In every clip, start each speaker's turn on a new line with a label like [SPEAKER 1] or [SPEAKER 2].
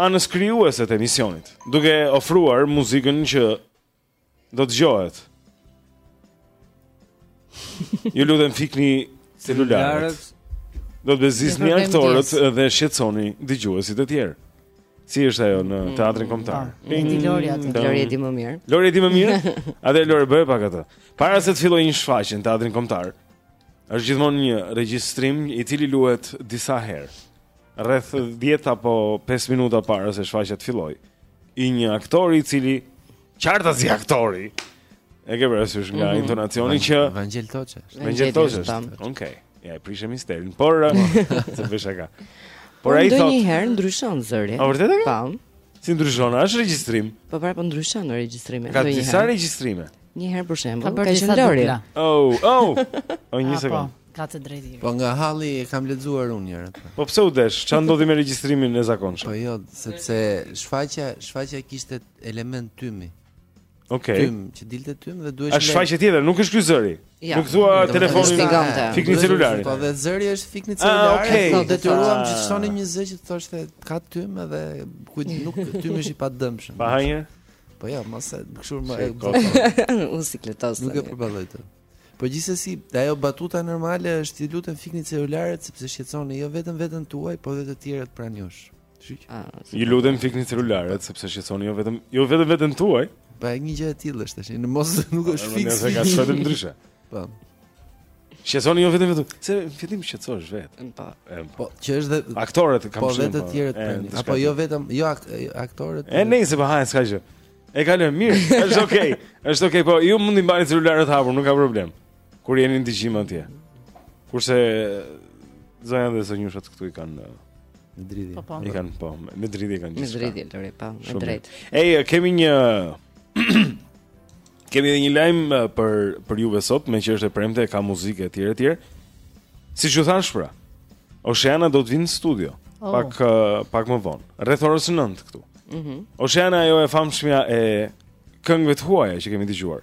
[SPEAKER 1] Anës krijuese të emisionit, duke ofruar muzikën që do dëgjohet. Ju lutem fikni celularët. Do të
[SPEAKER 2] bezdisni
[SPEAKER 1] aktorët dhe shqetësoni dëgjuesit e tjerë. Si është ajo në mm. teatrin kombëtar?
[SPEAKER 2] Mm. Ti Lori atë,
[SPEAKER 3] Lori e di më mirë.
[SPEAKER 1] Lori e di më mirë? Atë Lori bëj pak atë. Para se të fillojë një shfaqje në teatrin kombëtar, është gjithmonë një regjistrim i cili luhet disa herë. Rreth 10 apo 5 minuta para se shfaqja të fillojë, i një aktori i cili qartazi aktor e ke parasysh nga mm -hmm. intonacioni që
[SPEAKER 4] Vangel Toçe.
[SPEAKER 3] Vangel
[SPEAKER 1] Toçe. Okej. Okay. Ja e prishë misterin, por të bësh aka. Por ai thotë
[SPEAKER 3] ndonjëherë ndryshon zëri.
[SPEAKER 1] A vërtet e ke?
[SPEAKER 3] Po.
[SPEAKER 1] Si ndryshon, a është regjistrim?
[SPEAKER 3] Po pra po ndryshojnë regjistrimet.
[SPEAKER 1] Ka disa regjistrime.
[SPEAKER 3] Një herë për shembull, ka qenë Lori.
[SPEAKER 1] Oh, oh. O një sekond.
[SPEAKER 2] Ka të drejtë Iri.
[SPEAKER 4] Po nga halli e kam lexuar unë një herë.
[SPEAKER 1] Po pse u desh? Çfarë ndodhi me regjistrimin e zakonshëm?
[SPEAKER 4] Po jo, sepse shfaqja, shfaqja kishte element tymi.
[SPEAKER 1] Okej. Okay.
[SPEAKER 4] Tym, që dilte tym dhe duhesh.
[SPEAKER 1] Është shfaqje tjetër, nuk është ky zëri.
[SPEAKER 3] Ja.
[SPEAKER 1] Nuk thua telefonin
[SPEAKER 3] gigante.
[SPEAKER 1] Fikni celularin.
[SPEAKER 4] Po dhe zëri është fikni
[SPEAKER 1] ah,
[SPEAKER 4] celularin.
[SPEAKER 1] Ah, okay.
[SPEAKER 4] U detyruam që të shtonim një zë që të thoshte ka tym edhe kujt nuk tym është i padëmshëm.
[SPEAKER 1] Pa hajë.
[SPEAKER 4] Po ja, mos më
[SPEAKER 1] shih
[SPEAKER 4] kështu
[SPEAKER 1] më.
[SPEAKER 3] Unë sikletos.
[SPEAKER 4] Nuk e përballoj dot. Po gjithsesi, ajo batuta normale është ju lutem fikni celularët sepse shqetësoni jo vetëm veten tuaj, por edhe të tjerët pranë jush.
[SPEAKER 5] Shiq.
[SPEAKER 3] Ah,
[SPEAKER 1] ju lutem fikni celularët sepse shqetësoni jo vetëm jo vetëm veten tuaj.
[SPEAKER 5] Po një gjë e tillë është tash, në mos nuk është
[SPEAKER 1] fikse.
[SPEAKER 5] Nëse
[SPEAKER 1] ka shkruar ndryshe.
[SPEAKER 5] Po.
[SPEAKER 1] Shqetësoni jo vetëm veten, se fillim shqetësohesh vetë.
[SPEAKER 3] Po.
[SPEAKER 5] Po, që është dhe
[SPEAKER 1] aktorët ka
[SPEAKER 5] më
[SPEAKER 1] shumë.
[SPEAKER 5] Po vetë të
[SPEAKER 1] po.
[SPEAKER 5] tjerët
[SPEAKER 1] pranë.
[SPEAKER 5] Apo jo vetëm, jo aktorët.
[SPEAKER 1] E nejse po hajnë s'ka gjë. E kalojmë mirë. Është okay. Është okay, po ju mund t'i mbani celularët hapur, nuk ka problem. Kur jeni në dëgjim atje. Kurse zonja dhe zonjushat këtu i kanë
[SPEAKER 5] uh, me dridhje.
[SPEAKER 6] Po, po.
[SPEAKER 1] I kanë po, me dridhje kanë
[SPEAKER 3] gjithë.
[SPEAKER 1] Me
[SPEAKER 3] dridhje Lori, po, me drejt.
[SPEAKER 1] Ej, uh, kemi një Kemi edhe një lajm uh, për për juve sot, meqë është e premte, ka muzikë etj etj. Siç ju thashë pra, Oceana do të vijë në studio
[SPEAKER 6] oh.
[SPEAKER 1] pak pak më vonë, rreth orës 9 këtu.
[SPEAKER 3] Mhm.
[SPEAKER 1] Mm Oceana ajo e famshmja e këngëve të huaja që kemi dëgjuar.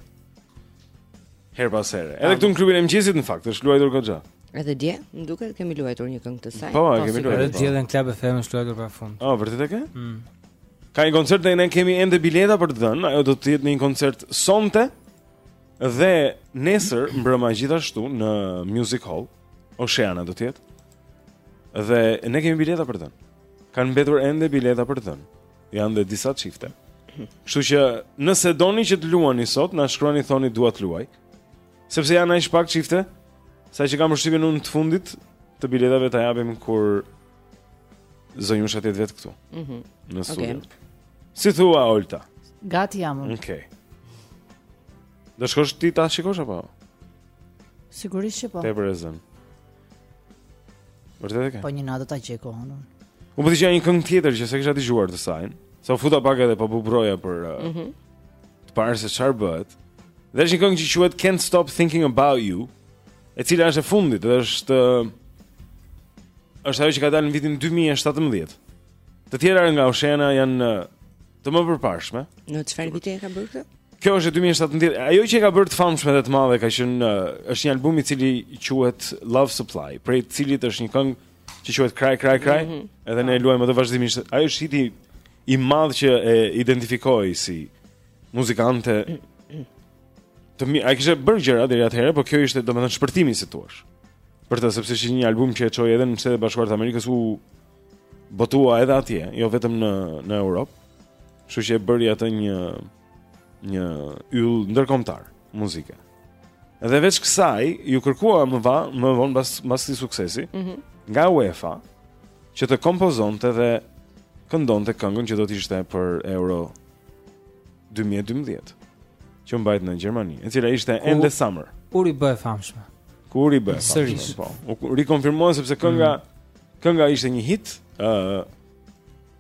[SPEAKER 1] Herë pas here. Edhe këtu në klubin e mëngjesit në fakt është luajtur goxha.
[SPEAKER 3] Edhe dje, më duket kemi luajtur një këngë të saj.
[SPEAKER 1] Po, e kemi luajtur.
[SPEAKER 7] Edhe
[SPEAKER 1] po.
[SPEAKER 7] dje në klub e them është luajtur pafund.
[SPEAKER 1] Oh, vërtet e ke?
[SPEAKER 7] Mhm.
[SPEAKER 1] Ka një koncert dhe ne kemi ende bileta për të dhënë, ajo do të jetë në një koncert sonte dhe nesër mbrëma gjithashtu në Music Hall, Oceana do të jetë. Dhe ne kemi bileta për të dhënë. Kanë mbetur ende bileta për të dhënë. Janë dhe disa çifte. Kështu që nëse doni që të luani sot, na shkruani thoni dua të luaj. Sepse janë aq pak çifte, sa që kam përshtypjen unë të fundit të biletave ta japim kur zonjusha të vijë këtu.
[SPEAKER 3] Mhm.
[SPEAKER 1] Mm në studio.
[SPEAKER 3] Okay.
[SPEAKER 1] Si thua Olta?
[SPEAKER 6] Gati jam unë.
[SPEAKER 1] Okej. Okay. Do shkosh ti ta shikosh apo?
[SPEAKER 6] Sigurisht që po.
[SPEAKER 1] Te prezant. Vërtet e ke?
[SPEAKER 6] Po një natë ta gjej kohën unë.
[SPEAKER 1] Unë po dëgjoja një këngë tjetër që s'e kisha dëgjuar të sajën. Sa u futa pak edhe po bubroja për uh,
[SPEAKER 3] mm -hmm.
[SPEAKER 1] të parë se çfarë bëhet. Dhe është një këngë që quhet Can't Stop Thinking About You, e cila është e fundit, dhe është uh, është ajo që ka dalë në vitin 2017. Të tjera nga Oceana janë të më përparshme.
[SPEAKER 3] Në çfarë viti e ka bërë këtë?
[SPEAKER 1] Kjo është 2017. Ajo që e ka bërë të famshme dhe të madhe ka qenë është një album i cili quhet Love Supply, prej të cilit është një këngë që quhet Cry Cry Cry, mm -hmm. edhe ne e luajmë atë vazhdimisht. Ajo është hiti i madh që e identifikoi si muzikante të mirë. Ajo kishte bërë gjëra deri atëherë, por kjo ishte domethënë shpërthimi si thua. Për të sepse ishte një album që e çoi edhe në Shtetet e Bashkuara të Amerikës u botua edhe atje, jo vetëm në në Europë. Kështu që e bëri atë një një yll ndërkombëtar muzike. Edhe veç kësaj, iu kërkua më va, më vonë pas pas këtij suksesi,
[SPEAKER 3] mm -hmm.
[SPEAKER 1] nga UEFA që të kompozonte dhe këndonte këngën që do të ishte për Euro 2012 që u mbajt në Gjermani, e cila ishte
[SPEAKER 7] Ku,
[SPEAKER 1] Endless Summer.
[SPEAKER 7] Ku u ribë e famshme?
[SPEAKER 1] Ku u ribë
[SPEAKER 7] e famshme?
[SPEAKER 1] Po, u rikonfirmua sepse kënga mm. Kënga ishte një hit ë uh,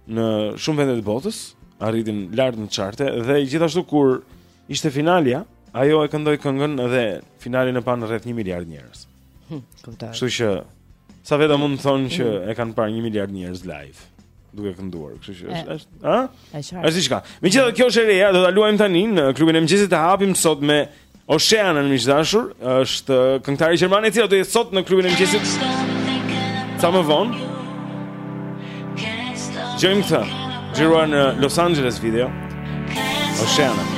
[SPEAKER 1] në shumë vende të botës, arriti lart në charte dhe gjithashtu kur ishte finalja, ajo e këndoi këngën dhe finalen e panë rreth 1 miliard njerëz.
[SPEAKER 3] Hm, kuptoj.
[SPEAKER 1] Kështu që sa veta mund të thonë që e kanë parë 1 miliard njerëz live duke kënduar. Kështu që është, është, ha? Është diçka. Megjithatë kjo është e reja, do ta luajmë tani në klubin e mëngjesit ta hapim sot me Oceanen miq të dashur, është këngëtarja gjermane e cila do të jetë sot në klubin e mëngjesit. Pak më vonë. James Tha, xhiruar në Los Angeles video. Oceanen.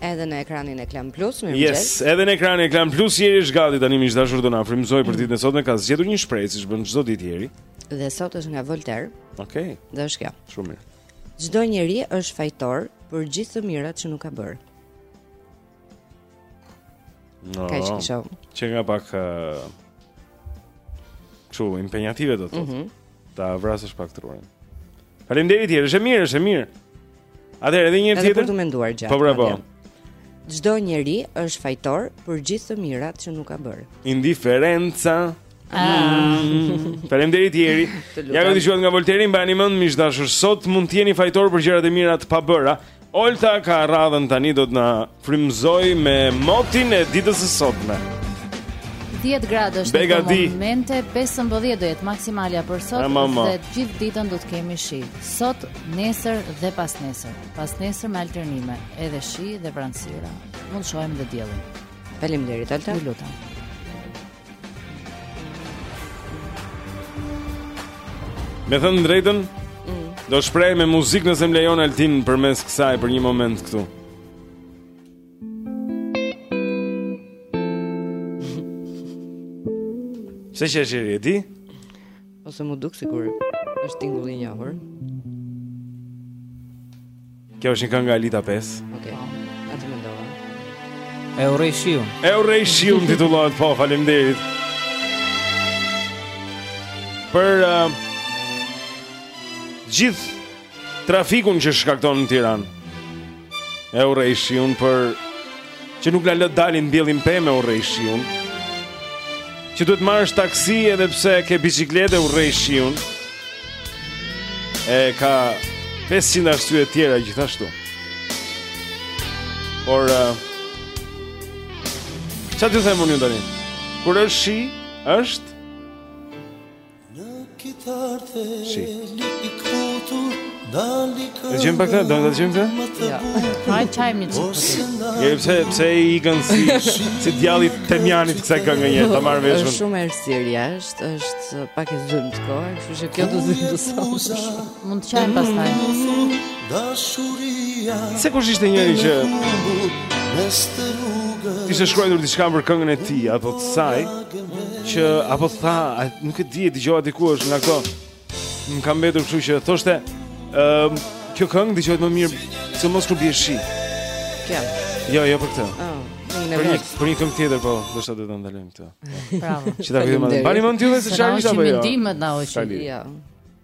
[SPEAKER 3] Edhe në ekranin e Klan Plus, mirë mëngjes.
[SPEAKER 1] Yes, edhe në ekranin e Klan Plus Jeri është gati tani miq të dashur do na frymëzojë për mm. ditën e sotme ka zgjedhur një shprehje siç bën çdo ditë Jeri.
[SPEAKER 3] Dhe sot është nga Voltaire.
[SPEAKER 1] Okej. Okay.
[SPEAKER 3] Dhe është kjo.
[SPEAKER 1] Shumë mirë.
[SPEAKER 3] Çdo njeri është fajtor për gjithë të mirat që nuk ka bërë.
[SPEAKER 1] No.
[SPEAKER 3] Ka çka shoh.
[SPEAKER 1] Që nga pak uh, çik impenjative do të thotë.
[SPEAKER 3] Mm -hmm.
[SPEAKER 1] Ta vrasësh pak trurin. Faleminderit Jeri, është e mirë, është e mirë. Atëherë edhe një herë tjetër.
[SPEAKER 3] Edhe për të menduar gjatë.
[SPEAKER 1] Po bravo.
[SPEAKER 3] Çdo njeri është fajtor për gjithë të mirat që nuk ka bërë.
[SPEAKER 1] Indiferenca. Ah. Mm. Faleminderit
[SPEAKER 3] Jeri.
[SPEAKER 1] Ja e dëgjuat nga Volteri, mbani mend miq të dashur, sot mund të jeni fajtor për gjërat e mira të pabëra, Olta ka radhën tani do të na frymëzojë me motin e ditës së sotme.
[SPEAKER 6] 10 gradë është në këto momente, 15 do jetë maksimalja për sot dhe gjithë ditën do të kemi shi. Sot, nesër dhe pasnesër. Pasnesër me alternime, edhe shi dhe vranësira. Mund të shohim dhe diellin.
[SPEAKER 3] Faleminderit, Olta.
[SPEAKER 6] Ju lutem.
[SPEAKER 1] Me thënë të drejtën, mm. do shprehem me muzikë nëse më lejon Altin përmes kësaj për një moment këtu. Se që është ready?
[SPEAKER 3] Ose m'u duk sikur është tingulli i njohur.
[SPEAKER 1] Kjo është një këngë nga Elita 5.
[SPEAKER 3] Okej. Okay. Atë mendova.
[SPEAKER 7] E urrej shiun.
[SPEAKER 1] E urrej shiun titullohet po, faleminderit. Për uh, gjithë trafikun që shkakton në Tiranë. E urrej shiun për që nuk na lë të dalim në diell, po e urrej shiun që duhet të marrësh taksi edhe pse ke biçikletë e urrej shiun. E ka 500 arsye të tjera gjithashtu Por uh, ça t'ju them unë tani, kur është shi është Shi. E dëgjojmë pak, ta dëgjojmë?
[SPEAKER 6] Ja. Hajt qajmë një çik.
[SPEAKER 1] Pse pse i ikën si si djalli temjanit kësaj kënge, s'ta marr
[SPEAKER 3] vesh
[SPEAKER 1] unë.
[SPEAKER 3] Është shumë errësirë jashtë, është pak e zymtë kohë, kështu që kjo do të zymtë
[SPEAKER 6] Mund të qajmë pastaj
[SPEAKER 1] Se di kush ishte njëri që kishte shkruajtur diçka për këngën e tij Apo të saj Që apo të tha Nuk e di e dëgjova dikush nga këto Më ka mbetur kështu që thoshte um, Kjo këngë dëgjohet më mirë Sidomos kur bie shi
[SPEAKER 3] Kjo
[SPEAKER 1] Jo, jo për këtë
[SPEAKER 3] oh,
[SPEAKER 1] Për një, për një këngë tjetër po Deshta të ndalem te kjo
[SPEAKER 6] Bravo
[SPEAKER 1] Që ta vidim
[SPEAKER 3] atë
[SPEAKER 1] Bani më në tjule se qarë
[SPEAKER 6] ishtë
[SPEAKER 1] apo jo Që ta vidim atë
[SPEAKER 3] na
[SPEAKER 1] o që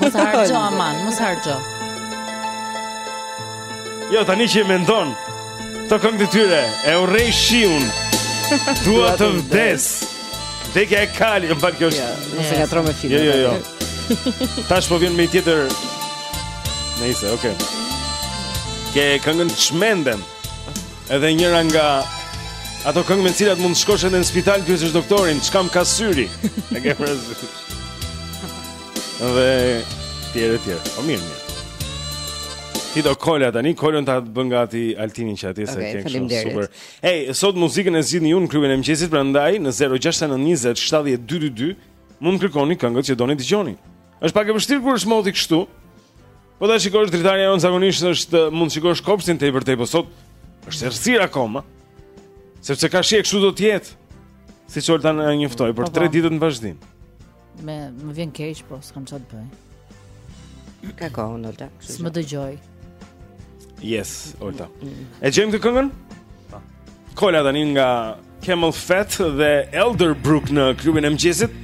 [SPEAKER 6] Mos harxho aman, mos harxho.
[SPEAKER 1] Jo, tani që mendon, këto këngët e tyre, e urrej shiun, dua të vdes, vdekja e kalit, në falë kjo është...
[SPEAKER 3] Në se nga tro me
[SPEAKER 1] filmë.
[SPEAKER 3] Jo,
[SPEAKER 1] jo, jo. Tash po vjen me i tjetër... Nejse, oke. Okay. E ke këngën çmendem, edhe njëra nga...
[SPEAKER 8] Ato këngë me cilat mund të shkosh edhe në spital, ty s'të sheh doktori, ç'ka më ka syri. E ke përëzit. Dhe të tjera të tjera O po mirë mirë Ti do Cola tani, Colën ta bën gati Altini që atje se
[SPEAKER 1] okay,
[SPEAKER 8] ke kështu super. Ej, sot muzikën e zgjidhni ju në klubin e mëngjesit, prandaj në 0692070222 mund të kërkoni këngët që doni të dëgjoni. Është pak e vështirë kur është moti kështu. Po ta shikosh dritarja jonë zakonisht është mund të shikosh kopshtin te vërtet, po sot është errësira akoma. Sepse ka shi kështu do të jetë. Siç Olta na njoftoi për
[SPEAKER 2] 3 po,
[SPEAKER 8] po. ditët në vazhdim.
[SPEAKER 2] Me më vjen keq, po s'kam çfarë të bëj.
[SPEAKER 1] Ka kohë Olta.
[SPEAKER 2] S'më dëgjoi.
[SPEAKER 8] Yes, Olta. Mm, mm. E gjejmë këtë këngën? Po. Cola tani nga CamelPhat dhe Elderbrook në klubin e mëngjesit.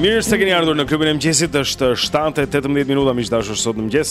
[SPEAKER 8] Mirë se keni ardhur në klubin e mëngjesit. Është 7:18 minuta miq të dashur sot në
[SPEAKER 1] mëngjes.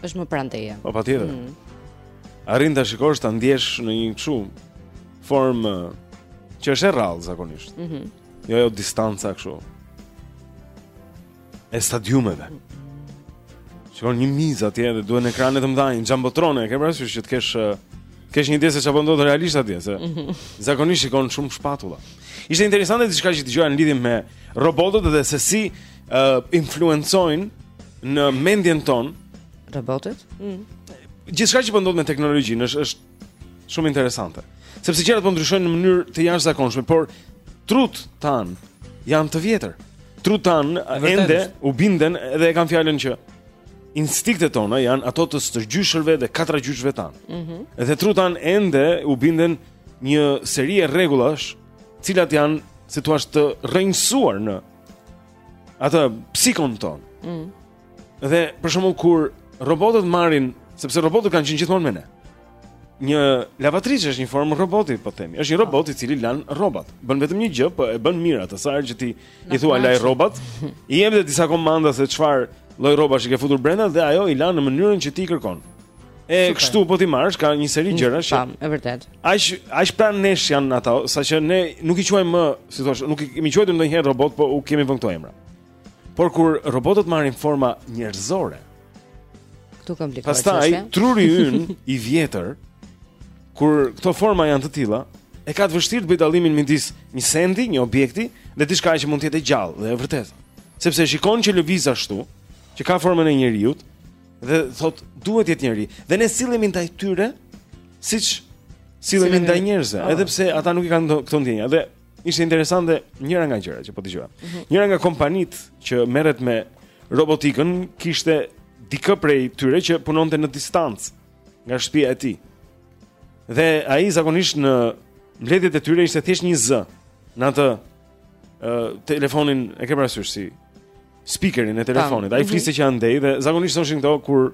[SPEAKER 8] Është më
[SPEAKER 3] pranë teje.
[SPEAKER 1] Po patjetër.
[SPEAKER 3] Mm.
[SPEAKER 1] Arrin ta shikosh ta ndjesh në një kështu formë që është e rrallë zakonisht.
[SPEAKER 3] Mhm.
[SPEAKER 1] Mm jo jo distanca kështu. E stadiumeve. Mm -hmm. Shikon një mizë atje dhe duhen ekrane të mëdha, një xhambotrone, ke parasysh që të kesh kesh një ide se çfarë po ndodh realisht atje, se
[SPEAKER 3] mm -hmm.
[SPEAKER 1] zakonisht shikon shumë shpatulla. Ishte interesante diçka që dëgjoja në lidhje me robotët dhe se si uh, influencojnë në mendjen tonë
[SPEAKER 3] robotët. Mm.
[SPEAKER 1] Gjithçka që po ndodh me teknologjinë është është shumë interesante. Sepse gjërat po ndryshojnë në mënyrë të jashtëzakonshme, por trutë tanë janë të vjetër. Trutë
[SPEAKER 7] tanë
[SPEAKER 1] ende u binden dhe e kam fjalën që instinktet tona janë ato të stërgjyshërve dhe katragjyshëve tanë.
[SPEAKER 3] Ëh. Mm -hmm.
[SPEAKER 1] Dhe trutë tanë ende u binden një serie rregullash, të cilat janë, si të thuash, të rrënjësuar në atë psikon ton.
[SPEAKER 3] Mm.
[SPEAKER 1] Dhe për shembull kur robotët marrin, sepse robotët kanë qenë gjithmonë me ne. Një lavatriçe është një formë roboti, po themi. Është një po. robot i cili lan rrobat. Bën vetëm një gjë, po e bën mirë atë sa herë që ti i thua laj rrobat, i jep dhe disa komanda se çfarë lloj rrobash i ke futur brenda dhe ajo i lan në mënyrën që ti kërkon. E
[SPEAKER 3] Super.
[SPEAKER 1] kështu po t'i marrësh ka një seri gjërash që
[SPEAKER 3] e vërtetë.
[SPEAKER 1] Aq aq pranë nesh janë ato, saqë ne nuk i quajmë më, si thua, nuk i kemi quajtur ndonjëherë robot, po u kemi vënë këto emra. Por kur robotët marrin forma njerëzore,
[SPEAKER 3] këtu komplikohet.
[SPEAKER 1] Pastaj truri ynë i vjetër kur këto forma janë të tilla, e ka të vështirë të bëjë dallimin midis një sendi, një objekti dhe diçka që mund të jetë e gjallë dhe e vërtetë. Sepse shikon që lëviz ashtu, që ka formën e njeriut, Dhe thotë duhet të jetë njeri. Dhe ne sillemi ndaj tyre siç sillemi ndaj njerëzve, edhe pse ata nuk i kanë këto ndjenja. Dhe ishte interesante njëra nga gjërat që po dëgjova. Mm -hmm. Njëra nga kompanitë që merret me robotikën kishte dikë prej tyre që punonte në distancë nga shtëpia e tij. Dhe ai zakonisht në mbledhjet e tyre ishte thjesht një zë në atë telefonin e ke parasysh si speakerin e telefonit. Ai
[SPEAKER 3] mhm.
[SPEAKER 1] fliste që andej dhe zakonisht thoshin këta kur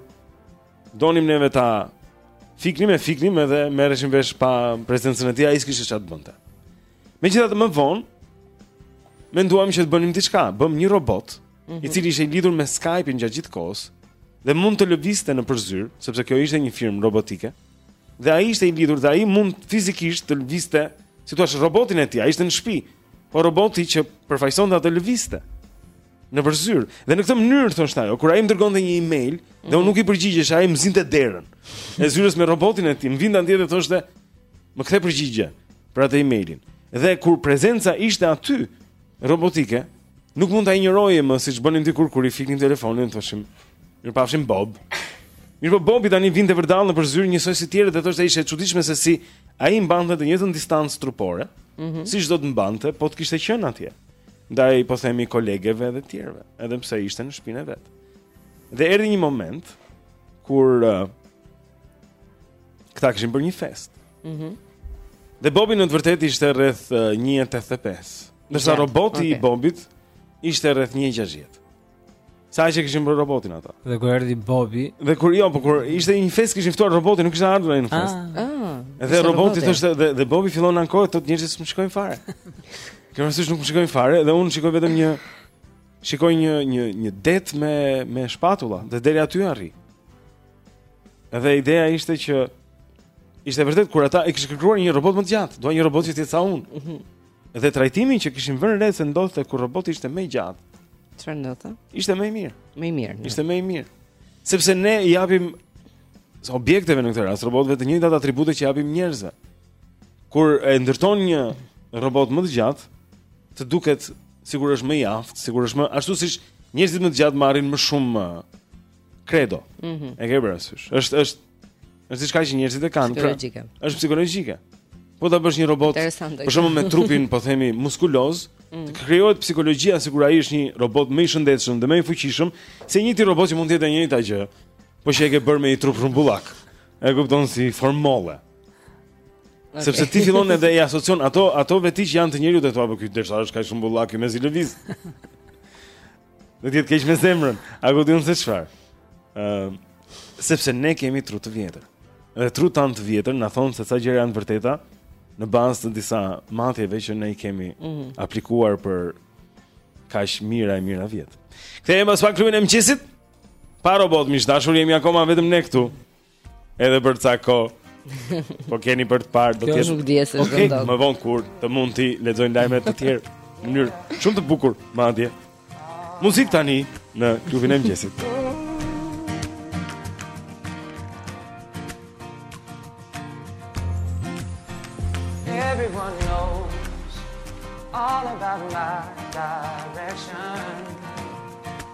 [SPEAKER 1] donim neve ta fiknim e fiknim edhe merreshim vesh pa prezencën e tij, ai s'kishte ça të bënte. Megjithatë më vonë menduam që të bënim diçka, bëmë një robot mm -hmm. i mhm. cili ishte i lidhur me Skype-in gjatë gjithë kohës dhe mund të lëvizte nëpër zyrë, sepse kjo ishte një firmë robotike. Dhe ai ishte i lidhur dhe ai mund fizikisht të lëvizte, si thua, robotin e tij, ai ishte në shtëpi. Po roboti që përfaqësonte atë lëvizte nëpër zyrë. Dhe në këtë mënyrë thoshte ajo, kur ai më dërgonte një email mm -hmm. dhe unë mhm. nuk i përgjigjesha, ai më zinte derën e zyrës me robotin e tij, më vinte nga dera dhe thoshte, "Më kthe përgjigje për atë emailin." Dhe kur prezenca ishte aty, robotike nuk mund ta injoroje më siç bënim dikur kur e fiknim telefonin, thoshim, mirupafshim Bob. Mirëpo Bobi tani vinte vërdall nëpër zyrë njësoj si të tjerët dhe thoshte ishte e çuditshme se si ai mbante të njëjtën distancë trupore,
[SPEAKER 3] mm -hmm.
[SPEAKER 1] siç do të mbante po të kishte qenë atje. Ndaj po themi kolegeve dhe të tjerëve, edhe pse ishte në shpinë e vet. Dhe erdhi një moment kur uh, këta kishin bërë një festë.
[SPEAKER 3] Mhm.
[SPEAKER 1] Mm dhe Bobi në të vërtetë ishte rreth 1.85. Ndërsa roboti
[SPEAKER 3] okay.
[SPEAKER 1] i Bobit ishte rreth 1.60. Se aq e kishin bërë robotin ata.
[SPEAKER 7] Dhe kur erdhi Bobi,
[SPEAKER 1] dhe kur jo, po kur ishte një festë kishin ftuar robotin, nuk kishte ardhur ai në festë.
[SPEAKER 3] Ah.
[SPEAKER 1] ah.
[SPEAKER 3] Dhe
[SPEAKER 1] roboti thoshte dhe, dhe Bobi fillon ankohet, thotë njerëzit s'më shikojnë fare. Këta njerëzit nuk më shikojnë fare dhe unë shikoj vetëm një shikoj një një një det me me shpatulla dhe deri aty arrij. Edhe ideja ishte që ishte vërtet kur ata e kishin krijuar një robot më të gjatë, doja një robot që të jetë sa unë.
[SPEAKER 3] Mm -hmm.
[SPEAKER 1] Dhe trajtimi që kishin vënë re se ndodhte kur roboti ishte më i gjatë.
[SPEAKER 3] Çfarë ndodhte?
[SPEAKER 1] Ishte më i mirë.
[SPEAKER 3] Më i mirë.
[SPEAKER 1] Ishte më i mirë. Sepse ne i japim objekteve në këtë rast robotëve të njëjtat atribute që japim njerëzve. Kur e ndërton një robot më të gjatë, të duket sikur është më i aftë, sikur është më ashtu siç njerëzit më të gjatë marrin më shumë Credo.
[SPEAKER 3] Ëh. Mm -hmm.
[SPEAKER 1] E ke parasysh. Është është është diçka që njerëzit e kanë.
[SPEAKER 3] Psikologjike.
[SPEAKER 1] Është psikologjike. Po ta bësh një robot. Për shembull me trupin, po themi, muskuloz,
[SPEAKER 3] mm.
[SPEAKER 1] të krijohet psikologjia sikur ai është një robot më i shëndetshëm dhe më i fuqishëm se një tjetër robot që mund të jetë e njëjta gjë, po që e ke bërë me një trup rrumbullak. E kupton si formulë.
[SPEAKER 3] Okay.
[SPEAKER 1] Sepse ti fillon edhe i asocion ato ato veti që janë te njeriu të thua po ky derisa është kaq rrumbullak ai mezi lëviz. Do të jetë keq me zemrën. A ku di unë se çfarë? Ëm, ehm, uh, sepse ne kemi tru të vjetër. Dhe trutë tanë të vjetër na thonë se ca gjëra janë të vërteta në bazë të disa matjeve që ne i kemi
[SPEAKER 3] mm -hmm.
[SPEAKER 1] aplikuar për kaq mijëra e mijëra vjet. Kthehemi pas pak në klubin e mëngjesit. Pa robotë miq të dashur, jemi akoma vetëm ne këtu. Edhe për ca kohë Po keni për të parë do të jetë.
[SPEAKER 3] Kjo nuk dihet se ç'do
[SPEAKER 1] ndodhë.
[SPEAKER 3] Okej,
[SPEAKER 1] më vonë kur të mund t'i lexojnë lajme të tjerë në mënyrë shumë të bukur, madje. Muzikë tani në klubin e mëngjesit.
[SPEAKER 9] Everyone knows all about my direction.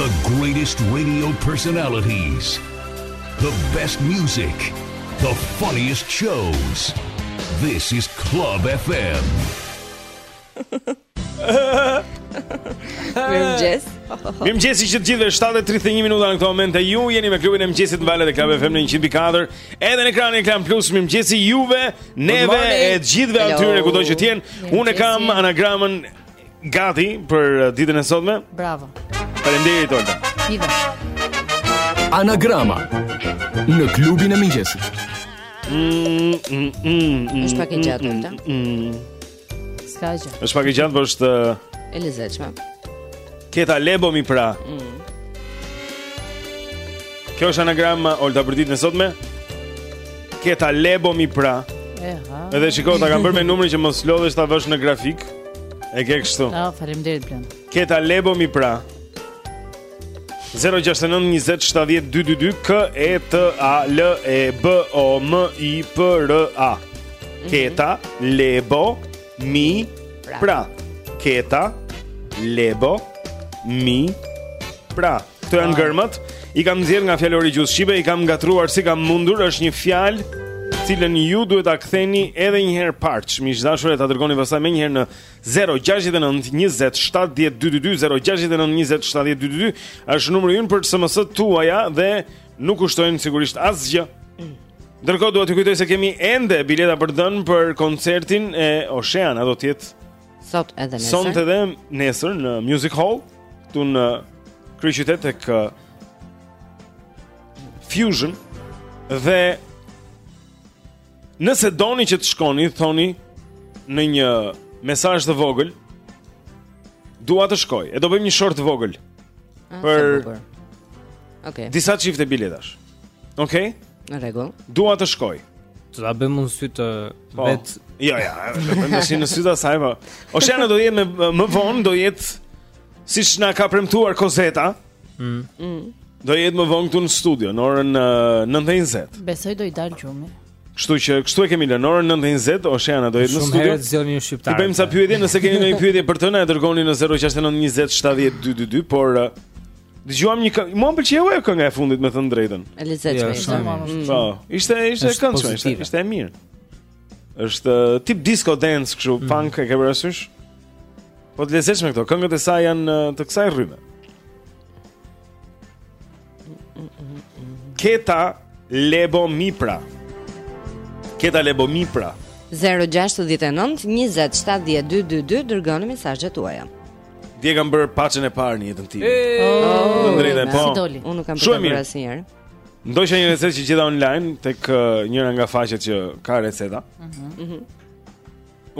[SPEAKER 9] The greatest
[SPEAKER 10] radio personalities The best music The funniest shows This is Club FM
[SPEAKER 3] Mirëmëngjes
[SPEAKER 1] Mirëmëngjesi që të gjithëve 7.31 minuta në këto momente Ju jeni me klubin e mëngjesit në valët e Club FM në 104 Edhe në ekranin e Klan Plus Mirëmëngjesi juve Neve e të gjithëve atyre kudo që të jenë Unë e
[SPEAKER 6] kam
[SPEAKER 1] anagramën gati për uh, ditën e sotme.
[SPEAKER 6] Bravo.
[SPEAKER 1] Faleminderit Olta.
[SPEAKER 6] Iva.
[SPEAKER 11] Anagrama në klubin e mëngjesit.
[SPEAKER 1] Mm, mm, mm,
[SPEAKER 3] është pak e gjatë Olta.
[SPEAKER 6] S'ka gjë.
[SPEAKER 1] Është pak e gjatë, por është uh,
[SPEAKER 3] e lezetshme.
[SPEAKER 1] Keta lebo mi pra. Kjo është anagrama uh, Olta për ditën e sotme. Keta lebo mi pra.
[SPEAKER 6] Eha.
[SPEAKER 1] Edhe shiko ta kam bërë me numrin që mos lodhesh ta vësh në grafik. E ke kështu.
[SPEAKER 6] Ah, faleminderit Blen.
[SPEAKER 1] Keta Lebo mi pra. 069 20 70 222 K E T A L E B O M I P R A. Mhm. Keta Lebo mi pra. pra. Keta Lebo mi pra. Këto janë gërmat. I kam nxjerr nga fjalori gjuhës shqipe, i kam ngatërruar si kam mundur, është një fjalë cilën ju duhet ta ktheni edhe një herë paç, miq të dashur, e ta dërgoni pastaj menjëherë në 069 20 70 222 069 20 70 222. Është numri ynë për SMS-të tuaja dhe nuk kushtojnë sigurisht asgjë. Ndërkohë dua t'ju kujtoj se kemi ende bileta për dhënë për koncertin e Oceanës, do të jetë
[SPEAKER 3] Sonte edhe nesër.
[SPEAKER 1] Sonte edhe nesër në Music Hall, këtu në kryeqytet tek uh, Fusion dhe nëse doni që të shkoni, thoni në një mesazh të vogël, dua të shkoj. E do bëjmë një short të vogël.
[SPEAKER 3] Ah,
[SPEAKER 1] për
[SPEAKER 3] Okej. Okay.
[SPEAKER 1] Disa çifte biletash. Okej. Okay.
[SPEAKER 3] Në rregull.
[SPEAKER 1] Dua të shkoj.
[SPEAKER 7] Të ta bëjmë në sytë
[SPEAKER 1] po.
[SPEAKER 7] e vet.
[SPEAKER 1] Jo, jo, do bëjmë në sy të asaj po. Oceana do jetë më më vonë, do jetë siç na ka premtuar Kozeta.
[SPEAKER 7] Mm.
[SPEAKER 3] mm.
[SPEAKER 1] Do jetë më vonë këtu në studio në orën 9:20.
[SPEAKER 6] Besoj do i dal gjumi.
[SPEAKER 1] Kështu që kështu e kemi lënë orën 9:20, Oceana do jetë në studio.
[SPEAKER 7] Shumë herët zgjoni një shqiptar.
[SPEAKER 1] T'i bëjmë ca pyetje, nëse keni ndonjë pyetje për të na e dërgoni në 0692070222, por Dëgjuam një këngë, mua më pëlqeu ajo kënga e fundit me thënë të drejtën.
[SPEAKER 3] E lezetshme.
[SPEAKER 7] Ja,
[SPEAKER 3] mm.
[SPEAKER 1] Po, ishte ishte e këndshme, ishte, ishte e mirë. Është uh, tip disco dance kështu, mm. funk e ke parasysh? Po të lezetshme këto, këngët e saj janë uh, të kësaj rryme. Keta Lebo Mipra. Keta Lebo Mipra.
[SPEAKER 3] 069 20 70 222 dërgoni mesazhet tuaja.
[SPEAKER 1] Dje kam bërë paçën e parë në jetën time.
[SPEAKER 3] Oh,
[SPEAKER 1] Ndrejtë po.
[SPEAKER 6] Si doli?
[SPEAKER 3] Unë nuk kam bërë asnjëherë.
[SPEAKER 1] Ndoqa një recetë që gjeta online tek uh, njëra nga faqet që ka receta.
[SPEAKER 3] Mhm.
[SPEAKER 1] Mm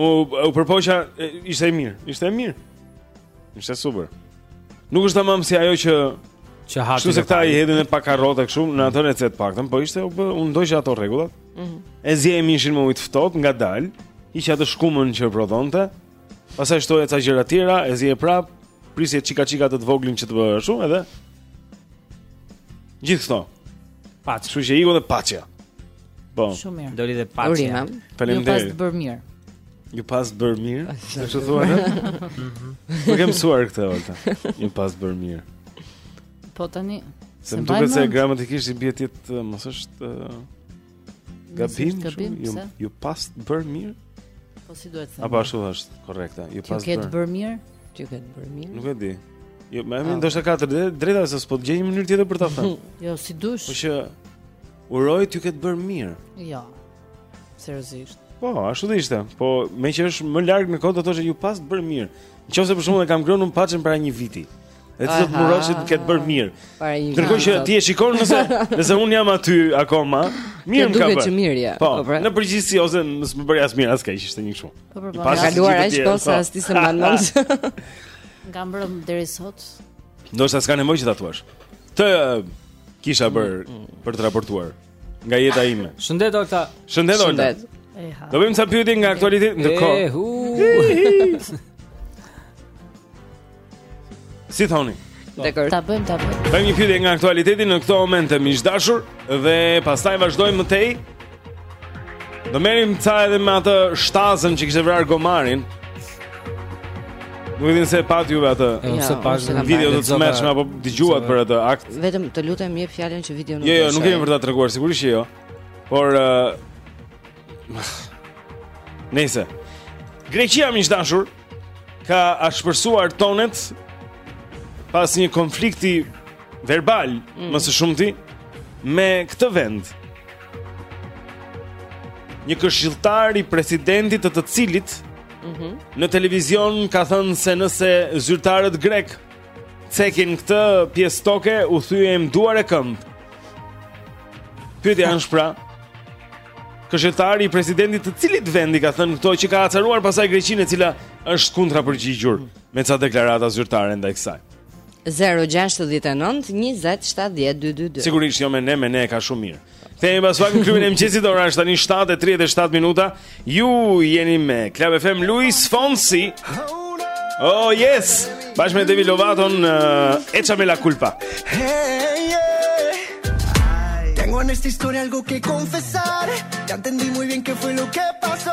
[SPEAKER 1] u u përpoqa ishte e mirë, ishte e mirë. Ishte super. Nuk është tamam si ajo që
[SPEAKER 7] që ha ti.
[SPEAKER 1] Kështu se këta i hedhin edhe pak karrota kështu në atë recetë të paktën, po ishte u bë, unë ndoqa ato rregullat.
[SPEAKER 3] Mhm.
[SPEAKER 1] Mm e zieje mishin me ujë të ftohtë ngadalë, hiqja atë shkumën që prodhonte. Pastaj shtoje ca gjëra të tjera, e zieje prapë, prisje çika çika të të voglin që të bëjë ashtu edhe. Gjithë këto.
[SPEAKER 7] Paç.
[SPEAKER 1] Kështu që iku dhe paçja. Po.
[SPEAKER 6] Shumë mirë.
[SPEAKER 7] Doli dhe paçja.
[SPEAKER 3] Urime.
[SPEAKER 1] Faleminderit.
[SPEAKER 6] Ju pastë bërë mirë.
[SPEAKER 1] Ju pastë bërë mirë. Ashtu thua ne? Mhm. Po kem suar këtë volta. Ju pastë bërë mirë.
[SPEAKER 6] Po tani.
[SPEAKER 1] Se më duket se gramatikisht i bie ti. Mos është Gabim,
[SPEAKER 6] gabim,
[SPEAKER 1] ju, ju pastë bërë mirë?
[SPEAKER 6] Po si duhet thënë?
[SPEAKER 1] Apo ashtu është, korrekte. Ju
[SPEAKER 6] pastë
[SPEAKER 1] bërë. Ju
[SPEAKER 6] ketë
[SPEAKER 1] bërë
[SPEAKER 6] mirë?
[SPEAKER 3] Ju ketë bërë mirë?
[SPEAKER 1] Nuk e di. Jo, më vjen ah. ndoshta ke të drejtë se s'po të gjej një mënyrë tjetër për ta thënë.
[SPEAKER 6] jo, si duash.
[SPEAKER 1] Po që uroj t'ju ketë bërë mirë.
[SPEAKER 6] Jo. Seriozisht.
[SPEAKER 1] Po, ashtu do ishte. Po, meqë është më larg në kohë do të thoshe ju pastë bërë mirë. Nëqoftëse për shembull e kam ngrënë unë paçën para një viti. E ti do të
[SPEAKER 3] më
[SPEAKER 1] urosh që të ketë bërë mirë Ndërkohë që ti e shikon nëse, nëse unë jam aty akoma Mirë më ka bërë
[SPEAKER 3] mirë, ja.
[SPEAKER 1] Po,
[SPEAKER 3] po pra.
[SPEAKER 1] në përgjithësi ose s'më bëri as mirë as keq ishte një kështu
[SPEAKER 6] Po, po,
[SPEAKER 1] po,
[SPEAKER 3] ka kaluar aq kohë sa as ti s'e mban mend
[SPEAKER 6] Nga mbrëmë deri sot
[SPEAKER 1] Ndo është s'ka nevojë që ta thuash Të kisha bërë mm, mm. për të raportuar nga jeta ime.
[SPEAKER 7] Shëndet Olta.
[SPEAKER 1] Shëndet Olta.
[SPEAKER 3] Shëndet.
[SPEAKER 1] Do bëjmë ca pyetje nga aktualiteti ndërkohë. Si thoni?
[SPEAKER 3] Dekor.
[SPEAKER 6] Ta bëjmë, ta bëjmë.
[SPEAKER 1] Bëjmë një pyetje nga aktualiteti në këto momente miq të dashur dhe pastaj vazhdojmë më tej. Do merremi ca edhe me atë shtazën që kishte vrarë gomarin. Nuk e di nëse e patë juve atë.
[SPEAKER 3] Jo,
[SPEAKER 7] s'e
[SPEAKER 3] pashë
[SPEAKER 1] video të tmerrshme apo dëgjuat për atë akt.
[SPEAKER 3] Vetëm të lutem jep fjalën që video nuk.
[SPEAKER 1] Jo, jo, nuk jemi për ta treguar sigurisht që jo. Por uh, Nëse Greqia miq të dashur ka ashpërsuar tonet pas një konflikti verbal
[SPEAKER 3] mm.
[SPEAKER 1] më së shumti me këtë vend. Një këshilltar i presidentit të të cilit
[SPEAKER 3] Mhm.
[SPEAKER 1] Në televizion ka thënë se nëse zyrtarët grekë cekin këtë pjesë toke, u thyejmë duar e këmbë. Pyetja është pra, këshilltari i presidentit të të cilit vendi ka thënë këto që ka acaruar pastaj Greqinë e cila është kundërpërgjigjur me ca deklarata zyrtare ndaj kësaj.
[SPEAKER 3] 069 20 70 222.
[SPEAKER 1] Sigurisht jo me ne, me ne e ka shumë mirë. Kthehemi pas pak në klubin e mëngjesit, ora është tani 7:37 minuta. Ju jeni me Club FM Luis Fonsi. Oh yes. Bashkë me Demi Lovaton në uh, Échame la culpa.
[SPEAKER 12] Hey, yeah. Tengo en esta historia algo que confesar. Ya entendí muy bien qué fue lo que pasó.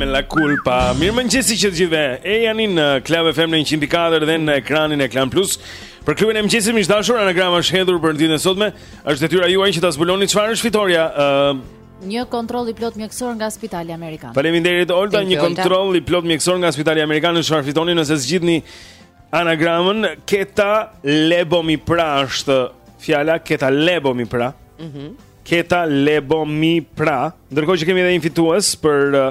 [SPEAKER 13] me la
[SPEAKER 12] culpa.
[SPEAKER 1] Mirëmëngjesi që të gjithëve. Ejani në Club FM në 104 dhe në ekranin e Klan Plus. Për klubin e mëngjesit miq të dashur, anagrama është hedhur për ditën e sotme. Është detyra juaj që ta zbuloni çfarë është fitorja. Ë uh,
[SPEAKER 2] Një kontroll i plot mjekësor nga Spitali Amerikan.
[SPEAKER 1] Faleminderit Olta, një kontroll i plotë mjekësor nga Spitali Amerikan është çfarë fitoni nëse zgjidhni anagramën Keta Lebomi Pra është fjala Keta Lebomi Pra. Mhm. Mm Keta Lebomi Pra. Ndërkohë që kemi edhe një fitues për uh,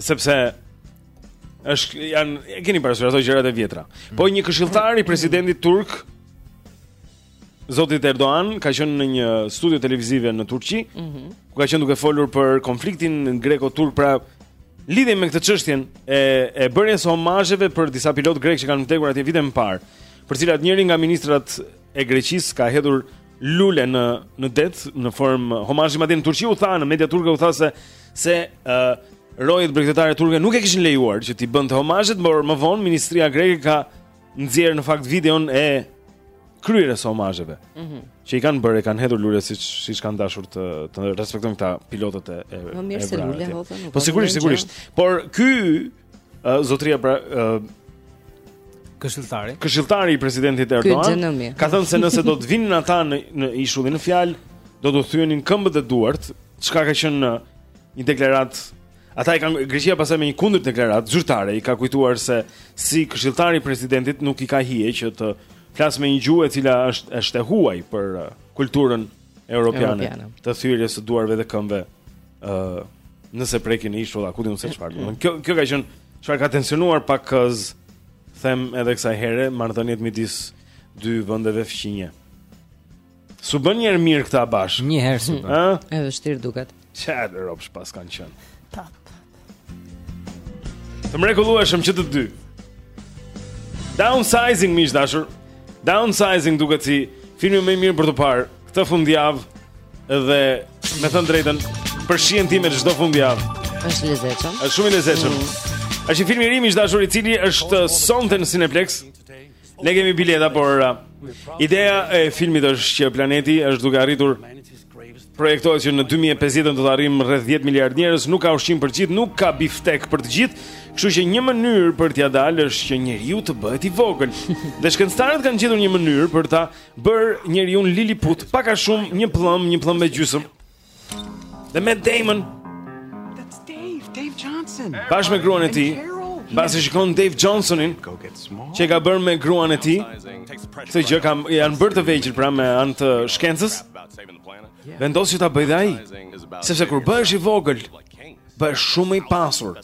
[SPEAKER 1] Sepse është janë e keni parasysh ato gjërat e vjetra. Mm. Po një këshilltar i presidentit turk Zotit Erdogan ka qenë në një studio televizive në Turqi, mm -hmm. ku ka qenë duke folur për konfliktin greko-turk, pra lidhur me këtë çështjen e e bërjes homazheve për disa pilotë grekë që kanë vdekur atje vite më parë, për të cilat njëri nga ministrat e Greqisë ka hedhur lule në në det në formë homazhi madje në Turqi u tha në media turke u tha se se ë uh, rojet bregdetare turke nuk e kishin lejuar që t'i bënte homazhet, por më vonë ministria greke ka nxjerrë në fakt videon e kryerjes së homazheve. Mhm. Mm që i kanë bërë, e kanë hedhur lule siç siç kanë dashur të të respektojnë këta pilotët e e.
[SPEAKER 3] Më mirë se lule hodhën.
[SPEAKER 1] Po sigurisht, sigurisht. Por ky Ë zotria pra ë
[SPEAKER 14] këshilltari.
[SPEAKER 1] Këshilltari i presidentit Erdogan ka thënë se nëse do të vinin ata në në ishullin në fjalë, do t'u thyenin këmbët e duart, çka ka qenë një deklaratë Ata i kanë Greqia pastaj me një kundërdeklaratë zyrtare i ka kujtuar se si këshilltar i presidentit nuk i ka hije që të flasë me një gjuhë e cila është është e huaj për uh, kulturën Europiane,
[SPEAKER 3] Europiane.
[SPEAKER 1] të thyerjes së duarve dhe këmbëve. ë uh, nëse prekin ishulla, ku di unë se çfarë. Mm. Kjo kjo ka qenë çfarë ka tensionuar pak si të them edhe kësaj here marrëdhëniet midis dy vendeve fqinje. S'u bënë një herë mirë këta bashkë.
[SPEAKER 7] Një herë s'u bënë.
[SPEAKER 1] Ë?
[SPEAKER 3] Është vështirë duket.
[SPEAKER 1] Çfarë robsh paskan qenë? Tap. Të mrekullueshëm që të dy. Downsizing miq të dashur. Downsizing duket si filmi më i mirë për t'u parë këtë fundjavë dhe me thënë të drejtën për shijen time çdo fundjavë.
[SPEAKER 3] Është i lezetshëm.
[SPEAKER 1] Është shumë i lezetshëm. Mm. Është një film i ri miq të dashur i cili është sonte në Cineplexx. Ne kemi bileta, por uh, ideja e filmit është që planeti është duke arritur projektohet që në 2050 do të arrijmë rreth 10 miliard njerëz, nuk ka ushqim për të gjithë, nuk ka biftek për të gjithë, kështu që një mënyrë për t'ia dalë është që njeriu të bëhet i vogël. Dhe shkencëtarët kanë gjetur një mënyrë për ta bërë njeriun liliput, pak a shumë një pëllëmbë, një pëllëmbë e gjysmë. Dhe Matt Damon
[SPEAKER 15] That's Dave, Dave Johnson
[SPEAKER 1] Bashkë me gruan e tij Pasi shikon Dave Johnsonin Që e ka bërë me gruan e tij këtë gjë janë bërë të vegjël pra me anë të shkencës Vendos që ta bëjë dhe ai Sepse kur bëhesh i vogël Bëhesh shumë më i pasur.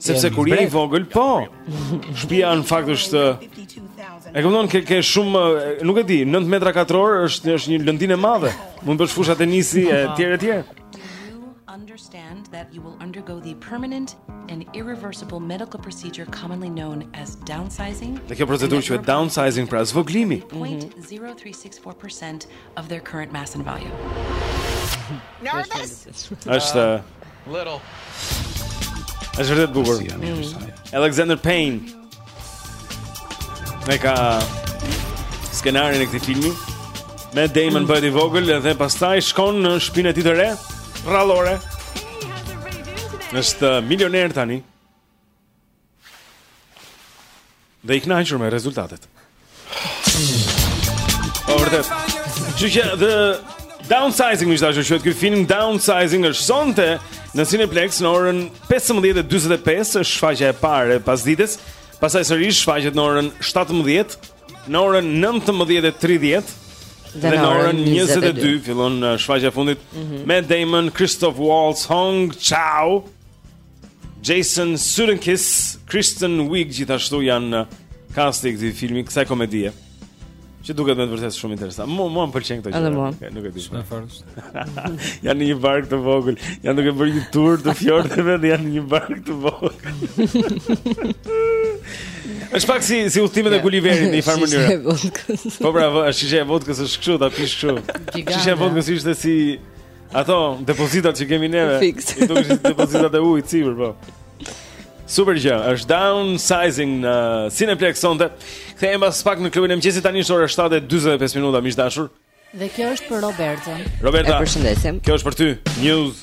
[SPEAKER 1] Sepse kur je i vogël, po. Shtëpia në fakt është E kupton që ke shumë, nuk e di, 9 metra katrorë është është një lëndinë e madhe. Mund të bësh fusha tenisi e etj etj.
[SPEAKER 16] understand that you will undergo the permanent and irreversible medical procedure commonly known as downsizing.
[SPEAKER 1] Dhe kjo procedurë quhet downsizing pra zvogëlimi.
[SPEAKER 16] 0.036% of their current mass and volume.
[SPEAKER 1] Nervous?
[SPEAKER 15] Uh, little.
[SPEAKER 1] Është vërtet bukur. Mm. Alexander Payne. e ka skenarin e këtij filmi Matt Damon mm. bëhet i vogël dhe pastaj shkon në shpinën e tij të re, përrallore. Është uh, milioner tani. Dhe i kënaqur me rezultatet. Po vërtet. Gjithçka the Downsizing miq të dashur ky film Downsizing është sonte në Cineplex në orën 15:25 është shfaqja e parë e pasdites, pastaj sërish shfaqet në orën 17, në orën 19:30 dhe në orën 22 fillon uh, shfaqja e fundit mm -hmm. Matt Damon, Christoph Waltz, Hong Chao. Jason Sudeikis, Kristen Wiig gjithashtu janë në kastin i këtij filmi, kësaj komedie. Që duket me të vërtetë shumë interesant. Mua mua më pëlqejnë këto gjëra.
[SPEAKER 3] Okay,
[SPEAKER 1] nuk e di.
[SPEAKER 7] Në fakt.
[SPEAKER 1] janë në një varkë të vogël, janë duke bërë një tur të fjordeve dhe janë në një varkë të vogël. Është pak si si udhëtimet e Gulliverit në një farë
[SPEAKER 3] mënyre.
[SPEAKER 1] Po bravo, e sheh shishen e vodkës është kështu, ta pish kështu. Shishe e vodkës ishte si Ato depozitat që kemi neve.
[SPEAKER 3] Fiks.
[SPEAKER 1] I dukej si depozitat e ujit sipër, po. Super gjë, është downsizing në uh, Cineplex sonte. Kthehemi pas pak në klubin e mëngjesit tani është ora 7:45 minuta, miq të dashur.
[SPEAKER 6] Dhe kjo është për Robertën.
[SPEAKER 1] Roberta.
[SPEAKER 3] E përshëndesim.
[SPEAKER 1] Kjo është për ty. News.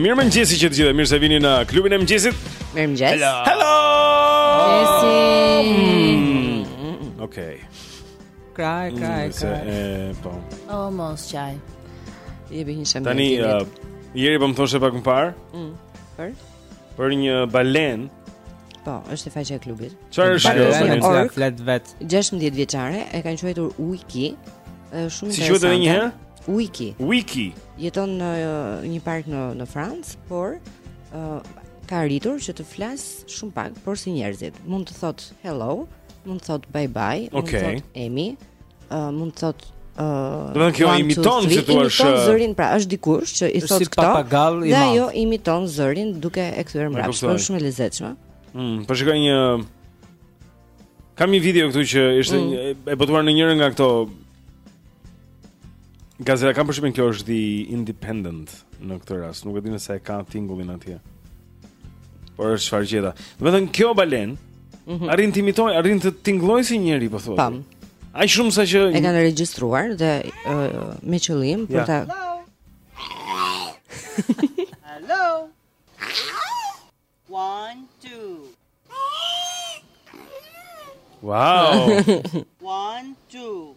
[SPEAKER 1] Mirëmëngjesi miq të gjithë, mirë se vini në klubin e mëngjesit
[SPEAKER 3] Mirëmëngjesi
[SPEAKER 1] Hello Hello
[SPEAKER 6] Mëngjesi
[SPEAKER 1] mm. Okej
[SPEAKER 17] Cry, cry,
[SPEAKER 1] mm, cry Po
[SPEAKER 6] O, mos qaj
[SPEAKER 3] Jepi një shami
[SPEAKER 1] Tani, uh, Eri po më thoshe pak më parë
[SPEAKER 3] mm, Për?
[SPEAKER 1] për një balenë.
[SPEAKER 3] Po, është te faqja e klubit.
[SPEAKER 1] Çfarë është kjo?
[SPEAKER 17] Balenë është një
[SPEAKER 3] orka,
[SPEAKER 17] flet vetë.
[SPEAKER 3] 16 vjeçare e kanë quajtur Wiki. Është shumë interesante.
[SPEAKER 1] Si quhet edhe një herë?
[SPEAKER 3] Wiki.
[SPEAKER 1] Wiki.
[SPEAKER 3] Jeton në një park në në Francë, por uh, ka arritur që të flas shumë pak, por si njerëzit. Mund të thotë hello, mund të thotë bye bye, okay. mund të thotë Amy. uh, mund të thotë Uh,
[SPEAKER 1] do të
[SPEAKER 3] thotë
[SPEAKER 1] imiton si të
[SPEAKER 3] thuash
[SPEAKER 1] është imiton
[SPEAKER 3] zërin pra është dikush që i thotë
[SPEAKER 17] si
[SPEAKER 3] këto dhe ajo imiton zërin duke e kthyer
[SPEAKER 1] mbrapa
[SPEAKER 3] është shumë e lezetshme
[SPEAKER 1] mm po shiko një kam një video këtu që ishte
[SPEAKER 3] mm.
[SPEAKER 1] një, e botuar në njërën nga këto gazeta kam përshtypjen kjo është The Independent në këtë rast nuk e di nëse e ka tingullin atje Por është çfarë gjeta. Domethënë kjo balenë
[SPEAKER 3] mm -hmm.
[SPEAKER 1] arrin të imitojë, arrin të tingëllojë si njeri po thotë.
[SPEAKER 3] Pam.
[SPEAKER 1] Aq shumë saqë
[SPEAKER 3] e kanë regjistruar dhe uh, me qëllim për
[SPEAKER 1] ja.
[SPEAKER 3] ta
[SPEAKER 18] Hello. One, two.
[SPEAKER 1] Wow.
[SPEAKER 18] One, two.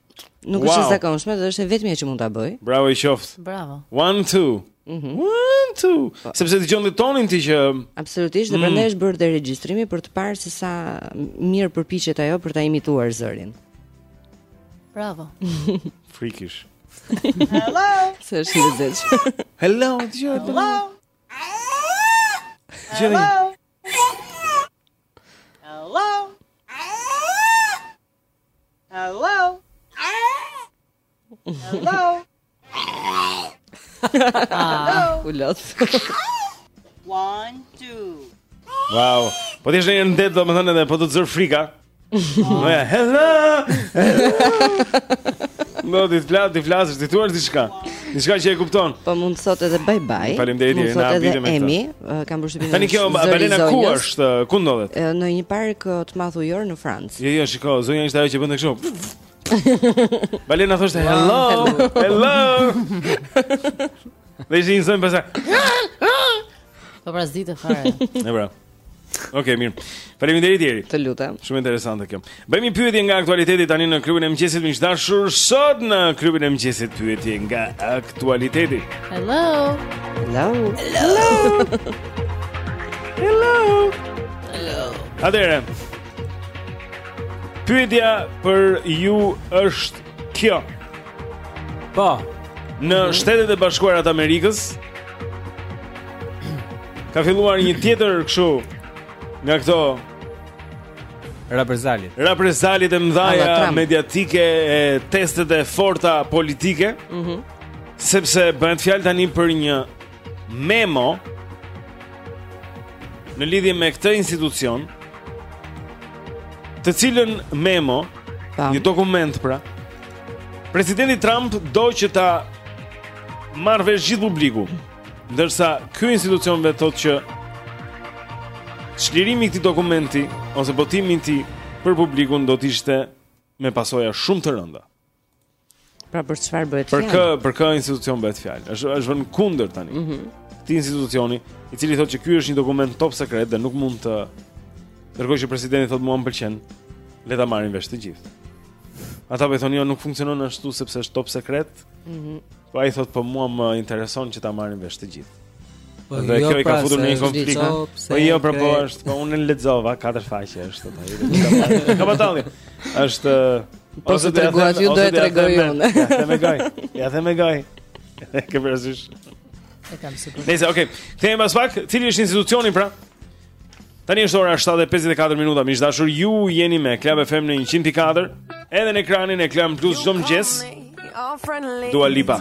[SPEAKER 3] Nuk është e zakonshme dhe është e vetmja që mund ta bëjë.
[SPEAKER 1] Bravo i qoftë.
[SPEAKER 6] Bravo.
[SPEAKER 1] 1 2. Mhm. 1 2. Po. Sepse dëgjon dhe tonin ti që
[SPEAKER 3] Absolutisht, dhe
[SPEAKER 1] mm.
[SPEAKER 3] prandaj është bërë dhe regjistrimi për të parë se sa mirë përpiqet ajo për ta imituar zërin.
[SPEAKER 6] Bravo.
[SPEAKER 1] Freakish.
[SPEAKER 18] Hello.
[SPEAKER 3] Sa është i dëgj.
[SPEAKER 1] Hello, dëgjoj.
[SPEAKER 18] Hello. Hello. Hello. Hello. Hello. Ah,
[SPEAKER 3] u lot.
[SPEAKER 18] One, two.
[SPEAKER 1] Wow. Po ti je në det, domethënë edhe po të zë frika. Më ja, hello. Më di të flas, t'i flasësh, t'i thuash diçka. Diçka që e kupton.
[SPEAKER 3] Po mund të thotë edhe bye bye.
[SPEAKER 1] Faleminderit Irina,
[SPEAKER 3] na
[SPEAKER 1] vitem me
[SPEAKER 3] Emi, kam përshtypjen.
[SPEAKER 1] Tani kjo Balena ku është? Ku ndodhet?
[SPEAKER 3] Në një park të madh ujor në Francë.
[SPEAKER 1] Jo, jo, shiko, zonja ishte ajo që bënte kështu. Balena thoshte hello, hello. Dhe ishte një zonjë pastaj.
[SPEAKER 6] Po pra s'di të fare.
[SPEAKER 1] E pra. Ok, mirë. Faleminderit Jeri.
[SPEAKER 3] Të lutem.
[SPEAKER 1] Shumë interesante kjo. Bëjmë një pyetje nga aktualiteti tani në klubin e mëngjesit miq të dashur. Sot në klubin e mëngjesit pyetje nga aktualiteti.
[SPEAKER 6] Hello.
[SPEAKER 3] Hello.
[SPEAKER 1] Hello. Hello. Hello. Atëherë, Pyetja për ju është kjo.
[SPEAKER 17] Po,
[SPEAKER 1] në mhm. Shtetet e Bashkuara të Amerikës ka filluar një tjetër kështu nga këto
[SPEAKER 17] raprezaljet.
[SPEAKER 1] Raprezaljet e
[SPEAKER 3] mëdha
[SPEAKER 1] mediatike e testet e forta politike.
[SPEAKER 3] Mhm.
[SPEAKER 1] Mm sepse bëhet fjalë tani për një memo në lidhje me këtë institucion, të cilën memo, Tam. një dokument pra, presidenti Trump do që ta marrë vesh gjithë publiku, ndërsa ky institucion vetë thotë që çlirimi i këtij dokumenti, ose botimi i tij për publikun do t'ishte me pasoja shumë të rënda.
[SPEAKER 3] Pra për çfarë bëhet fjalë?
[SPEAKER 1] Për kë, për kë institucion bëhet fjalë? Është është vënë kundër tani.
[SPEAKER 3] Mhm.
[SPEAKER 1] Mm Këtij institucioni, i cili thotë që ky është një dokument top sekret dhe nuk mund të ndërkohë që presidenti thotë mua më pëlqen, le ta marrin vesh të gjithë. Ata po thonë jo, nuk funksionon ashtu sepse është top sekret.
[SPEAKER 3] Mhm.
[SPEAKER 1] Mm Po ai thot po mua më intereson që ta marrin vesh të gjithë.
[SPEAKER 17] Po
[SPEAKER 1] dhe
[SPEAKER 17] jo,
[SPEAKER 1] kjo i ka
[SPEAKER 17] pra
[SPEAKER 1] futur në një konflikt. Po jo, pra po është, po unë lexova katër faqe është atë. Ka batalje. Është
[SPEAKER 3] Po se tregoj aty do e tregoj unë.
[SPEAKER 1] Ja them me gaj. Ja them me gaj. Ke parasysh?
[SPEAKER 6] E kam sipër.
[SPEAKER 1] Nëse, okay. Kthehemi pas pak. Cili është institucioni pra? Tani është ora 7:54 minuta, miq të dashur, ju jeni me Club FM në 100.4, edhe në ekranin e Klan Plus çdo mëngjes. Dua Lipa.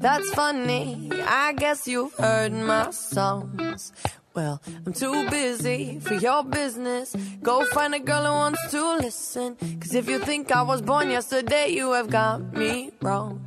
[SPEAKER 19] That's funny. I guess you heard my songs. Well, I'm too busy for your business. Go find a girl who wants to listen. Cause if you think I was born yesterday, you have got me wrong.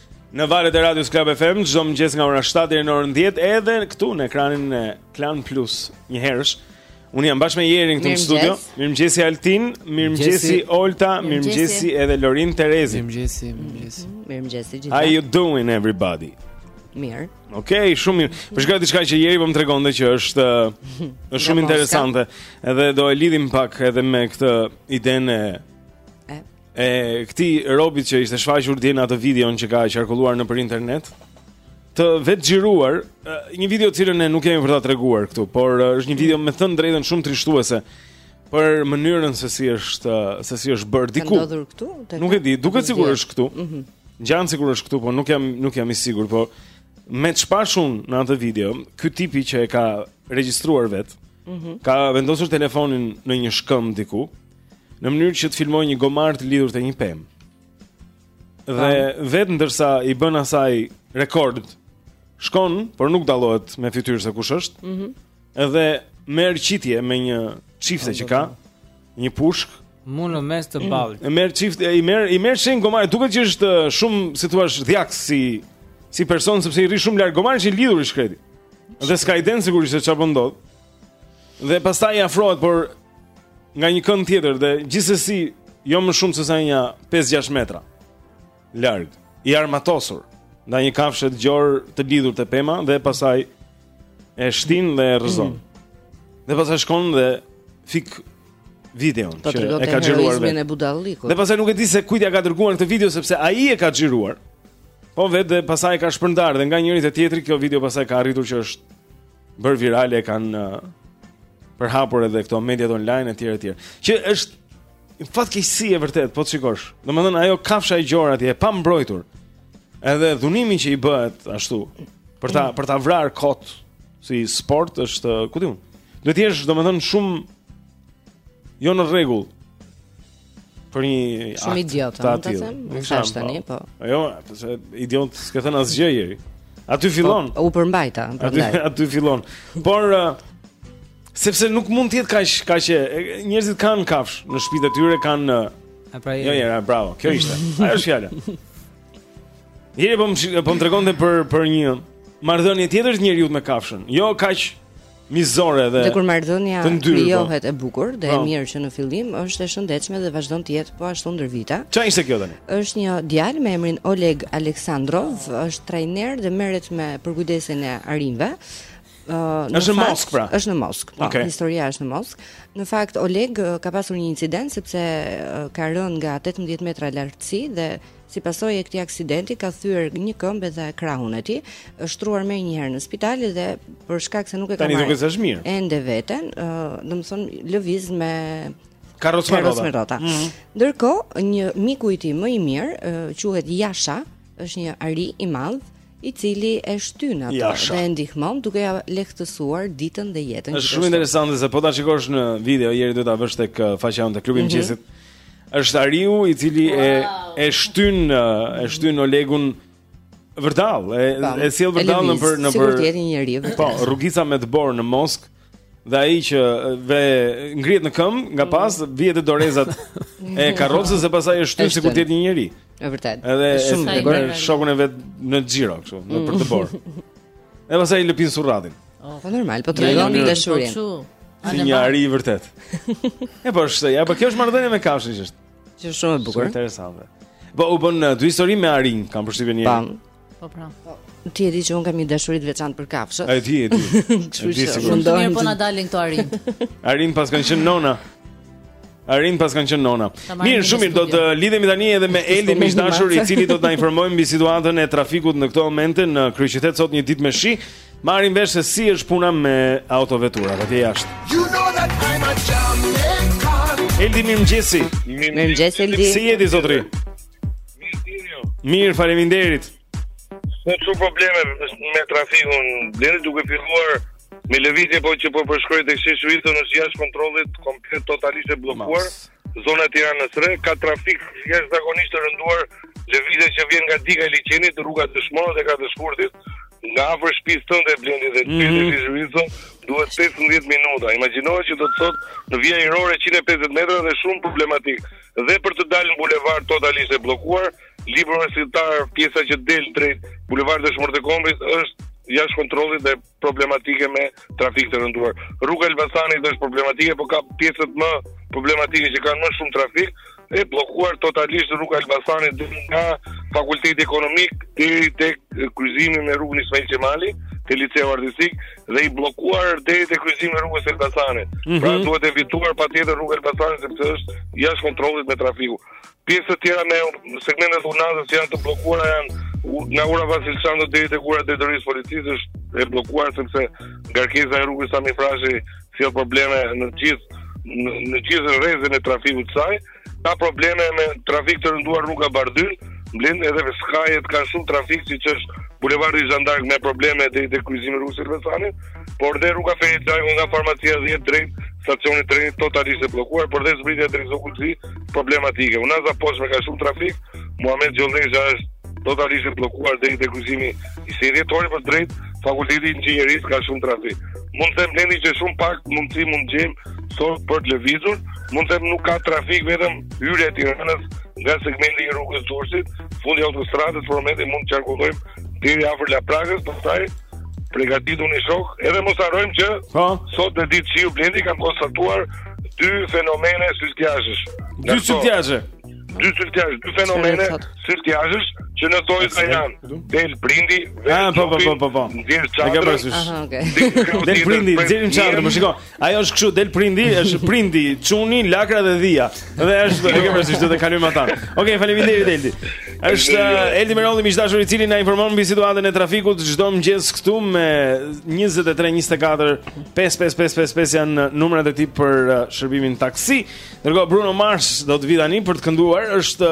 [SPEAKER 1] Në valët e radios Club FM, çdo mëngjes nga ora 7 deri në orën 10, edhe këtu në ekranin e Klan Plus, njëherësh. Unë jam bashkë me Jerin këtu në studio. Mirëmëngjesi Altin, mirëmëngjesi Olta, mirëmëngjesi edhe Lorin Terezi.
[SPEAKER 5] Mirëmëngjesi, mirëmëngjesi.
[SPEAKER 3] Mirëmëngjesi të
[SPEAKER 1] gjithë.
[SPEAKER 3] How
[SPEAKER 1] you doing everybody?
[SPEAKER 3] Mirë.
[SPEAKER 1] Okej, okay, shumë mirë. Po shikoja diçka që Jeri po më tregonte që është, është shumë interesante. Edhe do e lidhim pak edhe me këtë idenë e
[SPEAKER 3] e
[SPEAKER 1] këtij robit që ishte shfaqur dje në atë videon që ka qarkulluar nëpër internet të vetëxhiruar një video të cilën ne nuk kemi për ta treguar këtu, por është një video me thënë të drejtën shumë trishtuese për mënyrën se si është se si është bërë diku.
[SPEAKER 3] Ka ndodhur këtu?
[SPEAKER 1] Nuk e di, duket
[SPEAKER 3] sikur
[SPEAKER 1] është këtu. Ëh.
[SPEAKER 3] Mhm.
[SPEAKER 1] Gjan sikur është këtu, por nuk jam nuk jam i sigurt, po me ç'pashë unë në atë video, ky tipi që e ka regjistruar vetë,
[SPEAKER 3] mm -hmm.
[SPEAKER 1] ka vendosur telefonin në një shkëmb diku, Në mënyrë që të filmojë një gomar të lidhur te një pemë. Dhe vetë ndërsa i bën asaj rekord, shkon, por nuk dallohet me fytyrë se kush është.
[SPEAKER 3] Mhm.
[SPEAKER 1] Mm edhe merr qitje me një çifte që ka, një pushkë.
[SPEAKER 17] Mu në mes të ballit.
[SPEAKER 1] E merr çiften, i merr i merr shenjë gomarit, duket që është eh, shumë, si t'ia thuash, dhjaks si si person sepse i rri shumë larg gomarit që është i lidhur i shkreti. Dhe s'ka idenë sigurisht se çfarë po ndodh. Dhe pastaj i afrohet por nga një kënd tjetër dhe gjithsesi jo më shumë se sa një 5-6 metra larg, i armatosur nga një kafshë të gjorë të lidhur te pema dhe pastaj e shtin dhe e rrëzon. Mm. Dhe pastaj shkon dhe fik videon
[SPEAKER 3] po
[SPEAKER 1] që e ka xhiruar vetë. Dhe pastaj nuk e di se kujt ia ka dërguar këtë video sepse ai e ka xhiruar. Po vetë dhe pastaj e ka shpërndarë dhe nga njëri te tjetri kjo video pastaj ka arritur që është bërë virale e kanë përhapur edhe këto mediat online etj etj. Që është fatkeqësi e vërtetë, po të shikosh. Domethënë ajo kafsha e gjorë atje e pambrojtur. Edhe dhunimi që i bëhet ashtu për ta për ta vrarë kot si sport është, ku di unë. Duhet të jesh domethënë shumë jo në rregull. për një
[SPEAKER 3] shumë idiot, ta
[SPEAKER 1] të
[SPEAKER 3] them,
[SPEAKER 1] nuk
[SPEAKER 3] thashë tani, po. po.
[SPEAKER 1] Jo, se idiot s'ke thënë asgjë Jeri. Aty fillon.
[SPEAKER 3] Po, u përmbajta,
[SPEAKER 1] aty aty fillon. Por uh, sepse nuk mund të jetë kaq kaq njerëzit kanë kafshë në shtëpitë e tyre kanë uh,
[SPEAKER 17] A, pra
[SPEAKER 1] jo, jo, bravo. Kjo ishte. Ajo është fjala. Jeri po më po më tregonte për për një marrëdhënie tjetër të njeriu me kafshën. Jo kaq mizore dhe
[SPEAKER 3] Dhe kur marrëdhënia krijohet e bukur dhe e,
[SPEAKER 1] po,
[SPEAKER 3] mirë që në fillim është e shëndetshme dhe vazhdon të jetë po ashtu ndër vite.
[SPEAKER 1] Çfarë ishte kjo tani?
[SPEAKER 3] Është një djalë me emrin Oleg Aleksandrov, është trajner dhe merret me përkujdesjen e arinjve. Uh, në
[SPEAKER 1] është në Moskë pra.
[SPEAKER 3] Është në Moskë. Po,
[SPEAKER 1] okay.
[SPEAKER 3] historia është në Moskë. Në fakt Oleg ka pasur një incident sepse ka rënë nga 18 metra lartësi dhe Si pasojë e këtij aksidenti ka thyer një këmbë dhe krahun e tij, është shtruar menjëherë në spital dhe për shkak se nuk e ka marrë.
[SPEAKER 1] Tani duket se është mirë.
[SPEAKER 3] Ende veten, ë, domethënë lëviz me
[SPEAKER 1] karrocë me rrota.
[SPEAKER 3] rrota.
[SPEAKER 1] Mm -hmm.
[SPEAKER 3] Ndërkohë, një miku i tij më i mirë, quhet Jasha, është një ari i madh, i cili e shtyn atë
[SPEAKER 1] ja,
[SPEAKER 3] dhe e ndihmon duke ia lehtësuar ditën dhe jetën.
[SPEAKER 1] Është shumë interesante se po ta shikosh në video, Jeri duhet ta vësh tek uh, faqja jonë te klubi mm
[SPEAKER 3] -hmm.
[SPEAKER 1] mëngjesit. Është ariu i cili wow. e e shtyn uh, e shtyn Olegun vërdallë, e e sjell
[SPEAKER 3] vërdallë
[SPEAKER 1] nëpër nëpër
[SPEAKER 3] sikur t'jetë një njeri.
[SPEAKER 1] Po, rrugica me dëborë në Moskë. Dhe ai që vë re ngrihet në këmbë nga mm. pas, vihet te dorezat e karrocës dhe pastaj e shtyn sikur të jetë një njeri.
[SPEAKER 3] Është vërtet.
[SPEAKER 1] Edhe
[SPEAKER 3] shumë,
[SPEAKER 1] e bën shokun e vet në xhiro kështu, nëpër dëborë. Edhe pastaj i lëpin surratin.
[SPEAKER 3] Oh, po normal, po tregon dashurinë.
[SPEAKER 1] Po si një ari i vërtetë. E po është, ja po kjo është marrëdhënia me kafshën që është.
[SPEAKER 3] Që është shumë e bukur.
[SPEAKER 1] Shumë interesante. Po u bënë uh, dy histori me arin, kam përshtypjen një.
[SPEAKER 6] Po pra. Po.
[SPEAKER 3] Ti e di që unë kam një dashuri të veçantë për kafshët.
[SPEAKER 1] A, e di, e di.
[SPEAKER 3] Kështu që
[SPEAKER 1] mund
[SPEAKER 3] të
[SPEAKER 6] mirë po na dalin këta arinj.
[SPEAKER 1] Arin pas kanë qenë nona. Arin pas kanë qenë nona. Mirë, shumë mirë, do të lidhemi tani edhe me Eldin
[SPEAKER 3] me
[SPEAKER 1] dashuri, i cili do të na informojë mbi situatën e trafikut në këto momente në kryeqytet sot një ditë me shi. Marrim vesh se si është puna me autoveturat atje jashtë.
[SPEAKER 20] You know that I'm a champion.
[SPEAKER 1] Eldi mirëmëngjesi
[SPEAKER 3] Mirëmëngjesi Eldi
[SPEAKER 1] Si jeti zotëri? Mirë, faleminderit.
[SPEAKER 21] U çuam probleme me trafikun, deri duke filluar me lëvizje po që po përshkruaj tek sheshi Wilson është jashtë kontrollit, komplet totalisht e bllokuar. Zona e Tiranës së Re ka trafik jashtëzakonisht të rënduar lëvizja që vjen nga Diga e Liqenit, rruga Dëshmorët e Katër Shkurtit nga afër shtëpisë tënde Blendi dhe mm -hmm. Sheshi Wilson duhet 15 minuta. Imagjinojeni që do të thotë në vijë ajrore 150 metra dhe shumë problematik. dhe për të dalë në bulevard totalisht e bllokuar, libri universitar, pjesa që del drejt bulevardit Dëshmorët e Kombit është jashtë kontrollit dhe problematike me trafik të rënduar. Rruga Elbasanit është problematike, por ka pjesët më problematike që kanë më shumë trafik, e bllokuar totalisht rruga Elbasanit nga Fakulteti Ekonomik deri tek kryqëzimi me rrugën Ismail Qemali, te Liceu Artistik, dhe i bllokuar deri te kryqëzimi i rrugës Elbasanit.
[SPEAKER 1] Mm -hmm.
[SPEAKER 21] Pra duhet evituar patjetër rruga Elbasanit sepse është jashtë kontrollit me trafiku. Pjesë të tjera me segmentet e unazës që janë të bllokuara janë nga ura Vasil Shanto deri tek ura e drejtorisë policisë është e bllokuar sepse ngarkesa e rrugës Sami Frashëri sjell probleme në gjithë në, në gjithë rrezin e trafikut të saj. ka probleme me trafik të rënduar rruga Bardhyl, Blendi edhe skajet kanë shumë trafik siç është bulevardi Zhan d'Ark me probleme deri te kryqëzimi i rrugës Elbasanit, por dhe rruga Ferit Xhajku nga farmacia 10 drejt stacionit të trenit totalisht e bllokuar, por dhe zbritja drejt Zogut të Zi problematike. Unaza e poshtme ka shumë trafik, Muhamet Gjollesha është totalisht e bllokuar deri te kryqëzimi i 21 Dhjetorit për drejt Fakultetit të Inxhinierisë ka shumë trafik. Mund të them që shumë pak mundësi mund të gjejmë sot për të lëvizur, Mund të them nuk ka trafik vetëm hyrja e Tiranës nga segmenti i rrugës Durrësit, fundi i autostradës për momentin mund të qarkullojmë deri afër Laprakës, pastaj përgatituni shok, edhe mos harrojmë që
[SPEAKER 1] ha?
[SPEAKER 21] sot në ditë shiu Blendi kam konstatuar dy fenomene syltjazhësh.
[SPEAKER 1] Dy syltjazhe.
[SPEAKER 21] Dy syltjazhe, dy fenomene syltjazhësh që në toj sa janë del prindi
[SPEAKER 1] ah, po, po, po, po, po.
[SPEAKER 21] nxjerr çadrën.
[SPEAKER 3] Aha, okay.
[SPEAKER 1] Del prindi, nxjerrin çadrën, më shikoj. Ajo është kështu, del prindi, është prindi, çuni, lakra dhe dhia. Dhe është, e ke parasysh të kalojmë ata. Okej, okay, faleminderit Eldi. Është eh, Eldi Merolli miq të dashur i cili na informon mbi situatën e trafikut çdo mëngjes këtu me 23 24 55555 janë numrat e tij për eh, shërbimin taksi. Ndërkohë Bruno Mars do të vi tani për të kënduar, është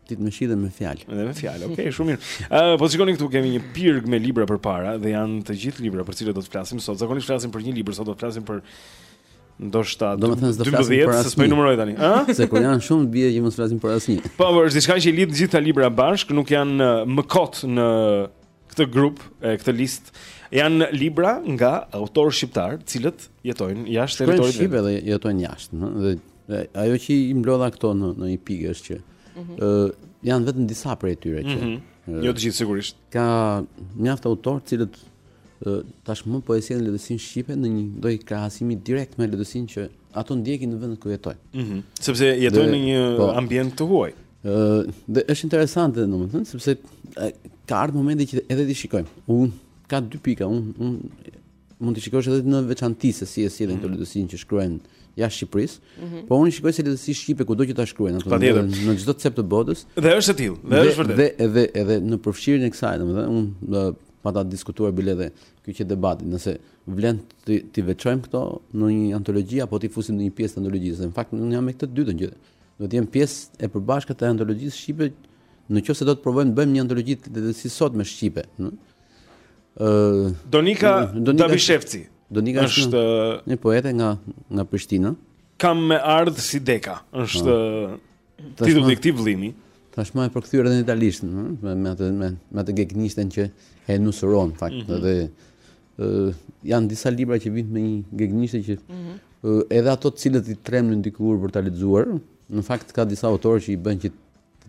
[SPEAKER 1] Ditë me shi
[SPEAKER 5] dhe me fjalë.
[SPEAKER 1] Edhe me fjalë. Okej, okay, shumë mirë. Ë, uh, po shikoni këtu kemi një pirg me libra përpara dhe janë të gjithë libra për të cilët do të flasim sot. Zakonisht flasim për një libër, sot do të flasim për ndoshta
[SPEAKER 5] domethënë s'do të flasim për asnjë.
[SPEAKER 1] Po numëroj tani. Ë?
[SPEAKER 5] Se kur janë shumë i bie që mos flasim për asnjë.
[SPEAKER 1] Po, po është diçka që i lidh të gjithë librat bashkë, nuk janë uh, më kot në këtë grup, e këtë listë. Janë libra nga autorë shqiptarë, të cilët jetojnë jashtë territorit
[SPEAKER 5] shqiptar, jetojnë jashtë, ëh, dhe Ajo që i mblodha këto në në një pikë është që ë mm -hmm. janë vetëm disa prej tyre që
[SPEAKER 1] mm
[SPEAKER 5] -hmm.
[SPEAKER 1] jo të gjithë sigurisht.
[SPEAKER 5] Ka mjaft autorë të cilët tashmë po e sjellin letërsinë shqipe në një lloj krahasimi direkt me letërsinë që ato ndjekin në vendet ku jetojnë.
[SPEAKER 1] Ëh, mm -hmm. sepse jetojnë në një
[SPEAKER 5] po,
[SPEAKER 1] ambient të huaj.
[SPEAKER 5] Ëh, dhe është interesante domethënë sepse ka ardhur momenti që edhe t'i shikojmë. Unë ka dy pika, unë un, mund të shikosh edhe në veçanti se si e sjellin mm. letërsinë që shkruajnë jashtë Shqipërisë,
[SPEAKER 1] mm
[SPEAKER 5] -hmm. por unë shikoj si letërsi shqipe kudo që ta shkruajnë ato në çdo cep të botës.
[SPEAKER 1] Dhe është e tillë, dhe është vërtet.
[SPEAKER 5] Dhe edhe edhe në përfshirjen e kësaj, domethënë unë pa ta diskutuar bile dhe ky që debati, nëse vlen t'i, t'i veçojmë këto në një antologji apo t'i fusim në një pjesë të antologjisë. Në fakt unë jam me këtë dytën që do të jenë pjesë e përbashkët të antologjisë shqipe, nëse do të provojmë të bëjmë një antologji të së sotme shqipe, ëh.
[SPEAKER 1] Donika Dabishevci.
[SPEAKER 5] Donika është një poete nga nga Prishtina.
[SPEAKER 1] Kam me ardh si deka, është
[SPEAKER 5] po.
[SPEAKER 1] titulli i këtij vëllimi.
[SPEAKER 5] Tashmë e përkthyer edhe në italisht, me me atë me, me atë gegnishten që e nusuron fakt
[SPEAKER 1] mm -hmm.
[SPEAKER 5] dhe ë janë disa libra që vijnë me një gegnishte që
[SPEAKER 3] mm
[SPEAKER 5] -hmm. edhe ato të cilët i trembnin dikur për ta lexuar, në fakt ka disa autorë që i bën që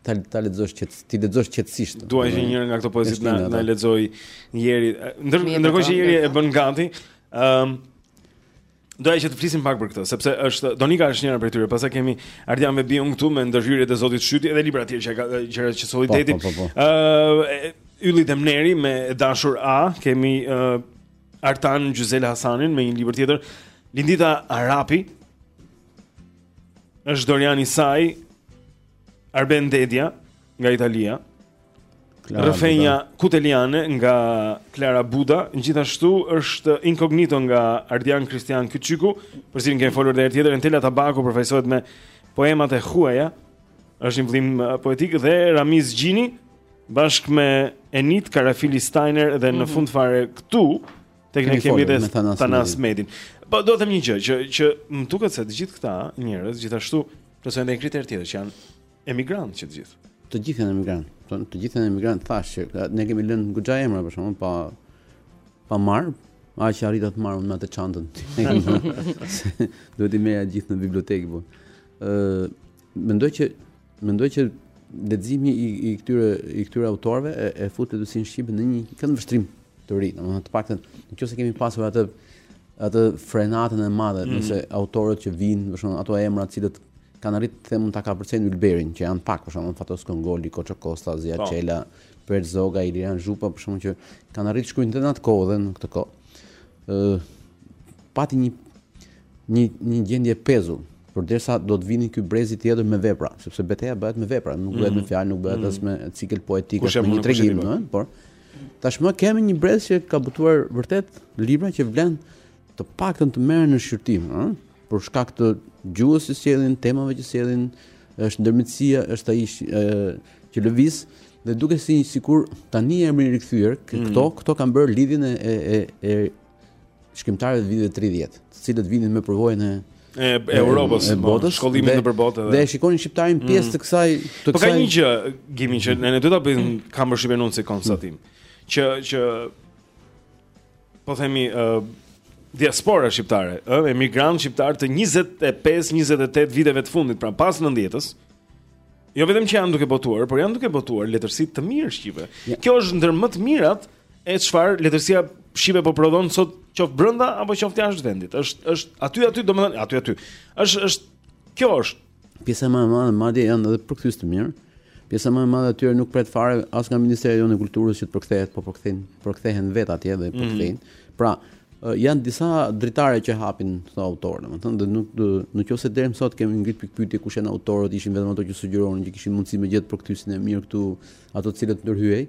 [SPEAKER 5] ta ta lexosh që t'i lexosh qetësisht.
[SPEAKER 1] Dua që njërën nga këto
[SPEAKER 5] poezi
[SPEAKER 1] na na lexojë njëri ndër ndërkohë që
[SPEAKER 3] njëri
[SPEAKER 1] e bën gati. Ëm um, doja që të flisim pak për këtë, sepse është Donika është njëra prej tyre, pastaj kemi Ardian Vehbiun këtu me ndërhyrjet e Zotit Shyti dhe libra të tjerë që ka gjëra që solli
[SPEAKER 5] po, deti. Po, po,
[SPEAKER 1] Ë Ylli Demneri me Dashur A, kemi uh, Artan Gjyzel Hasanin me një libër tjetër, Lindita Arapi. Është Darien Levani, Arben Dedja nga Italia. Rrëfenja Kuteliane nga Klara Buda Gjithashtu është inkognito nga Ardian Kristian Kyçyku për të cilin kemi folur dhe herë tjetër Entela Tabaku përfaqësohet me poemat E huaja është një vëllim uh, poetik Dhe Ramiz Gjini bashkë me Enit Karafili Steiner Dhe në
[SPEAKER 5] mhm.
[SPEAKER 1] fund fare këtu Tek ne
[SPEAKER 5] kemi
[SPEAKER 1] dhe
[SPEAKER 5] Thanas Medin.
[SPEAKER 1] Po do të them një gjë që që më duket se të gjithë këta njerëz gjithashtu plotësojnë një kriter tjetër që janë emigrantë që të gjithë.
[SPEAKER 5] Të gjithë janë emigrantë. Po, të gjithë janë emigrantë thash që ne kemi lënë goxha emra për shembull pa pa marrë, aq arrita të marr unë me atë çantën. Duhet t'i marr gjithë në bibliotekë po. Ë mendoj që Mendoj që leximi i, i këtyre i këtyre autorëve e, e fut letërsinë shqipe në një këndvështrim të ri, domethënë të paktën nëse kemi pasur atë atë frenatën e madhe,
[SPEAKER 1] mm.
[SPEAKER 5] nëse autorët që vijnë, për shembull, ato emra të cilët kanë arrit të themi ta kapërcejnë Ylberin, që janë pak, për shembull, Fatos Kongoli, Koço Kosta, Zija
[SPEAKER 1] po.
[SPEAKER 5] Çela, Preç Zogaj, Ilirian Zhupa, për shembull, që kanë arrit të shkruajnë edhe në atë kohë dhe në këtë kohë. ë pati një Një një gjendje pezull, por derisa do të vinte ky brezi tjetër me vepra, sepse beteja bëhet me vepra, nuk bëhet me
[SPEAKER 1] mm.
[SPEAKER 5] fjalë, nuk bëhet
[SPEAKER 1] mm.
[SPEAKER 5] as me cikël poetik, as me një tregim, ëh, por tashmë kemi një brez që ka botuar vërtet libra që vlen të paktën të merren në shqyrtim, ëh, për shkak të gjuhës që sjellin, temave që sjellin, është ndërmjetësia, është ai që lëviz dhe duket sikur tani jemi rikthyer,
[SPEAKER 1] mm.
[SPEAKER 5] këto këto kanë bërë lidhjen e e e shkrimtarëve të viteve 30, të cilët vinin me përvojën e
[SPEAKER 1] e Europës,
[SPEAKER 5] e
[SPEAKER 1] po,
[SPEAKER 5] botës,
[SPEAKER 1] shkollimin nëpër botë edhe.
[SPEAKER 5] Dhe e shikonin shqiptarin
[SPEAKER 1] mm.
[SPEAKER 5] pjesë të kësaj, të kësaj.
[SPEAKER 1] Po ka një gjë, Gimi, që ne do ta bëjmë mm. kam përshtypjen unë si konstatim, që që po themi ë uh, diaspora shqiptare, ë uh, emigrantët shqiptarë të 25-28 viteve të fundit, pra pas 90-s, Jo vetëm që janë duke botuar, por janë duke botuar letërsi të mirë shqipe. Ja. Kjo është ndër më të mirat e çfarë letërsia shqipe po prodhon sot qoftë brenda apo qoftë jashtë vendit. Është është aty aty domethënë aty aty. Është është kjo është
[SPEAKER 5] pjesa më e madhe, madje janë edhe përkthyes të mirë. Pjesa më e madhe aty nuk pret fare as nga Ministria jonë e Kulturës që të përkthehet, po përkthejnë, përkthehen vetë atje dhe mhm. përkthejnë. Mm -hmm. Pra, janë disa dritare që hapin këto autorë, domethënë dhe nuk do në qoftë se deri më sot kemi ngrit pikëpyetje kush janë autorët, ishin vetëm ato që sugjeronin që kishin mundësi me gjetë përkthyesin e mirë këtu, ato të cilët
[SPEAKER 3] ndërhynin.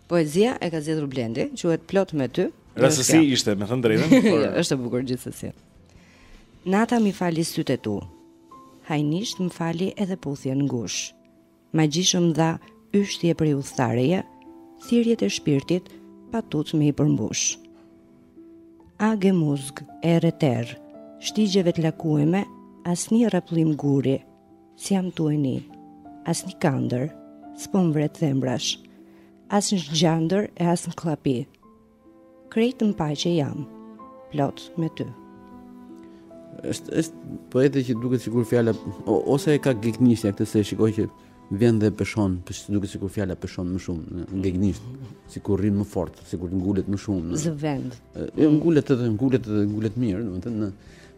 [SPEAKER 3] Poezia e ka zgjedhur Blendi, quhet Plot me ty.
[SPEAKER 1] Rastësi ishte, me thënë drejtën, por
[SPEAKER 3] është e bukur gjithsesi. Nata m'i fali sytë e tu. Hajnisht më fali edhe puthjen ngush. Magjishëm m'dha yshtje prej udhëtareje, thirrjet e shpirtit pa tut me i përmbush. Ag e muzg errete, shtigjeve të lakueme, asnjë rrapllim guri, S'jam tue ni, asnjë kandërr, s'po më vret thembrash, asnjë n'andërr e as në klapi. Krejt në paqe jam, plot me ty.
[SPEAKER 5] Është është poete që duket sikur fjala ose e ka gegnishtja këtë se shikoj që vjen dhe peshon, duket sikur fjala peshon më shumë në gegnisht, sikur rrin më fort, sikur ngulet më shumë
[SPEAKER 3] zë
[SPEAKER 5] vend. Jo ngulet edhe ngulet edhe ngulet mirë, domethënë në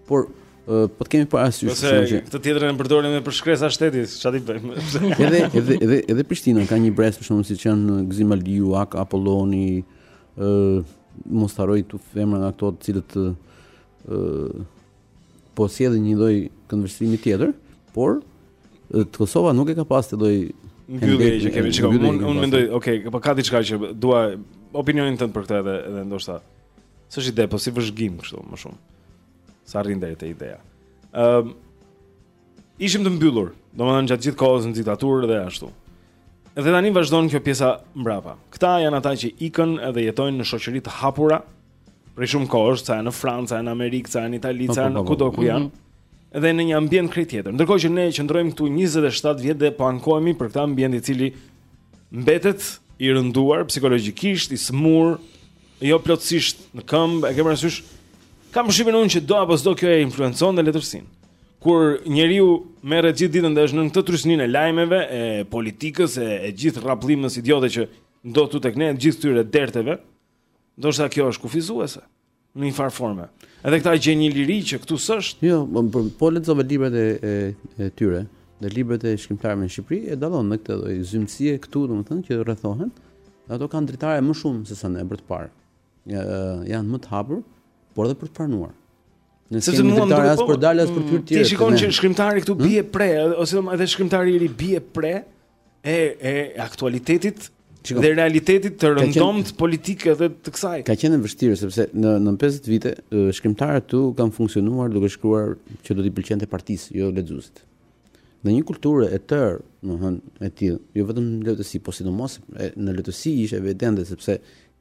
[SPEAKER 5] por Po të kemi parasysh se
[SPEAKER 1] këtë tjetrën e përdorim edhe për shkresa shteti, çfarë t'i bëjmë.
[SPEAKER 5] Edhe edhe edhe edhe Prishtina ka një brez për shembull siç janë Gzim Aliu, Ag Apolloni, ë mos harroj dhe femra nga ato të cilët ë po sjellin një lloj këndvështrimi tjetër, por te Kosova nuk e ka pas atë lloj
[SPEAKER 1] mbyllje që kemi
[SPEAKER 5] çka.
[SPEAKER 1] Unë
[SPEAKER 5] un
[SPEAKER 1] mendoj, ok, po ka diçka që dua opinionin tënd për këtë edhe edhe ndoshta. S'është ide, po si vëzhgim kështu më shumë. S'arrin deri te ideja. Ëm ishim të mbyllur, domethënë gjatë gjithë kohës në diktaturë dhe ashtu. Dhe tani vazhdon kjo pjesa mbrapa. Këta janë ata që ikën dhe jetojnë në shoqëri të hapura prej shumë kohësh, ca në Francë, ca në Amerikë, ca në Itali,
[SPEAKER 5] po,
[SPEAKER 1] ca
[SPEAKER 5] po,
[SPEAKER 1] në
[SPEAKER 5] po,
[SPEAKER 1] kudo ku janë. Mhm. Dhe në një ambient krejt tjetër. Ndërkohë që ne qëndrojmë këtu 27 vjet dhe po ankohemi për këtë ambient i cili mbetet i rënduar psikologjikisht, i smurë, Jo plotësisht në këmbë, e ke parasysh? Kam përshtypjen unë që do apo s'do kjo e influencon dhe letërsinë. Kur njeriu merret gjithë ditën dhe është nën këtë trysninë e lajmeve, e politikës, e, e gjithë rrapllimës idiote që ndodh tu tek ne, gjithë këtyre derteve, ndoshta kjo është kufizuese në një farë forme. Edhe këta gjejnë një liri që këtu s'është.
[SPEAKER 5] Jo, po, po, po lexove librat e, e, e tyre, dhe librat e shkrimtarëve në Shqipëri e dallon më këtë lloj zymësie këtu, domethënë që rrethohen, Ato kanë dritare më shumë se sa ne për të parë. Janë më të hapur, por edhe për të pranuar. Ne
[SPEAKER 1] s'kemi
[SPEAKER 5] dritare as për dalë as për
[SPEAKER 1] të
[SPEAKER 5] hyrë
[SPEAKER 1] mm,
[SPEAKER 5] tjetër.
[SPEAKER 1] Ti
[SPEAKER 5] shikon
[SPEAKER 1] që shkrimtari këtu bie hm? pre, ose edhe shkrimtari i ri bie pre e e aktualitetit dhe realitetit të rëndomtë politike dhe të kësaj.
[SPEAKER 5] Ka qenë e vështirë sepse në në 50 vite shkrimtarët këtu kanë funksionuar duke shkruar që do t'i pëlqente partisë, jo lexuesit. Dhe një kulturë e tërë, domethënë e tillë, jo vetëm në letërsi, po sidomos në letërsi ishte evidente sepse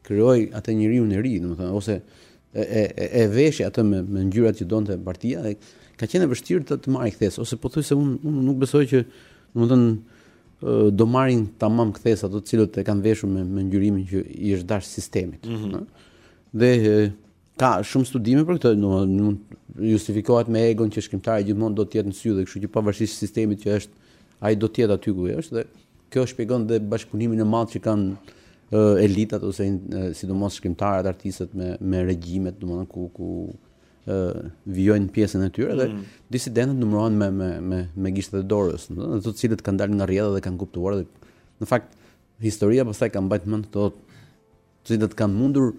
[SPEAKER 5] krijoi atë njeriun e ri, domethënë ose e e e, e veshi atë me me ngjyrat që donte partia dhe ka qenë e vështirë të të marrë kthesë ose pothuajse unë un, nuk besoj që domethënë do marrin tamam kthesë ato të cilët e kanë veshur me me ngjyrimin që i është dash sistemit.
[SPEAKER 1] Mm
[SPEAKER 5] -hmm. Dhe Ka shumë studime për këtë, domethënë mund të justifikohet me egon që shkrimtari gjithmonë do të jetë në sy dhe kështu që pavarësisht sistemit që është, ai do të jetë aty ku është dhe kjo shpjegon dhe bashkëpunimin e madh që kanë uh, elitat ose uh, sidomos shkrimtarët, artistët me me regjimet, domethënë ku ku uh, vijojnë pjesën e tyre dhe
[SPEAKER 1] mm.
[SPEAKER 5] disidentët numërohen me me me me gishtat e dorës, domethënë ato të cilët kanë dalë nga rrjedha dhe kanë kuptuar dhe në fakt historia pastaj ka mbajt mend këto Të cilët kanë mundur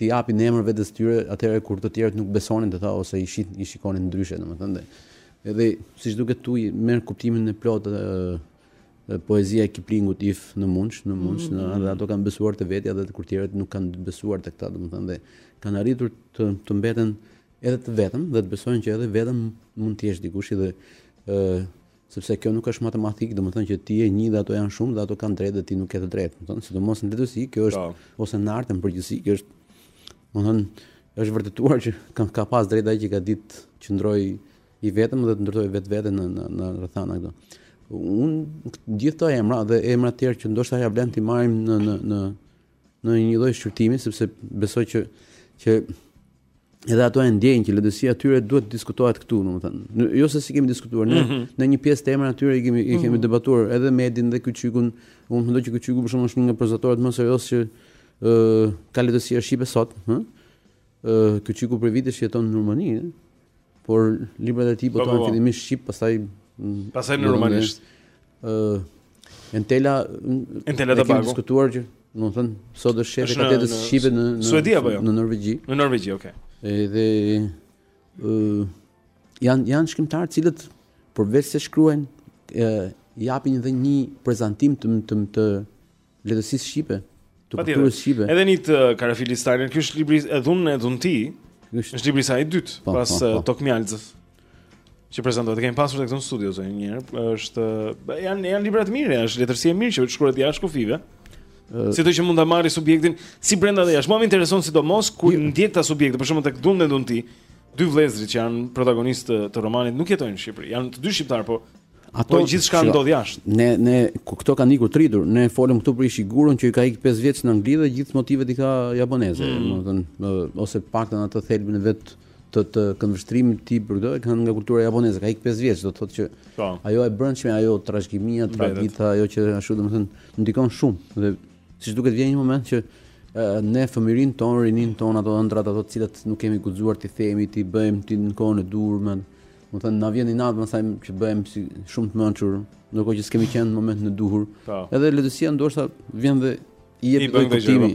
[SPEAKER 5] t'i japin emër vetes së tyre atëherë kur të tjerët nuk besonin te ta ose i shih i shikonin ndryshe domethënë dhe edhe siç duket këtu e merr kuptimin e plotë poezia e Kiplingut If, Në mundsh, Në mundsh mm
[SPEAKER 1] -hmm.
[SPEAKER 5] dhe ato kanë besuar te vetja dhe kur tjerët nuk kanë besuar tek ta domethënë dhe kanë arritur të të mbeten edhe të vetëm dhe të besojnë që edhe vetëm mund të jesh dikush dhe ë Sepse kjo nuk është matematikë, domethënë që ti je një dhe ato janë shumë dhe ato kanë të drejtë dhe ti nuk ke të drejtë, domethënë, sidomos në letërsi, kjo është
[SPEAKER 1] po.
[SPEAKER 5] ose në art në përgjithësi, kjo është domethënë është vërtetuar që ka, ka pas të drejtë ai që ka dit të qëndrojë i vetëm dhe të ndërtojë vetveten në, në, në rrethana këto. Janë gjithë këto emra dhe emra të tjerë që ndoshta ia vlen t'i marrim në, në, në, në një lloj shqyrtimi, sepse besoj që, që edhe ato e ndjejnë që letërsia e tyre duhet të diskutohet këtu, domethënë. Jo se s'i kemi diskutuar, ne
[SPEAKER 1] mm -hmm.
[SPEAKER 5] në një pjesë të emrave të tyre i kemi i kemi
[SPEAKER 1] mm -hmm.
[SPEAKER 5] debatuar edhe Medin dhe Kyçykun. Unë mendoj që Kyçyku për shembull është një nga prozatorët më seriozë që ë uh, ka letërsia shqipe sot, ëh. Ëh, uh, Kyçyku prej vitesh jeton në Rumani, ëh. Por librat e tij botohen fillimisht shqip, pastaj mm,
[SPEAKER 1] pastaj në rumanisht.
[SPEAKER 5] ë uh,
[SPEAKER 1] Entela
[SPEAKER 5] Entela
[SPEAKER 1] Tabaku.
[SPEAKER 5] Diskutuar që, domethënë, sot është
[SPEAKER 1] shefe
[SPEAKER 5] e
[SPEAKER 1] katedrës
[SPEAKER 5] shqipe në në
[SPEAKER 1] Suedi apo jo?
[SPEAKER 5] Në Norvegji.
[SPEAKER 1] Në Norvegji, okay.
[SPEAKER 5] Edhe ë uh, janë janë shkrimtarë të cilët përveç se shkruajnë, ë uh, japin edhe një prezantim të të të Letërsisë shqipe, të kulturës shqipe.
[SPEAKER 1] Edhe Enit Karafili Steiner, ky është libri Dhunë e dhunti. Është libri i saj i dytë
[SPEAKER 5] po,
[SPEAKER 1] pas
[SPEAKER 5] po, po.
[SPEAKER 1] Tokë mjalcës. Që prezantohet, e kemi pasur tek në studio zonjën një herë. Është janë janë libra të mirë, është letërsi e mirë që shkruhet jashtë kufijve. Sido që mund ta marrë subjektin si brenda dhe jashtë. Mua më intereson sidomos kur ndjek subjektin, për shembull tek Dhunë e dhunti. Dy vëllezërit që janë protagonistë të romanit nuk jetojnë në Shqipëri. Janë të dy shqiptarë, po Ato po gjithçka ndodh jashtë.
[SPEAKER 5] Ne ne këto kanë ikur të rritur. Ne folëm këtu për Ishiguron që ka ikur 5 vjet në Angli dhe gjithë motivet i ka japoneze,
[SPEAKER 1] mm.
[SPEAKER 5] domethënë ose të paktën atë thelbin e vet të të këndvështrimit të tij për jetën e ka nga kultura japoneze, ka ikë 5 vjet, do të thotë që
[SPEAKER 1] po.
[SPEAKER 5] ajo e brendshme, ajo trashëgimia, tradita, ajo që ashtu domethënë ndikon shumë dhe siç duket vjen një moment që ne fëmijërinë tonë, rininë tonë, ato ëndrat, ato të cilat nuk kemi guxuar t'i themi, t'i bëjmë, t'i në kohën e duhur, Domethënë, na vjen inat, më thonë që bëhemi si shumë të mençur, ndërkohë që s'kemi qenë në momentin e duhur.
[SPEAKER 1] Po.
[SPEAKER 5] Edhe letërsia ndoshta vjen dhe i jep
[SPEAKER 1] këtë kuptim.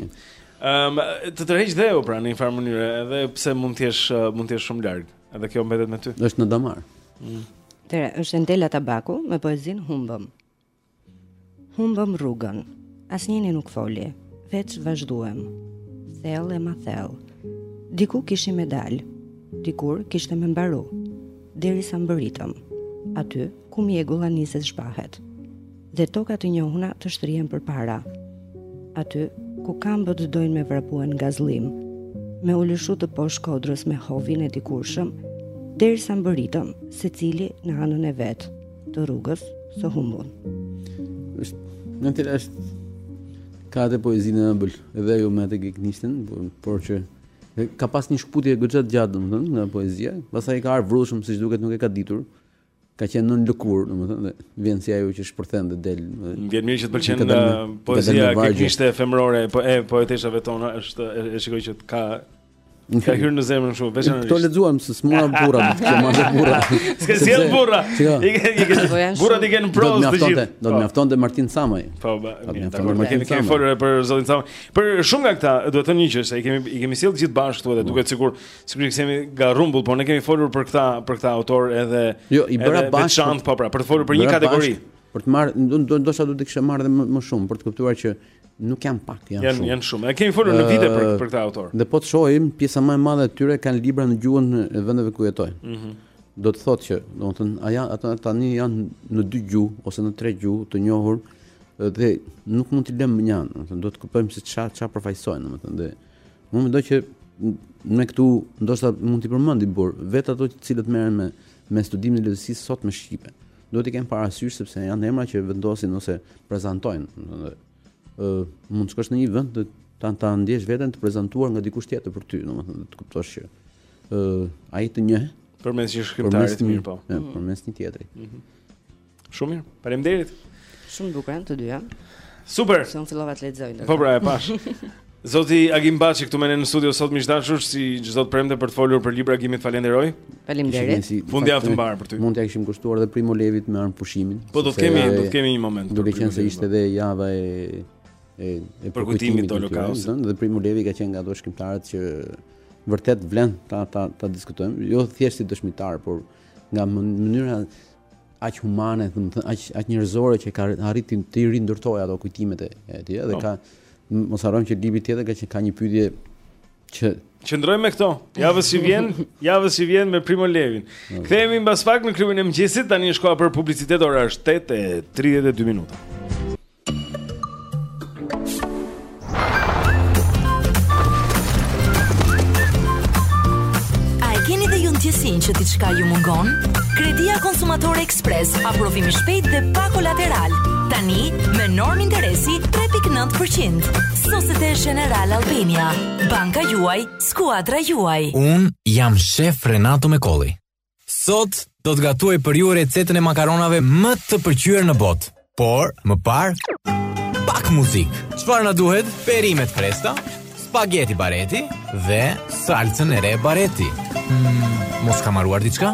[SPEAKER 1] Ëm, të tërheq dheu pra në një farë mënyre, edhe pse mund të jesh mund të jesh shumë larg, edhe kjo mbetet me ty.
[SPEAKER 5] Është në damar.
[SPEAKER 1] Mm.
[SPEAKER 3] Atëherë, është Entela Tabaku me poezinë Humbëm. Humbëm rrugën. Asnjeni nuk foli, veç vazhduem. Thellë e ma thellë. Diku kishim me dal. Dikur kishte me mbaru. Derisa mbërritëm. Aty ku mjegulla nis e zhbahet. Dhe toka të njohuna të shtrihen përpara. Aty ku kambët dojnë me vrapue n'gazëllim. Me u lëshu teposhtë kodrës me hovin e dikurshëm, derisa mbërritëm, secili në anën e vet. të rrugës së humbun.
[SPEAKER 5] Është në të është ka atë poezinë e ëmbël, edhe ajo me atë gegnishten, por, por që ka pas një shkputje goxha të gjatë domethënë nga poezia, pastaj ka ardhur vrullshëm siç duket nuk e ka ditur. Ka qenë nën lëkurë, domethënë, dhe vjen si ajo që shpërthen dhe del.
[SPEAKER 1] Më vjen mirë që të pëlqen uh, poezia gegnishte femërore, po e poeteshave tona është e, e shikoj që ka Më ka hyrë në zemër
[SPEAKER 5] kështu,
[SPEAKER 1] veçanërisht.
[SPEAKER 5] Këto lexuam se s'mora burra, që ma të burra.
[SPEAKER 1] S'ka sjell burra. Burrat i kanë prozë të gjithë.
[SPEAKER 5] Do të po. mjaftonte Martin Camaj.
[SPEAKER 1] Po, po.
[SPEAKER 5] Do të mjaftonte Martin
[SPEAKER 1] Camaj. Kemi folur për zotin Camaj. Për shumë nga këta, duhet thënë një gjë, se i kemi i kemi sjell të gjithë bashkë këtu edhe po. duket sikur sikur i kemi grumbull, por ne kemi folur për këta, për këta autorë edhe
[SPEAKER 5] Jo, i bëra bashkë.
[SPEAKER 1] Edhe po, pra, për të folur për një kategori.
[SPEAKER 5] Për të marrë, ndoshta do të kisha marrë edhe më shumë për të kuptuar që Nuk janë pak, janë shumë.
[SPEAKER 1] Janë shumë. E kemi folur në vite për për këta autorë.
[SPEAKER 5] Dhe po të shohim, pjesa më e madhe e tyre kanë libra në gjuhën e vendeve ku jetojnë.
[SPEAKER 1] Ëh.
[SPEAKER 5] Mm Do të thotë që, domethënë, a janë ata tani janë në dy gjuhë ose në tre gjuhë të njohur dhe nuk mund t'i lëmë mënjanë, domethënë, do të kuptojmë se ç'a ç'a përfaqësojnë, domethënë, dhe unë mendoj që me këtu ndoshta mund t'i përmendim, por vetë ato të cilët merren me me studimin e letërsisë së sotme shqipe. Duhet t'i kenë parasysh sepse janë emra që vendosin ose prezantojnë, domethënë ë mund të shkosh në një vend të ta ta ndjesh veten të prezantuar nga dikush tjetër për ty, domethënë të kuptosh që ë ai të njeh
[SPEAKER 1] përmes një shkrimtari
[SPEAKER 5] të
[SPEAKER 1] mirë po.
[SPEAKER 5] Ja, mm. përmes një tjetri. Mm -hmm.
[SPEAKER 1] Shumë mirë. Faleminderit.
[SPEAKER 3] Shumë bukur të dyja.
[SPEAKER 1] Super.
[SPEAKER 3] Shumë fillova të lexoj.
[SPEAKER 1] Po pra, e pashë. Zoti Agim Baçi këtu me ne në studio sot miq të dashur si çdo të premte për të folur për libra Agim, të falenderoj.
[SPEAKER 3] Faleminderit.
[SPEAKER 1] Fundjavë të mbarë për ty.
[SPEAKER 5] Mund t'ia kishim kushtuar edhe Primo Levit me Armëpushimin.
[SPEAKER 1] Po do të kemi do të kemi një moment.
[SPEAKER 5] Duke qenë se ishte edhe java e e e
[SPEAKER 1] përkujtimit të Holokaustit
[SPEAKER 5] dhe Primo Levi ka qenë nga ato shkrimtarët që vërtet vlen ta ta ta diskutojmë, jo thjesht si dëshmitar, por nga mënyra aq humane, domethënë aq aq njerëzore që ka arritur t'i rindërtojë ato kujtimet e tij dhe
[SPEAKER 1] po.
[SPEAKER 5] ka mos harrojmë që libri tjetër ka që ka një pyetje që
[SPEAKER 1] qëndrojmë me këto. Javës që vjen, javës që vjen me Primo Levin. Po. Kthehemi mbas pak në klubin e mëngjesit, tani është koha për publicitet, ora është 8:32 minuta.
[SPEAKER 22] A e keni dhe ju ndjesinë që diçka ju mungon? Kredia Konsumatore Express, aprovim i shpejtë dhe pa kolateral. Tani, me normë interesi 3.9%. Societe Generale Albania, banka juaj, skuadra juaj.
[SPEAKER 23] Unë jam shef Renato Mekolli. Sot do të gatuaj për ju recetën e makaronave më të pëlqyer në botë. Por, më parë, pak muzikë. Çfarë na duhet? Perime të freskëta, spaghetti bareti dhe salcën e re bareti. Mm, mos kam harruar diçka?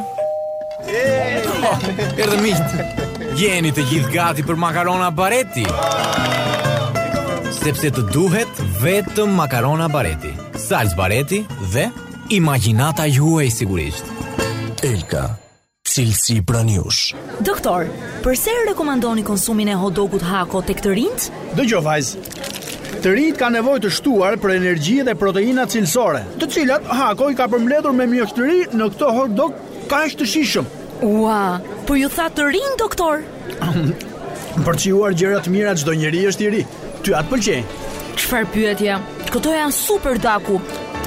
[SPEAKER 23] Erdhë miqtë. Jeni të gjithë gati për makarona bareti. Sepse të duhet vetëm makarona bareti, salcë bareti dhe Imagjinata juaj sigurisht.
[SPEAKER 24] Elka, cilësi pranë jush.
[SPEAKER 22] Doktor, përse e rekomandoni konsumin e hot dogut hako tek të rinjtë?
[SPEAKER 25] Dëgjo vajzë. Të rinjtë kanë nevojë të shtuar për energji dhe proteina cilësore, të cilat hako i ka përmbledhur me mjeshtëri në këtë hot dog kaq të shijshëm.
[SPEAKER 22] Ua, po ju thatë të rinjtë, doktor.
[SPEAKER 25] Për të shijuar gjëra të mira çdo njeri është i ri. Ty a të pëlqen.
[SPEAKER 22] Çfarë pyetje? Këto janë super daku.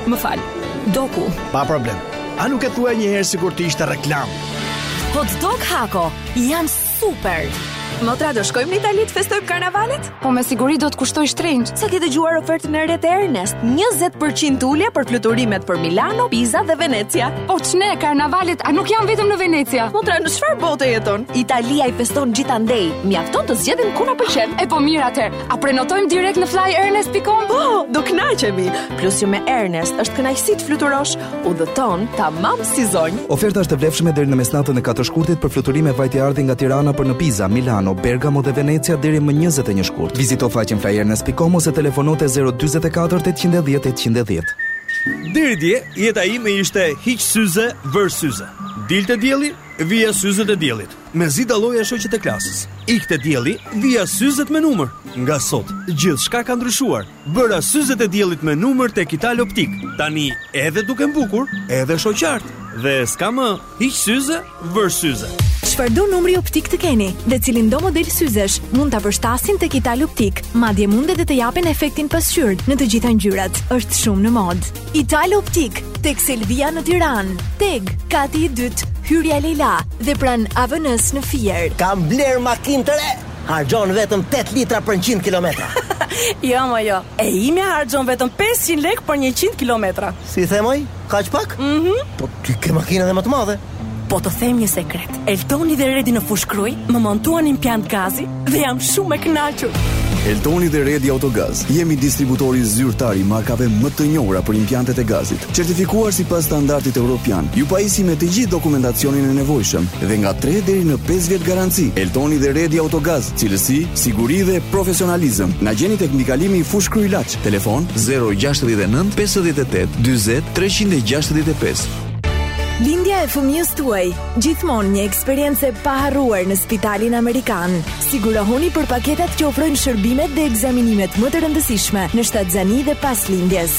[SPEAKER 22] Më fal. Doku.
[SPEAKER 25] Pa problem. A nuk e thua një herë sikur të ishte reklamë?
[SPEAKER 22] Hot dog hako janë super.
[SPEAKER 26] Motra do shkojmë në Itali të festojmë karnavalet?
[SPEAKER 27] Po me siguri do të kushtojë shtrenjtë.
[SPEAKER 26] S'e ke dëgjuar ofertën e re të Ernest? 20% ulje për fluturimet për Milano, Pisa dhe Venecia.
[SPEAKER 27] Po ç'ne karnavalet, a nuk janë vetëm në Venecia?
[SPEAKER 26] Motra në çfarë bote jeton? Italia i feston gjithandej. Mjafton të zgjedhim ku na pëlqen.
[SPEAKER 27] E po mirë atëherë. A prenotojmë direkt në flyernest.com?
[SPEAKER 26] Po, do kënaqemi. Plus që me Ernest, është kënaqësi të fluturosh. udhëton tamam si zonjë.
[SPEAKER 28] Oferta është e vlefshme deri në mesnatën e 4 shkurtit për fluturime vajtje-ardhje nga Tirana për në Piza, Milano, Bergamo dhe Venecia deri më 21 shkurt. Vizito faqen flyernest.com ose telefono në 044 810 810.
[SPEAKER 29] Deri dje, jeta ime ishte hiq syze, vër syze. Dilte dielli, vija syzet e diellit. Mezi dalloja shoqet e klasës. Ikte dielli, vija syzet me numër. Nga sot, gjithçka ka ndryshuar. Bëra syzet e diellit me numër tek Ital Optik. Tani edhe dukem bukur, edhe shoh qartë dhe s'ka më hiq syze, vër syze.
[SPEAKER 26] Çfarëdo numri optik të keni dhe cilindo model syzesh, mund ta përshtasin tek Ital Optik. Madje mund edhe t'i japin efektin pasqyrë në të gjitha ngjyrat. Është shumë në modë. Ital Optik, tek Selvia në Tiranë, Teg, kati i dytë, hyrja Leila dhe pranë AVN-së në Fier.
[SPEAKER 30] Kam blerë makinë të re! Harxhon vetëm tetë litra për njëqind kilometra.
[SPEAKER 31] Jo moj jo, e imja harxhon vetëm pesëqind lekë për njëqind kilometra.
[SPEAKER 30] Si the moj? Kaq pak?
[SPEAKER 31] Mhm.
[SPEAKER 30] Po ti ke makinë edhe më të madhe.
[SPEAKER 31] Po të them një sekret, Eltoni dhe Redi në Fushë-Krujë më montuan impiant gazi dhe jam shumë e kënaqur.
[SPEAKER 32] Eltoni dhe Redi Autogaz, jemi distributori zyrtar i markave më të njohura për impiantet e gazit. Certifikuar sipas standardit evropian, ju pajisim me të gjithë dokumentacionin e nevojshëm dhe nga 3 deri në 5 vjet garanci. Eltoni dhe Redi Autogaz, cilësi, siguri dhe profesionalizëm. Na gjeni tek mbikalimi i Fushë-Krujë-Laç, telefon 069 58 40 365.
[SPEAKER 26] Lindja e fëmijës tuaj, gjithmonë një eksperiencë e paharruar në Spitalin Amerikan. Sigurohuni për paketat që ofrojnë shërbimet dhe ekzaminimet më të rëndësishme në shtatzëni dhe pas lindjes.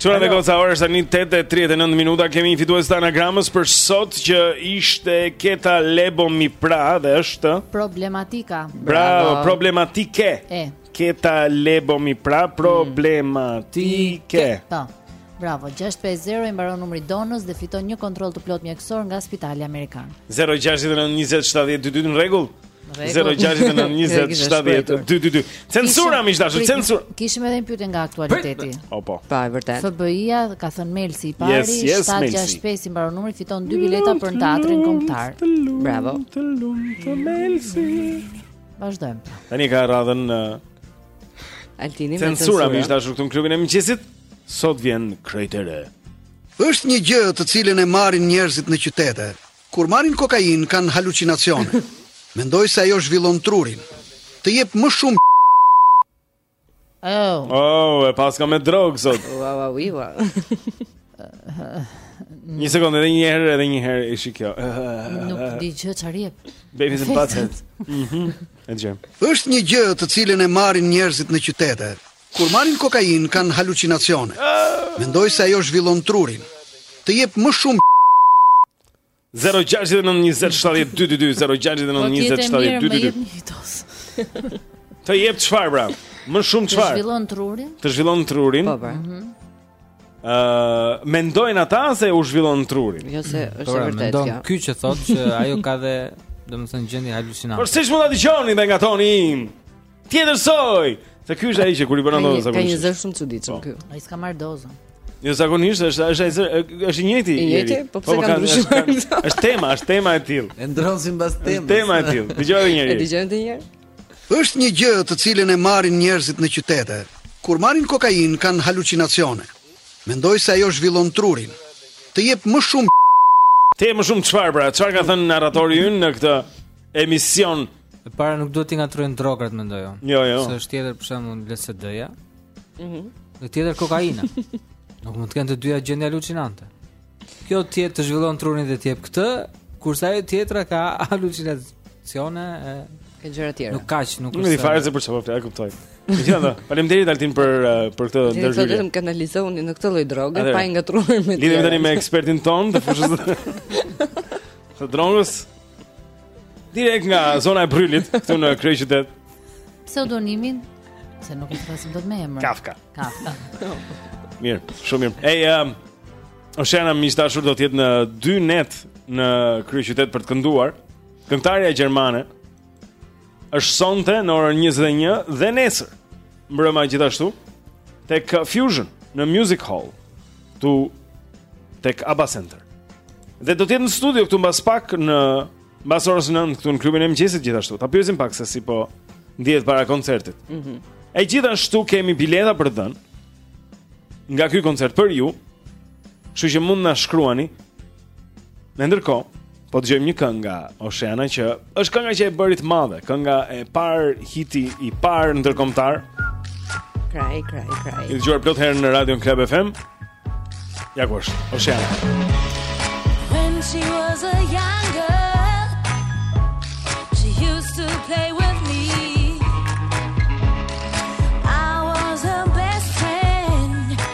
[SPEAKER 26] Çuna dhe
[SPEAKER 1] goca ora është tani 8:39 minuta. Kemi një fitues të anagramës për sot që ishte Keta Lebo mi pra dhe është
[SPEAKER 2] problematika.
[SPEAKER 1] Bravo, problematike.
[SPEAKER 2] E.
[SPEAKER 1] Keta Lebo mi pra mm. problematike.
[SPEAKER 2] Po. Bravo, 650 i mbaron numri Donës dhe fiton një kontroll të plot mjekësor nga Spitali Amerikan.
[SPEAKER 1] 069 20 70 22 në
[SPEAKER 2] rregull.
[SPEAKER 1] 0-6-9-20-7-12-2 Censura, miq të
[SPEAKER 2] dashur,
[SPEAKER 1] censura
[SPEAKER 2] Kishim edhe një pyetje nga aktualiteti
[SPEAKER 1] Po, po
[SPEAKER 3] Po, e vërtetë
[SPEAKER 2] FBI-ja ka thënë Melsi i pari 7-6-5 i mbaron numri fiton 2 bileta për në teatrin kombëtar
[SPEAKER 3] Bravo
[SPEAKER 1] Të lumtë Melsi
[SPEAKER 2] Vazhdojmë
[SPEAKER 1] Tani e ka radhën
[SPEAKER 3] Altini me
[SPEAKER 1] censura Censura, miq të dashur këtu në klubin e mëngjesit Sot vjen krejt e re
[SPEAKER 33] është një gjë të cilën e marrin njerëzit në qytete Kur marrin kokainë kanë halucinacione. Mendoj se ajo zhvillon trurin. Të jep më shumë
[SPEAKER 2] Oh.
[SPEAKER 1] Oh, e paska me drogë sot.
[SPEAKER 3] Ua ua ua.
[SPEAKER 1] Një sekondë, edhe një herë, edhe një herë si ishte kjo.
[SPEAKER 2] Nuk di gjë çfarë jep.
[SPEAKER 1] Baby the butthead. Mhm. E djem.
[SPEAKER 33] Është një gjë të cilën e marrin njerëzit në qytete, Kur marrin kokainë kanë halucinacione. Mendoj se ajo zhvillon trurin. Të jep më shumë
[SPEAKER 2] 0-6-9-20-7-2-2-0-6-9-20-7-2-2
[SPEAKER 1] Të jep çfarë, pra Më shumë çfarë Të
[SPEAKER 2] zhvillon trurin
[SPEAKER 1] Të zhvillon trurin
[SPEAKER 3] Po, pra
[SPEAKER 1] mhm. Mendojnë ata se u zhvillon trurin
[SPEAKER 3] Jo se është e po,
[SPEAKER 14] vërtetë
[SPEAKER 3] kjo Mendojnë
[SPEAKER 14] ky që thotë që ajo ka dhe Domethënë gjendje halucinante
[SPEAKER 1] Por si që mund ta dëgjoni dhe nga toni Tjetër soj. Se ky është ai që kur i bën ato
[SPEAKER 3] zakonisht. Ka një zë shumë çuditshëm po. ky.
[SPEAKER 2] Ai s'ka marrë dozën.
[SPEAKER 1] Jo zakonisht është është ai zë është i njëjti.
[SPEAKER 3] I njëjti,
[SPEAKER 1] po,
[SPEAKER 3] po pse po,
[SPEAKER 1] ka
[SPEAKER 3] ndryshuar?
[SPEAKER 1] Është tema, është tema e tillë.
[SPEAKER 4] E ndron
[SPEAKER 1] simbas
[SPEAKER 4] temës.
[SPEAKER 1] Tema e tillë. Dëgjoj edhe një herë.
[SPEAKER 3] E dëgjoj edhe një herë.
[SPEAKER 33] Është një gjë të cilën e marrin njerëzit në qytete. Kur marrin kokainë kanë halucinacione. Mendoj se ajo zhvillon trurin. Të jep më shumë
[SPEAKER 1] Të jep më shumë çfarë pra? Çfarë ka thënë narratori ynë në këtë emision
[SPEAKER 14] E para nuk duhet t'i ngatërrojmë drogat mendoj unë.
[SPEAKER 1] Jo, jo.
[SPEAKER 14] Se është tjetër për shembull LSD-ja.
[SPEAKER 3] Mhm.
[SPEAKER 14] Mm e tjetër kokaina. nuk mund të kenë të dyja gjendje alucinante. Kjo tjetër të zhvillon trurin dhe të jep këtë, kurse ajo tjetra ka alucinacione e
[SPEAKER 3] ka gjëra të tjera.
[SPEAKER 14] Nuk kaq, nuk
[SPEAKER 1] është. Nuk di fare se për çfarë po flet, e kuptoj. Gjithsesi, faleminderit Altin për eh, për këtë ndërhyrje.
[SPEAKER 3] Ne vetëm kanalizoni në këtë lloj droge, pa i ngatërruar me.
[SPEAKER 1] Lidhemi tani me ekspertin tonë të fushës. Të drogës. Direkt nga zona e Brylit këtu në kryeqytet.
[SPEAKER 2] Pseudonimin se nuk e thërrasim dot me emër.
[SPEAKER 1] Kafka.
[SPEAKER 2] Kafka.
[SPEAKER 1] mirë, shumë mirë. Ej, um, Oceana miq të dashur do të jetë dy net në kryeqytet për të kënduar. Këngëtarja gjermane është sonte në orën 21 dhe nesër mbrëma gjithashtu tek Fusion në Music Hall. Këtu tek ABA Center. Dhe do të jetë në studio këtu mbas pak në mbas orës 9 këtu në klubin e mëngjesit gjithashtu. Ta pyesim pak se si po ndihet para koncertit.
[SPEAKER 3] Mhm.
[SPEAKER 1] Mm e gjithashtu kemi bileta për të dhënë nga ky koncert për ju. Kështu që mund të na shkruani Ne ndërkohë, po dëgjojmë një këngë nga Oceana që është kënga që e bëri të madhe, kënga e parë hiti i parë ndërkombëtar.
[SPEAKER 3] Cry, cry, cry.
[SPEAKER 1] I dëgjuar plot herë në Radio Club FM. Ja ku është Oceana.
[SPEAKER 19] When she was a young girl She used to play with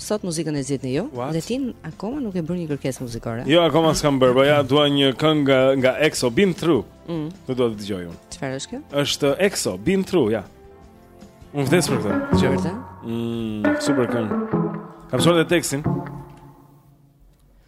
[SPEAKER 3] Sot muzikën e zgjidhni ju
[SPEAKER 1] What?
[SPEAKER 3] dhe ti akoma nuk ke bërë një kërkesë muzikore.
[SPEAKER 1] Jo, akoma s'kam bërë, po ja dua një këngë nga, nga EXO Been Through.
[SPEAKER 3] Mm.
[SPEAKER 1] Dua ta dëgjoj unë.
[SPEAKER 3] Çfarë është kjo?
[SPEAKER 1] Është EXO Been Through, ja. Unë vdes për këtë. Dëgjoj.
[SPEAKER 3] Vërtet?
[SPEAKER 1] Mm, super këngë. Kam shkruar dhe tekstin.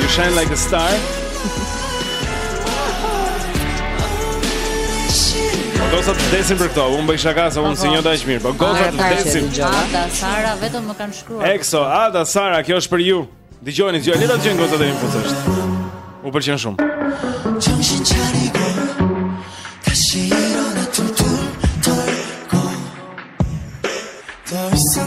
[SPEAKER 1] You shine like a star. Gocat vdesin për këto, unë bëj shaka se unë s'i njoh dhe aq mirë, po gocat vdesin.
[SPEAKER 2] Ada Sara vetëm më kanë shkruar.
[SPEAKER 1] Exo, Ada Sara, kjo është për ju. Dëgjoni, dëgjoni, leta dëgjoni goza të një fucështë. U pëlqen shumë.
[SPEAKER 34] Çamshin çari go. Tashi ro na tu tu to go. Dorsa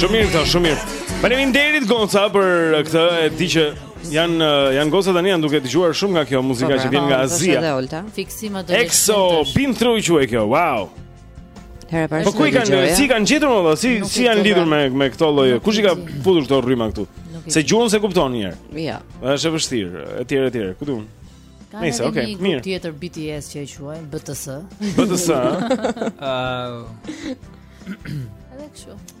[SPEAKER 1] Shumë mirë këta, shumë mirë Faleminderit goca për këtë e di që Jan eh, janë gocat tani janë duke dëgjuar shumë nga kjo muzika po, që vjen nga Azia.
[SPEAKER 2] Fiksim e kanë.
[SPEAKER 1] Exo, been through quhet kjo. Wow.
[SPEAKER 3] Herë para.
[SPEAKER 1] Po ku i kanë gjetur? Si kanë gjetur më pas? Si si janë lidhur me me këto lloje? Kush i ka futur këto rryma këtu? Se gjuhën s'e kupton një herë.
[SPEAKER 3] Jo.
[SPEAKER 1] Është e vështirë, etj etj. Ku di
[SPEAKER 2] unë?
[SPEAKER 1] Ka
[SPEAKER 2] një
[SPEAKER 1] okay,
[SPEAKER 2] grup
[SPEAKER 1] mirë.
[SPEAKER 2] tjetër BTS që e quajnë BTS.
[SPEAKER 1] BTS.
[SPEAKER 14] Ëh.
[SPEAKER 2] Edhe kështu.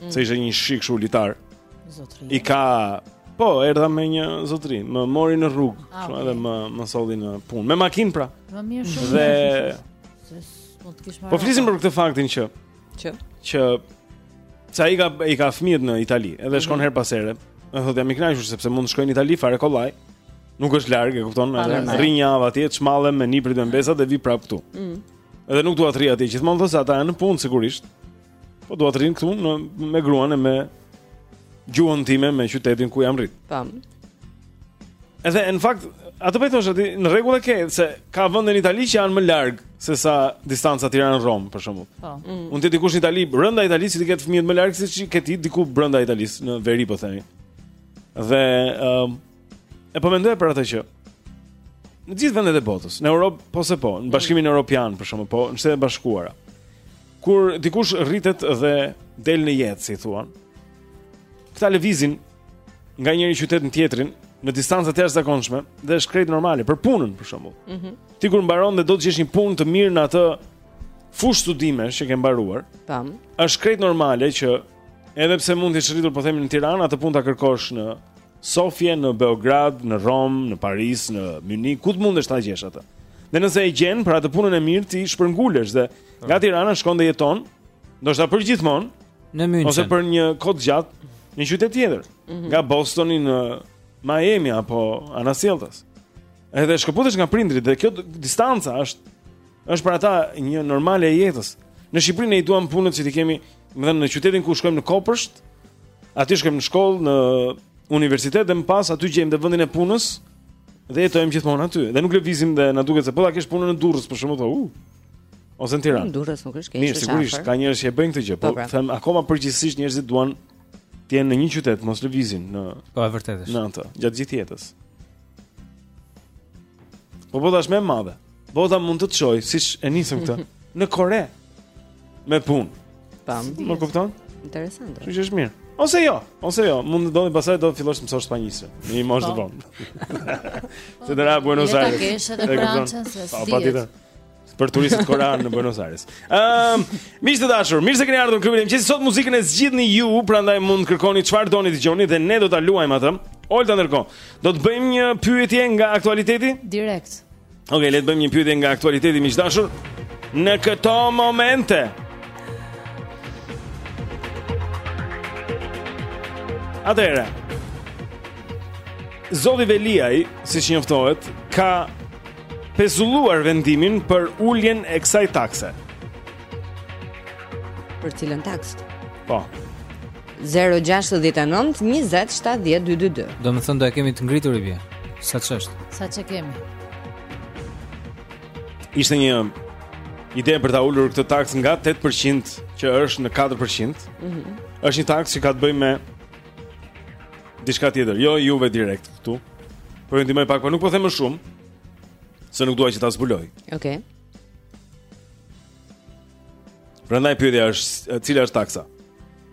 [SPEAKER 2] mm.
[SPEAKER 1] se ishte një çik kështu litar.
[SPEAKER 2] Zotri.
[SPEAKER 1] I ka po, erdha me një zotri, më mori në rrugë,
[SPEAKER 2] ah,
[SPEAKER 1] kështu
[SPEAKER 2] okay.
[SPEAKER 1] edhe më më solli në punë. Me makinë pra.
[SPEAKER 2] Më mirë shumë.
[SPEAKER 1] Dhe Po flisim për këtë faktin që
[SPEAKER 3] që
[SPEAKER 1] që se i ka i ka fëmijët në Itali, edhe
[SPEAKER 3] mhm.
[SPEAKER 1] shkon herë pas here. Më thotë jam i kënaqur sepse mund të shkoj në Itali fare kollaj. Nuk është larg, e kupton? Rri një javë atje, çmallem me niprit me mbesa dhe vi prapë këtu.
[SPEAKER 3] Mm.
[SPEAKER 1] Edhe nuk dua të rri atje gjithmonë, thotë se ata janë në punë sigurisht. Po dua të rri këtu në me gruan e me gjuhën time, me qytetin ku jam rrit.
[SPEAKER 3] Tam.
[SPEAKER 1] Edhe në fakt, atë po i thosh aty, në rregull e ke se ka vende në Itali që janë më larg se sa distanca Tiranë-Romë për shembull.
[SPEAKER 2] Po.
[SPEAKER 1] Mm. Mund që dikush në Itali, brenda Italisë t'i ketë fëmijët më larg se ç'i ke ti diku brenda Italisë në veri po themi. Dhe ë um, po mendoj për atë që në gjithë vendet e botës, në Europë po se po, në Bashkimin Evropian për shembull, po në Shtetet e Bashkuara. Kur dikush rritet dhe del në jetë, si i thonë, këta lëvizin nga njëri qytet në tjetrin në distanca të jashtëzakonshme dhe është krejt normale për punën për shembull.
[SPEAKER 3] Mhm.
[SPEAKER 1] Mm Ti kur mbaron dhe do të gjesh një punë të mirë në atë fushë studimesh që ke mbaruar.
[SPEAKER 3] Tam.
[SPEAKER 1] Është krejt normale që edhe pse mund të jesh rritur po themi në Tiranë, atë punë ta kërkosh në Sofje, në Beograd, në Romë, në Paris, në Mynih, ku të mundesh ta gjesh atë. Dhe nëse e gjen për atë punën e mirë ti shpërngulesh dhe Nga Tirana shkon dhe jeton, ndoshta për gjithmonë
[SPEAKER 14] në München
[SPEAKER 1] ose për një kohë të gjatë në qytet tjetër.
[SPEAKER 3] Mm -hmm.
[SPEAKER 1] Nga Bostoni në Miami apo anasjelltas. Edhe shkëputesh nga prindrit dhe kjo distanca është është për ata një normale e jetës. Në Shqipëri ne i duam punët që t'i kemi, domethënë në qytetin ku shkojmë në kopsht, aty shkojmë në shkollë, në universitet dhe më pas aty gjejmë dhe vendin e punës dhe jetojmë gjithmonë aty. Dhe nuk lëvizim dhe na duket se po ta kesh punën në Durrës për shembull, uh, Ose në Tiranë.
[SPEAKER 3] Durrës nuk është keq.
[SPEAKER 1] Mirë, sigurisht ka njerëz që e bëjnë këtë gjë, po,
[SPEAKER 3] po pra.
[SPEAKER 1] them akoma përgjithsisht njerëzit duan të jenë në një qytet, mos lëvizin në
[SPEAKER 14] Po e vërtetë është.
[SPEAKER 1] Në atë, gjatë gjithë jetës. Po bota është më e madhe. Bota mund të të çojë, siç e nisëm këtë, në Kore me punë.
[SPEAKER 3] Pam.
[SPEAKER 1] Më kupton? Interesant. Kjo është mirë. Ose jo, ose jo, mund të doni pastaj do të fillosh të mësosh spanjisht. Në një moshë të
[SPEAKER 2] po.
[SPEAKER 1] vonë. Se dera Buenos Aires.
[SPEAKER 2] Ne
[SPEAKER 1] kemi edhe
[SPEAKER 2] Francën, se
[SPEAKER 1] si.
[SPEAKER 2] Po
[SPEAKER 1] patjetër. për turistët koreanë në Buenos Aires. Ëm, um, miq të dashur, mirë se keni ardhur në klubin e mëngjesit. Sot muzikën e zgjidhni ju, prandaj mund të kërkoni çfarë doni të dëgjoni dhe ne do ta luajmë atë. Olta ndërkohë, do të bëjmë një pyetje nga aktualiteti?
[SPEAKER 2] Direkt.
[SPEAKER 1] Okej, okay, le të bëjmë një pyetje nga aktualiteti miq të dashur. Në këto momente, Atëherë. Zoti Veliaj, siç njoftohet, ka pezulluar vendimin për uljen e kësaj takse.
[SPEAKER 3] Për cilën taksë?
[SPEAKER 1] Po.
[SPEAKER 3] 069 20 70 222.
[SPEAKER 14] Domethënë do e kemi të ngritur i bie. Sa ç'është?
[SPEAKER 2] Sa ç'e kemi?
[SPEAKER 1] Ishte një ide për ta ulur këtë taksë nga 8% që është në 4%.
[SPEAKER 3] Mhm.
[SPEAKER 1] Mm është një taksë që ka të bëjë me diçka tjetër, jo juve direkt këtu. Mhm. Po ju ndihmoj pak, po nuk po them më shumë. Se nuk dua që ta zbuloj.
[SPEAKER 3] Okej. Okay.
[SPEAKER 1] Prandaj pyetja është, cila është taksa?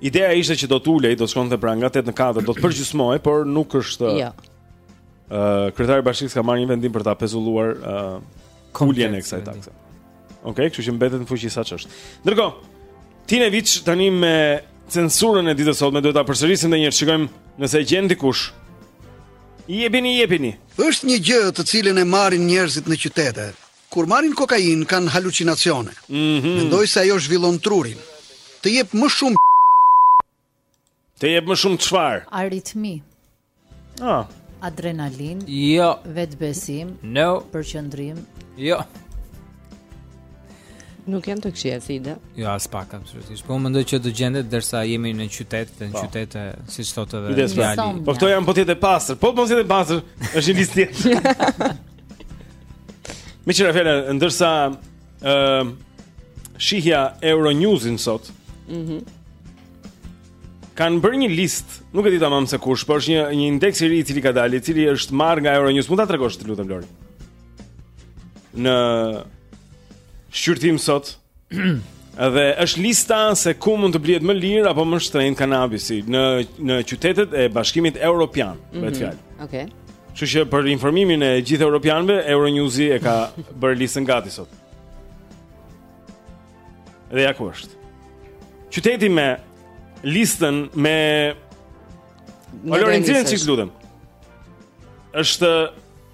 [SPEAKER 1] Ideja ishte që do të ulej, do të shkonte pra nga 8 në 4, do të përgjysmohej, por nuk është.
[SPEAKER 3] Jo.
[SPEAKER 1] Ëh, kryetari i bashkisë ka marrë një vendim për ta pezulluar ëh uh, uljen e kësaj takse. Okej, okay, kështu që mbetet në fuqi sa ç'është. Ndërkohë, Tinevic tani me censurën e ditës së sotme duhet ta përsërisim edhe një herë, shikojmë nëse e gjen dikush. I jepini, i jepini.
[SPEAKER 33] Është një gjë të cilën e marrin njerëzit në qytete. Kur marrin kokainë kanë halucinacione.
[SPEAKER 1] Mm -hmm.
[SPEAKER 33] Mendoj se ajo zhvillon trurin. Të jep më shumë
[SPEAKER 1] Të jep më shumë çfarë?
[SPEAKER 2] Aritmi.
[SPEAKER 1] Ah.
[SPEAKER 2] Adrenalin.
[SPEAKER 14] Jo.
[SPEAKER 2] Vetëbesim.
[SPEAKER 14] No.
[SPEAKER 2] Përqendrim.
[SPEAKER 14] Jo.
[SPEAKER 3] Nuk janë të këqija si ide
[SPEAKER 14] Jo, aspak, absolutisht Po mendoj që do gjendet derisa jemi në qytet Në po. qytet siç thotë
[SPEAKER 1] dhe
[SPEAKER 14] Ideali
[SPEAKER 1] Po këto janë, po të jetë e pastër Po po të jetë e pastër është një listë tjetër me ca fjalë Ndërsa Ëm ehm, uh, shihja Euronews-in sot.
[SPEAKER 3] Mhm.
[SPEAKER 1] Mm kanë bërë një listë, nuk e di tamam se kush, por është një një indeks i ri i cili ka dalë, i cili është marrë nga Euronews. Mund ta tregosh të lutem Lori. Në shqyrtim sot Edhe është lista se ku mund të blihet më lirë apo më shtrenjtë kanabisi në në qytetet e Bashkimit Evropian, mm -hmm. bëhet fjalë.
[SPEAKER 3] Okej. Okay.
[SPEAKER 1] Kështu që për informimin e gjithë europianëve, Euronewsi e ka bërë listën gati sot. Dhe ja ku është. Qyteti me listën me O Lori,
[SPEAKER 3] një
[SPEAKER 1] çik lutem. Është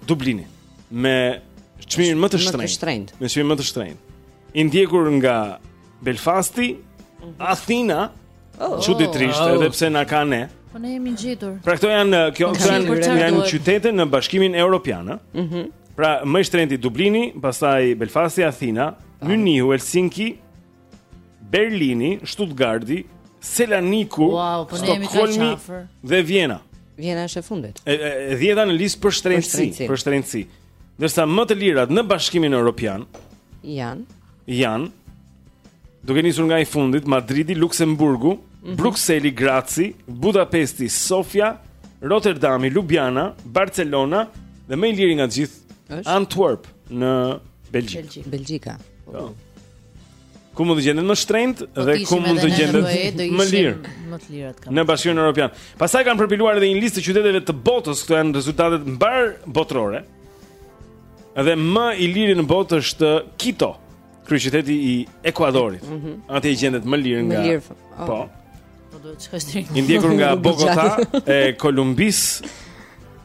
[SPEAKER 1] Dublini me çmimin më të shtrenjtë. Me çmimin më të shtrenjtë. I ndjekur nga Belfasti, mhm. Athina,
[SPEAKER 3] Oh.
[SPEAKER 1] Çuditërisht,
[SPEAKER 2] oh.
[SPEAKER 1] edhe pse na ka ne.
[SPEAKER 2] Po ne jemi ngjitur.
[SPEAKER 1] Pra këto janë kjo këto janë janë qytete në Bashkimin Evropian, ëh.
[SPEAKER 3] Mm -hmm.
[SPEAKER 1] Pra më i shtrenjti Dublini, pastaj Belfasti, Athina, ah. Mynihu, Helsinki, Berlini, Stuttgarti, Selaniku,
[SPEAKER 2] wow, po
[SPEAKER 1] Stockholmi dhe Vjena.
[SPEAKER 3] Vjena është e fundit.
[SPEAKER 26] E, e, e dhjeta në listë për
[SPEAKER 3] shtrenjtësi,
[SPEAKER 26] për shtrenjtësi. Ndërsa më të lirat në Bashkimin Evropian
[SPEAKER 3] janë
[SPEAKER 26] janë Duke nisur nga i fundit, Madridi, Luksemburgu,
[SPEAKER 3] mm -hmm.
[SPEAKER 26] Brukseli, Graci, Budapesti, Sofia, Rotterdami, Ljubljana, Barcelona dhe më i liri nga të gjithë, Antwerp në Belgjikë.
[SPEAKER 3] Belgjika. Belgjika.
[SPEAKER 26] Po. Po. Ku mund të gjendet më shtrenjtë
[SPEAKER 2] po
[SPEAKER 26] dhe ku mund të gjendet më lirë?
[SPEAKER 2] Më të lirat kanë.
[SPEAKER 26] Në Bashkimin Evropian. Pastaj kanë përpiluar edhe një listë të qyteteve të botës, këto janë rezultatet mbarëbotërore. Dhe më i liri në botë është Quito. Kryeqyteti i Ekuadorit.
[SPEAKER 3] Mm
[SPEAKER 26] -hmm. Atje gjendet më lirë nga.
[SPEAKER 3] Më lirë. Oh.
[SPEAKER 26] Po.
[SPEAKER 2] Po duhet të shkosh drejt.
[SPEAKER 26] I ndjekur nga Bogota e Kolumbisë.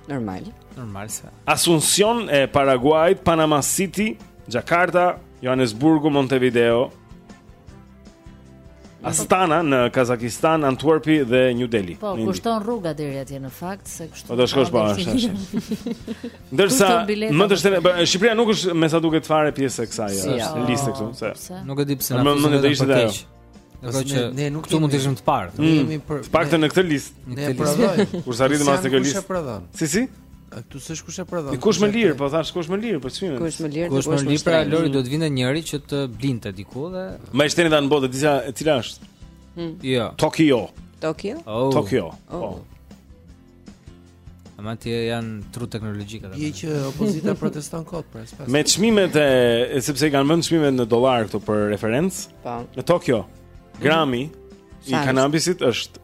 [SPEAKER 3] Normal.
[SPEAKER 14] Normal se.
[SPEAKER 26] Asunción e Paraguait, Panama City, Jakarta, Johannesburgu, Montevideo. Astana në Kazakistan, Antwerpi dhe New Delhi.
[SPEAKER 2] Po, kushton rruga deri atje në fakt se kushton.
[SPEAKER 26] Po do shkosh pa. Ndërsa më të shtrenjtë, Shqipëria nuk është me sa duket fare pjesë e kësaj, jo. liste këtu, se.
[SPEAKER 14] Nuk e di pse na thonë.
[SPEAKER 26] Më mund
[SPEAKER 14] të
[SPEAKER 26] ishte ajo.
[SPEAKER 14] Do
[SPEAKER 4] të
[SPEAKER 14] thotë
[SPEAKER 4] ne
[SPEAKER 14] këtu mund të ishim të parë.
[SPEAKER 4] Ne mm. jemi për.
[SPEAKER 26] Të paktën në këtë listë.
[SPEAKER 4] Ne prodhojmë.
[SPEAKER 26] Kur s'arritëm as
[SPEAKER 4] në këtë
[SPEAKER 26] listë. Si si?
[SPEAKER 4] A këtu s'është kush e prodhon.
[SPEAKER 26] Kush më lir, po thash kush më lir për çmimin.
[SPEAKER 3] Kush më lir,
[SPEAKER 14] kush më lir, pra Lori do të vinte njëri që të blinte diku dhe
[SPEAKER 26] Më e shtrenjta në botë dije se cila është? Hm.
[SPEAKER 14] Jo.
[SPEAKER 26] Tokyo.
[SPEAKER 3] Tokyo?
[SPEAKER 14] Oh.
[SPEAKER 26] Tokyo.
[SPEAKER 3] Oh.
[SPEAKER 26] Po.
[SPEAKER 14] Ama ti janë tru teknologjika ato.
[SPEAKER 4] Je që opozita proteston kot pra, spas.
[SPEAKER 26] Me çmimet e sepse i kanë vënë çmimet në dollar këtu për referencë.
[SPEAKER 3] Po.
[SPEAKER 26] Në Tokyo, grami
[SPEAKER 3] mm. i
[SPEAKER 26] kanabisit është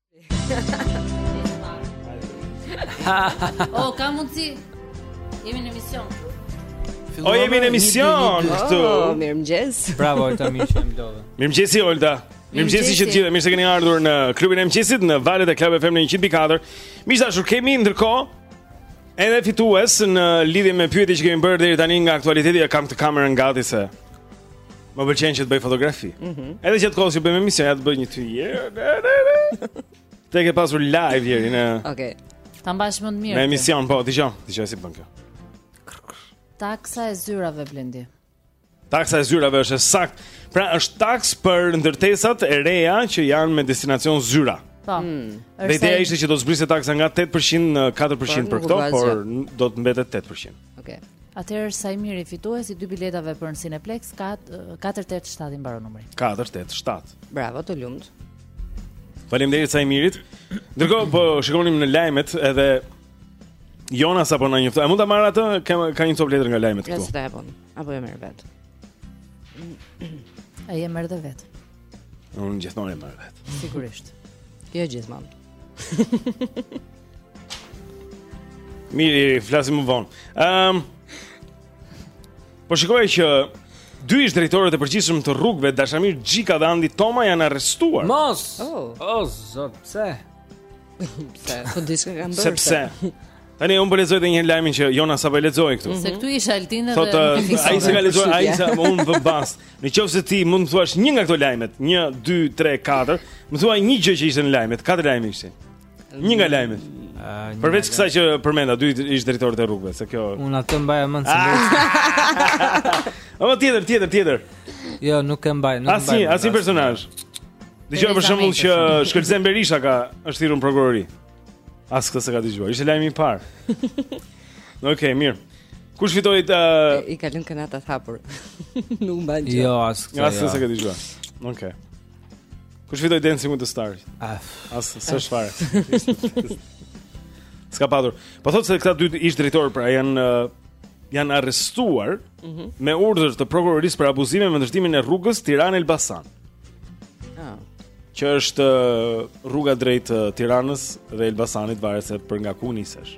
[SPEAKER 2] O, oh, ka mundësi Jemi në emision
[SPEAKER 1] O, jemi në emision këtu.
[SPEAKER 3] Oh, mirëmëngjes
[SPEAKER 14] Bravo, Olta, mirë që jemi live
[SPEAKER 1] Mirëmëngjesi, Olta Mirëmëngjesi që të gjithë, mirë se keni ardhur në klubin e mëngjesit Në valët e Club FM në 100.4 Miq të dashur kemi ndërkohë edhe fitues në lidhje me pyetjet që kemi bërë deri tani nga aktualiteti, e kam këtë kamerën gati se Më pëlqen që të bëj fotografi.
[SPEAKER 3] Mm
[SPEAKER 1] -hmm. Edhe gjatë kohës që bëjmë emision, ja të bëj një ty. E ke pasur live jeri në...
[SPEAKER 3] Okej. Okay.
[SPEAKER 2] Ta mbash më të mirë.
[SPEAKER 1] Në emision, po, dëgjo, dëgjoje si bën kjo.
[SPEAKER 2] Taksa e zyrave, Blendi.
[SPEAKER 1] Taksa e zyrave është e saktë. Pra, është taksë për ndërtesat e reja që janë me destinacion zyra.
[SPEAKER 2] Po. Mm.
[SPEAKER 1] Dhe ideja ishte që do të zbriste taksa nga 8% në 4% për këto, por do të mbetet 8%.
[SPEAKER 3] Okej. Okay.
[SPEAKER 2] Atëherë Saimiri fituesi dy biletave për në Cineplexx 487 i mbaron numri.
[SPEAKER 1] 487.
[SPEAKER 3] Bravo, të lumtë.
[SPEAKER 1] Faleminderit Saimirit. Ndërkohë po shikonim në lajmet edhe Jona sapo na njoftoi. A mund ta marr atë? Ka ka një copë letër nga lajmet këtu.
[SPEAKER 3] Ja, s'ta japun. Apo e merr vetë.
[SPEAKER 2] Ai e merr vetë.
[SPEAKER 1] Unë gjithmonë e marr vetë.
[SPEAKER 2] Sigurisht.
[SPEAKER 3] Jo gjithmonë.
[SPEAKER 1] Mirë, flasim më vonë. Ehm. Um, po shikoj që dy ish drejtorët e përgjithshëm të rrugëve Dashamir Xhika dhe Andi Toma janë arrestuar.
[SPEAKER 14] Mos.
[SPEAKER 3] Oh,
[SPEAKER 14] oh zot, pse?
[SPEAKER 3] pse? Po diçka kanë bërë.
[SPEAKER 1] Sepse. Tani unë po lexoj edhe një lajmin që Jona sapo e lexoi këtu.
[SPEAKER 2] Se këtu ishe Altin edhe
[SPEAKER 1] Thotë ai s'e ka lexuar ai sa unë vë bast. Në qoftë se ti mund të më thuash një nga këto lajmet, 1 2 3 4, më thuaj një gjë që ishte në lajmet, katër lajme ishin. Një nga lajmet. Uh, Përveç kësaj që përmenda dy ish drejtorët e rrugëve, se kjo
[SPEAKER 14] Unë atë mbaja mend se vetë.
[SPEAKER 1] Ëh, tjetër, tjetër, tjetër.
[SPEAKER 14] Jo, nuk e mbaj, nuk e
[SPEAKER 1] mbaj.
[SPEAKER 14] Asi,
[SPEAKER 1] asi personazh. Dëgjove për shembull që Shkëlzen Berisha ka është thirrur në prokurori. As këtë s'e ka dëgjuar. Ishte lajmi i parë. Okej, okay, mirë. Kush fitoi të
[SPEAKER 3] uh... I kalon kanata të hapur. nuk mbaj.
[SPEAKER 14] Jo, as këtë.
[SPEAKER 1] As këtë s'e ka dëgjuar. Okej. Okay. Kush fitoi Dancing with the Stars? As, as s'është fare. S'ka patur. Po thotë se këta dy ish drejtorë pra janë janë arrestuar
[SPEAKER 3] mm -hmm.
[SPEAKER 1] me urdhër të prokurorisë për abuzime me ndërtimin e rrugës Tiranë-Elbasan.
[SPEAKER 3] Ah.
[SPEAKER 1] Që është rruga drejt Tiranës dhe Elbasanit varet se për nga ku nisesh.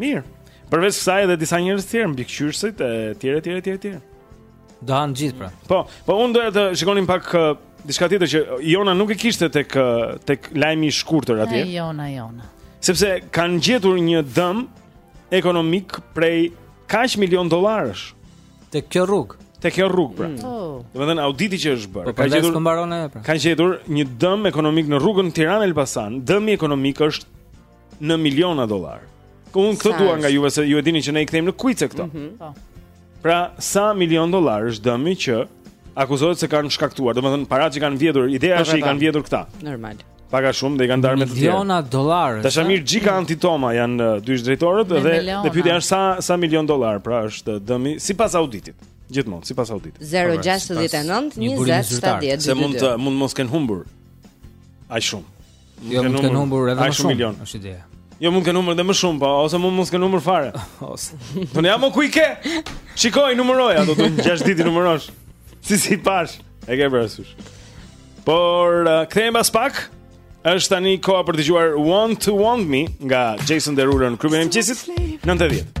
[SPEAKER 1] Mirë. Përveç kësaj edhe disa njerëz të tjerë mbikëqyrësit e tjerë e tjerë e tjerë.
[SPEAKER 14] Do han gjithë pra.
[SPEAKER 1] Po, po unë doja të shikonim pak uh, diçka tjetër që Jona nuk e kishte tek uh, tek lajmi i shkurtër atje.
[SPEAKER 2] Ai Jona, Jona.
[SPEAKER 1] Sepse kanë gjetur një dëm ekonomik prej kaq milion dollarësh
[SPEAKER 14] tek kjo rrugë.
[SPEAKER 1] Tek kjo rrugë pra. Mm.
[SPEAKER 2] Oh.
[SPEAKER 1] Domethënë auditi që është bërë,
[SPEAKER 14] po, ka gjetur pra.
[SPEAKER 1] Ka gjetur një dëm ekonomik në rrugën Tiranë-Elbasan. Dëmi ekonomik është në miliona dollarë. Unë këtë dua nga juve se ju e dini që ne i kthejmë në kuice këto. Mm -hmm.
[SPEAKER 2] Po.
[SPEAKER 1] Pra, sa milion dollarë është dëmi që akuzohet se kanë shkaktuar, domethënë paratë që kanë vjedhur, ideja është që i kanë vjedhur këta.
[SPEAKER 3] Normal.
[SPEAKER 1] Paga shumë dhe i kanë darë me të tjerë.
[SPEAKER 14] Miliona dollarë.
[SPEAKER 1] Dashamir Xhika, Andi Toma janë uh, dy drejtorët dhe dhe pyetja është sa sa milion dollarë, pra është uh, dëmi sipas auditit. Gjithmonë sipas auditit.
[SPEAKER 3] 069 20 70.
[SPEAKER 1] Se mund të mund mos kenë humbur. Ai shumë.
[SPEAKER 14] Jo, mund të kenë humbur edhe më shumë
[SPEAKER 1] milion.
[SPEAKER 14] Është ideja.
[SPEAKER 1] Jo, mund të kenë humbur edhe më shumë, po ose mund mos kenë humbur fare.
[SPEAKER 14] Ose.
[SPEAKER 1] Po ne jam ku i ke? Shikoj numëroji ato, do të 6 ditë numërosh. Si si pash. E ke parasysh. Por uh, kthehemi pas pak. Është tani koha për të dëgjuar Want to Want Me nga Jason Derulo në klubin e mëngjesit 90.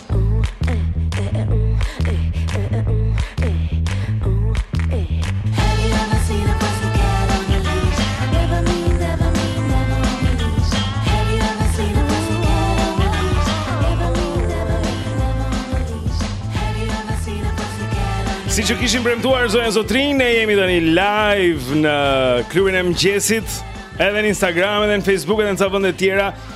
[SPEAKER 1] Siç kishim premtuar zonja zotërinj, ne jemi tani live në klubin e mëngjesit, edhe në Instagram, edhe në Facebook, edhe në ca vende të tjera.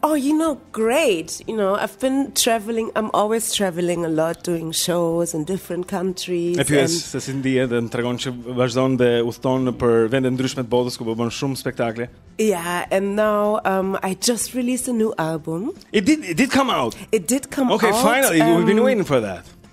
[SPEAKER 35] Oh, you know, great. You know, I've been traveling. I'm always traveling a lot, doing shows in different countries.
[SPEAKER 1] E pyes se si ndihet dhe më tregon që vazhdon dhe udhëton nëpër vende të ndryshme të botës ku po bën shumë spektakle.
[SPEAKER 35] Yeah, and now um I just released a new album.
[SPEAKER 1] It did it did come out.
[SPEAKER 35] It did come
[SPEAKER 1] okay,
[SPEAKER 35] out.
[SPEAKER 1] Okay, finally, um, we've been
[SPEAKER 35] um,
[SPEAKER 1] waiting for that.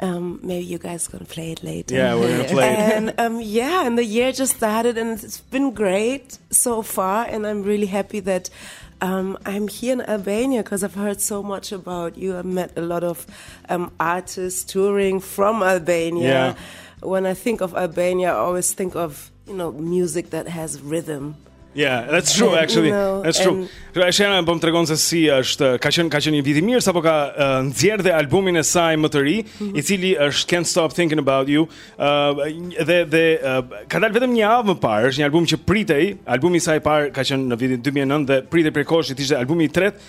[SPEAKER 35] Um, maybe you guys gonna play it later.
[SPEAKER 1] Yeah, we're gonna play it.
[SPEAKER 35] And um, yeah, and the year just started, and it's been great so far, and I'm really happy that um, I'm here in Albania because I've heard so much about you. I met a lot of um, artists touring from Albania.
[SPEAKER 1] Yeah.
[SPEAKER 35] When I think of Albania, I always think of You know, music that has rhythm.
[SPEAKER 1] Yeah, that's true actually. That's true. E Shena po më tregon se si është, ka qenë ka qenë një vit i mirë sapo ka uh, nxjerrë dhe albumin e saj më të ri,
[SPEAKER 35] mm -hmm.
[SPEAKER 1] i cili është Can't Stop Thinking About You. Uh, dhe dhe uh, ka dalë vetëm një javë më parë, është një album që pritej, albumi i saj i parë ka qenë në vitin 2009 dhe pritej prej kohësh ishte albumi i tretë,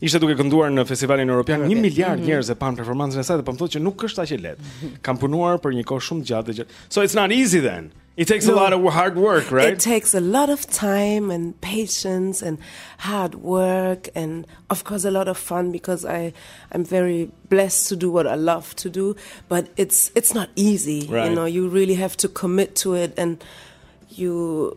[SPEAKER 1] Ishte duke kënduar në festivalin europian, një miliard
[SPEAKER 35] mhm.
[SPEAKER 1] njerëz e panë performancën e saj dhe po më thotë që nuk është aq e lehtë. Kam punuar për një kohë shumë të gjatë dhe So it's not easy then. It takes
[SPEAKER 35] no, a
[SPEAKER 1] lot of hard work, right?
[SPEAKER 35] It takes a lot of time and patience and hard work and of course a lot of fun because I I'm very blessed to do what I love to do, but it's it's not easy.
[SPEAKER 1] Right.
[SPEAKER 35] You know, you really have to commit to it and you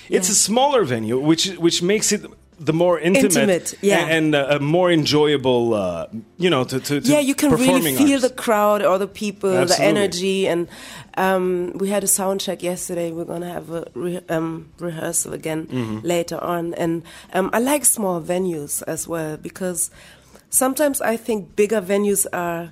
[SPEAKER 1] It's
[SPEAKER 35] yeah.
[SPEAKER 1] a smaller venue, which which makes it the more intimate,
[SPEAKER 35] intimate yeah.
[SPEAKER 1] and, uh, more enjoyable, uh, you know, to, to, to
[SPEAKER 35] yeah, you can really feel
[SPEAKER 1] arts.
[SPEAKER 35] the crowd or the people,
[SPEAKER 1] Absolutely.
[SPEAKER 35] the energy, and um, we had a sound check yesterday. We're gonna have a re um, rehearsal again
[SPEAKER 1] mm -hmm.
[SPEAKER 35] later on, and um, I like small venues as well because sometimes I think bigger venues are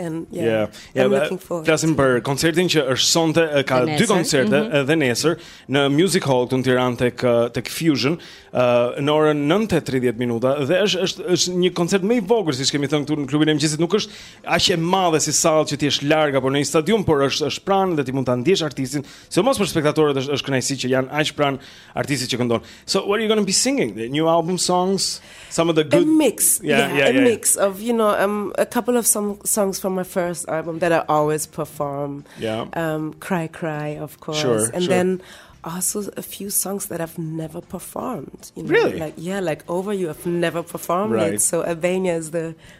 [SPEAKER 35] and
[SPEAKER 1] yeah,
[SPEAKER 35] yeah. yeah I'm looking forward.
[SPEAKER 1] Flasim për koncertin që është sonte, ka dy koncerte
[SPEAKER 35] mm -hmm.
[SPEAKER 1] edhe nesër në Music Hall këtu në Tiranë tek tek Fusion, uh, në orën 9:30 minuta dhe është është është një koncert më i vogël siç kemi thënë këtu në klubin e mëngjesit, nuk është aq e madhe si sallë që të jesh larg apo në një stadium, por është është pranë dhe ti mund ta ndjesh artistin. Sidomos për spektatorët është është kënaqësi që janë aq pranë artistit që këndon. So what are you going to be singing? The new album songs, some of the good
[SPEAKER 35] a mix.
[SPEAKER 1] Yeah,
[SPEAKER 35] yeah,
[SPEAKER 1] yeah, yeah
[SPEAKER 35] a
[SPEAKER 1] yeah.
[SPEAKER 35] mix of, you know, um a couple of some songs from my first album that I always perform.
[SPEAKER 1] Yeah.
[SPEAKER 35] Um, Cry Cry, of course.
[SPEAKER 1] Sure,
[SPEAKER 35] and
[SPEAKER 1] sure.
[SPEAKER 35] then also a few songs that I've never performed. You know?
[SPEAKER 1] Really?
[SPEAKER 35] Like yeah, like Over You I've never performed
[SPEAKER 1] right.
[SPEAKER 35] it. So Albania is the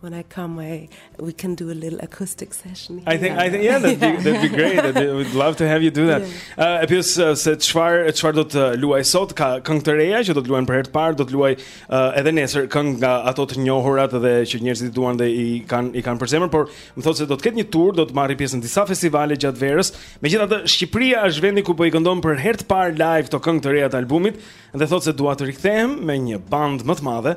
[SPEAKER 35] When I come, I, we can do a little acoustic session. Here.
[SPEAKER 36] I think, I think, yeah, that'd be, that'd be great. That'd be, we'd love to have you do that. Uh, e pyes uh, se çfar çfar do të luajë sot ka këngë të reja që do të luajë për herë të parë, do të luajë uh, edhe nesër këngë nga ato të njohurat dhe që njerëzit duan dhe i kanë i kanë për zemër, por më thotë se do të ketë një tur, do të marrë pjesë në disa festivale gjatë verës. Megjithatë, Shqipëria është vendi ku po i këndon për herë të parë live këto këngë të reja të albumit dhe thotë se dua të rikthehem me një band më të madh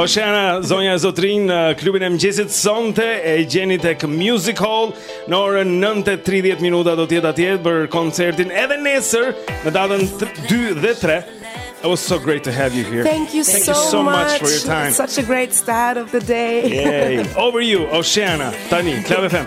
[SPEAKER 36] Oceana, zonja e zotërinj në klubin e mëngjesit sonte e gjeni tek Music Hall në orën 9.30 minuta do të jetë atje për koncertin edhe nesër në datën 2 dhe 3 It was so great to have you here
[SPEAKER 35] Thank you,
[SPEAKER 36] Thank
[SPEAKER 35] so,
[SPEAKER 36] you so much, much for your time
[SPEAKER 35] Such a great start of the day
[SPEAKER 36] Yay. Over you, Oceana, tani, Club FM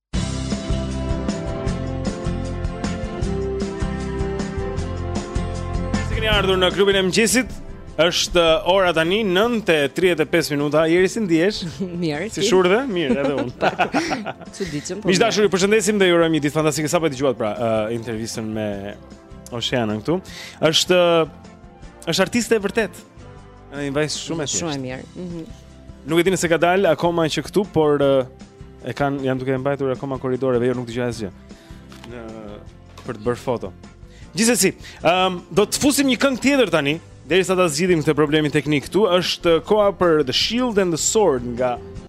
[SPEAKER 1] keni ardhur në klubin e mëngjesit. Është uh, ora tani 9:35 minuta. Jeri si ndihesh?
[SPEAKER 3] Mirë.
[SPEAKER 1] Si u zgjove? Mirë, edhe unë.
[SPEAKER 3] Çuditshëm. Po
[SPEAKER 1] miq të
[SPEAKER 3] dashur,
[SPEAKER 1] ju përshëndesim dhe ju urojmë një ditë fantastike. Sapo e dëgjuat pra uh, intervistën me Oceanën këtu. Është uh, është artiste e vërtetë. Është një vajzë shumë e thjeshtë.
[SPEAKER 3] Shumë e mirë. Mhm.
[SPEAKER 1] Nuk e di nëse ka dalë akoma që këtu, por eh, e kanë janë duke e mbajtur akoma korridoreve, jo nuk dëgjoj asgjë. Në për të bërë foto. Gjithsesi, ëm do të fusim një këngë tjetër tani, derisa ta zgjidhim këtë problemin teknik këtu, është koha për The Shield and the Sword nga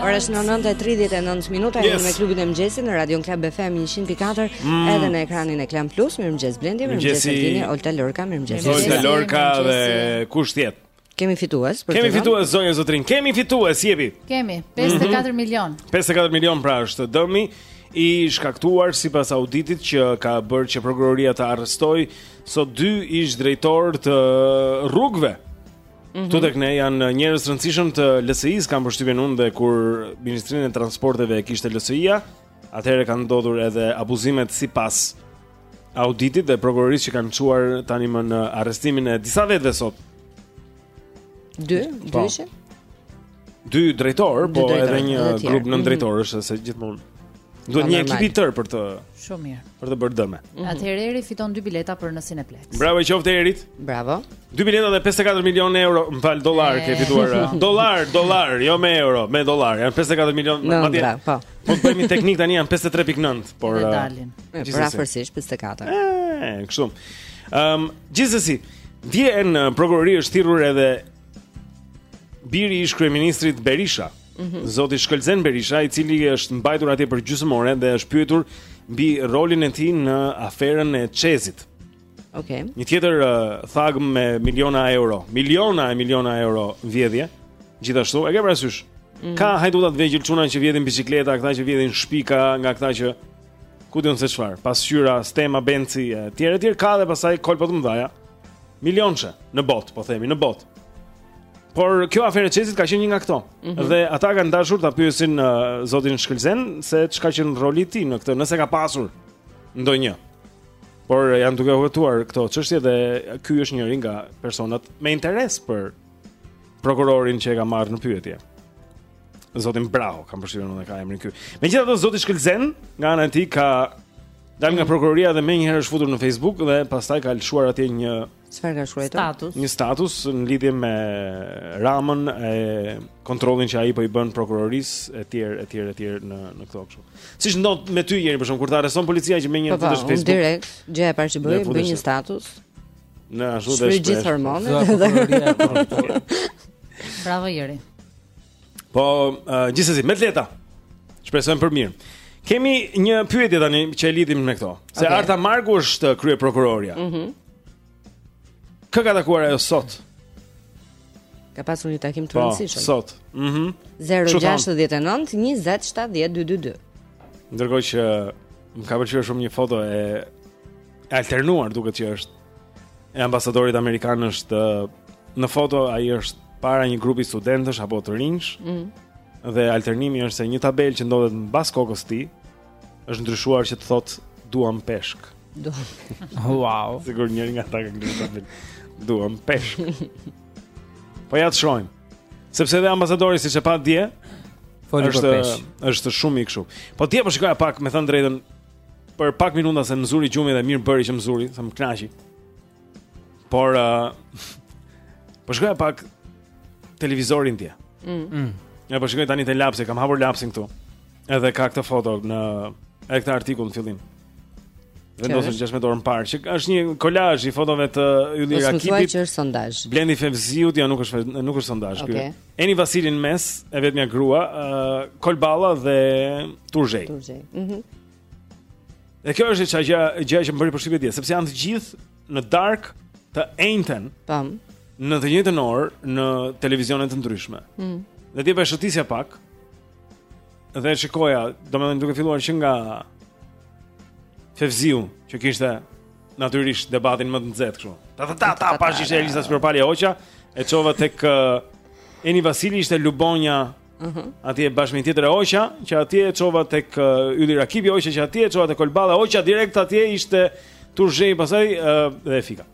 [SPEAKER 3] Ora është 9:39 minuta
[SPEAKER 1] yes.
[SPEAKER 3] me klubin e mëngjesit në Radio Club FM 100.4
[SPEAKER 1] mm.
[SPEAKER 3] edhe në ekranin e Klan Plus. Mirëmëngjes Blendi, mirëmëngjes Altini, Olta Lorka, mirëmëngjes.
[SPEAKER 1] Olta Lorka dhe kush tjetër?
[SPEAKER 3] Kemi fitues për
[SPEAKER 1] Kemi fitues zonja zotërinj. Kemi fitues, jepi.
[SPEAKER 2] Kemi 54 mm -hmm. milion.
[SPEAKER 1] 54 milion pra është dëmi i shkaktuar sipas auditit që ka bërë që prokuroria të arrestojë Sot dy ish drejtorë të rrugëve.
[SPEAKER 3] Mm -hmm.
[SPEAKER 1] Këtu tek ne janë njerëz të rëndësishëm të LSI-së, kam përshtypjen unë dhe kur Ministrinë e Transporteve e kishte LSI-ja, atëherë kanë ndodhur edhe abuzimet sipas auditit dhe prokurorisë që kanë çuar tanimë në arrestimin e disa vetëve sot.
[SPEAKER 3] Dy,
[SPEAKER 1] po.
[SPEAKER 3] dy që?
[SPEAKER 1] Dy
[SPEAKER 3] drejtorë,
[SPEAKER 1] po edhe një grup nën
[SPEAKER 3] mhm.
[SPEAKER 1] drejtorësh, se gjithmonë Duhet një ekip i tërë për të
[SPEAKER 2] Shumë mirë.
[SPEAKER 1] Për të bërë dëme. Mm -hmm.
[SPEAKER 2] Atëherë Eri fiton dy bileta për në Cineplex.
[SPEAKER 1] Bravo qoftë Erit.
[SPEAKER 3] Bravo.
[SPEAKER 1] Dy bileta dhe 54 milionë euro, më fal dollar ke fituar. dollar, dollar, jo me euro, me dollar. Janë 54 milionë.
[SPEAKER 3] Me thënë. Po.
[SPEAKER 1] Po të bëjmë teknik tani janë 53.9, por
[SPEAKER 2] dalin.
[SPEAKER 3] Prafërsisht 54.
[SPEAKER 1] Ëh, kështu. Ehm, um, gjithsesi, Dje në prokurori është thirrur edhe biri i ish kryeministrit Berisha.
[SPEAKER 3] Mm -hmm.
[SPEAKER 1] Zoti Shkëlzen Berisha, i cili është mbajtur atje për gjysmë ore dhe është pyetur mbi rolin e tij në aferën e Çezit.
[SPEAKER 3] Okej. Okay.
[SPEAKER 1] Një tjetër uh, thagm me miliona euro, miliona e miliona euro vjedhje. Gjithashtu, e ke parasysh?
[SPEAKER 3] Mm -hmm.
[SPEAKER 1] Ka hajduta të vegjël çuna që vjedhin biçikleta, këta që vjedhin shpika, nga këta që Ku di unë se çfarë? Pasqyra, stema, Benzi e tjerë e tjerë ka dhe pastaj kolpo të mëdha. Milionçe në botë, po themi në botë. Por kjo aferë e Çezit ka qenë një nga këto.
[SPEAKER 3] Mm -hmm.
[SPEAKER 1] Dhe ata kanë dashur ta pyesin uh, zotin Shkëlzen se çka qenë roli i tij në këtë, nëse ka pasur ndonjë. Por janë duke u hetuar këto çështje dhe ky është njëri nga personat me interes për prokurorinë që e ka marrë në pyetje. Zotin Braho, kam përshtypjen unë e ka emrin ky. Megjithatë zoti Shkëlzen, nga ana e tij ka dal nga prokuroria dhe menjëherë është futur në Facebook dhe pastaj ka lëshuar atje një
[SPEAKER 3] çfarë ka shkruar
[SPEAKER 2] status.
[SPEAKER 1] Një status në lidhje me Ramën e kontrollin që ai po i bën prokurorisë etj etj etj në në këto kështu. Siç ndodh me ty Eri për shembull kur të arreston policia që menjëherë
[SPEAKER 3] po, po,
[SPEAKER 1] futesh në Facebook.
[SPEAKER 3] Po, direkt, gjëja e parë që bëj, bëj një status.
[SPEAKER 1] Në ashtu dhe
[SPEAKER 3] shpreh.
[SPEAKER 1] Shpreh
[SPEAKER 3] hormonet.
[SPEAKER 2] Bravo Eri.
[SPEAKER 1] Po, uh, gjithsesi, me të vërtetë. Shpresojmë për mirë. Kemi një pyetje tani që e lidhim me këto. Se
[SPEAKER 3] okay.
[SPEAKER 1] Arta Marku është kryeprokurorja.
[SPEAKER 3] Mhm.
[SPEAKER 1] Mm Kë ka takuar ajo sot?
[SPEAKER 3] Ka pasur një takim të
[SPEAKER 1] po,
[SPEAKER 3] rëndësishëm.
[SPEAKER 1] Po, sot. Mhm.
[SPEAKER 3] Mm 069 20 70 222.
[SPEAKER 1] Ndërkohë që më ka pëlqyer shumë një foto e e alternuar duket që është e ambasadorit amerikan është në foto ai është para një grupi studentësh apo të rinjsh.
[SPEAKER 3] Mm.
[SPEAKER 1] Dhe alternimi është se një tabelë që ndodhet mbas kokës tij është ndryshuar që të thotë duam peshk.
[SPEAKER 3] Duam.
[SPEAKER 14] wow.
[SPEAKER 1] Sigur njëri nga ata ka ndryshuar tabelën. Duam peshk. po ja ta shohim. Sepse dhe ambasadori siç e pa dje, është është shumë i kështu. Po ti a po shikoje pak, me thënë të drejtën, Për pak minuta se më zuri gjumi dhe mirë bëri që më zuri, se më knaqi. Por uh, po shikoja pak televizorin dje.
[SPEAKER 3] Mm. mm.
[SPEAKER 1] Ja po shikoj tani te lapsi, kam hapur lapsin këtu. Edhe ka këtë foto në edhe këtë artikull në fillim. Vendosur 16 orë më parë, që është një kolazh i fotove të Ylli Rakipit.
[SPEAKER 3] Po që është sondazh.
[SPEAKER 1] Blendi Fevziut, ja nuk është nuk është sondazh okay.
[SPEAKER 3] ky.
[SPEAKER 1] Eni Vasilin mes, e vetmja grua, uh, Kol Balla dhe Turzhej.
[SPEAKER 3] Turzhej, mhm.
[SPEAKER 1] Mm Dhe kjo është një gjë gjë që më bëri përshtypje dje, sepse janë të gjithë në darkë të enjten.
[SPEAKER 3] Tam.
[SPEAKER 1] Në të njëjtën orë në televizione të ndryshme.
[SPEAKER 3] Mm.
[SPEAKER 1] Dhe dje po shëtisja pak. Dhe shikoja, domethënë duke filluar që nga Fevziu, që kishte natyrisht debatin më të nxehtë kështu. Ta ta ta, ta pash ishte Elisa Spiropali e hoqa, e çova tek uh, Eni Vasili ishte Lubonja.
[SPEAKER 3] Mhm. Uh -huh.
[SPEAKER 1] Atje bashkë me tjetër e hoqa, që atje e çova tek uh, Ylli Rakipi hoqa që atje e çova tek Kol Balla hoqa direkt atje ishte Turzhej pasaj uh, dhe fika.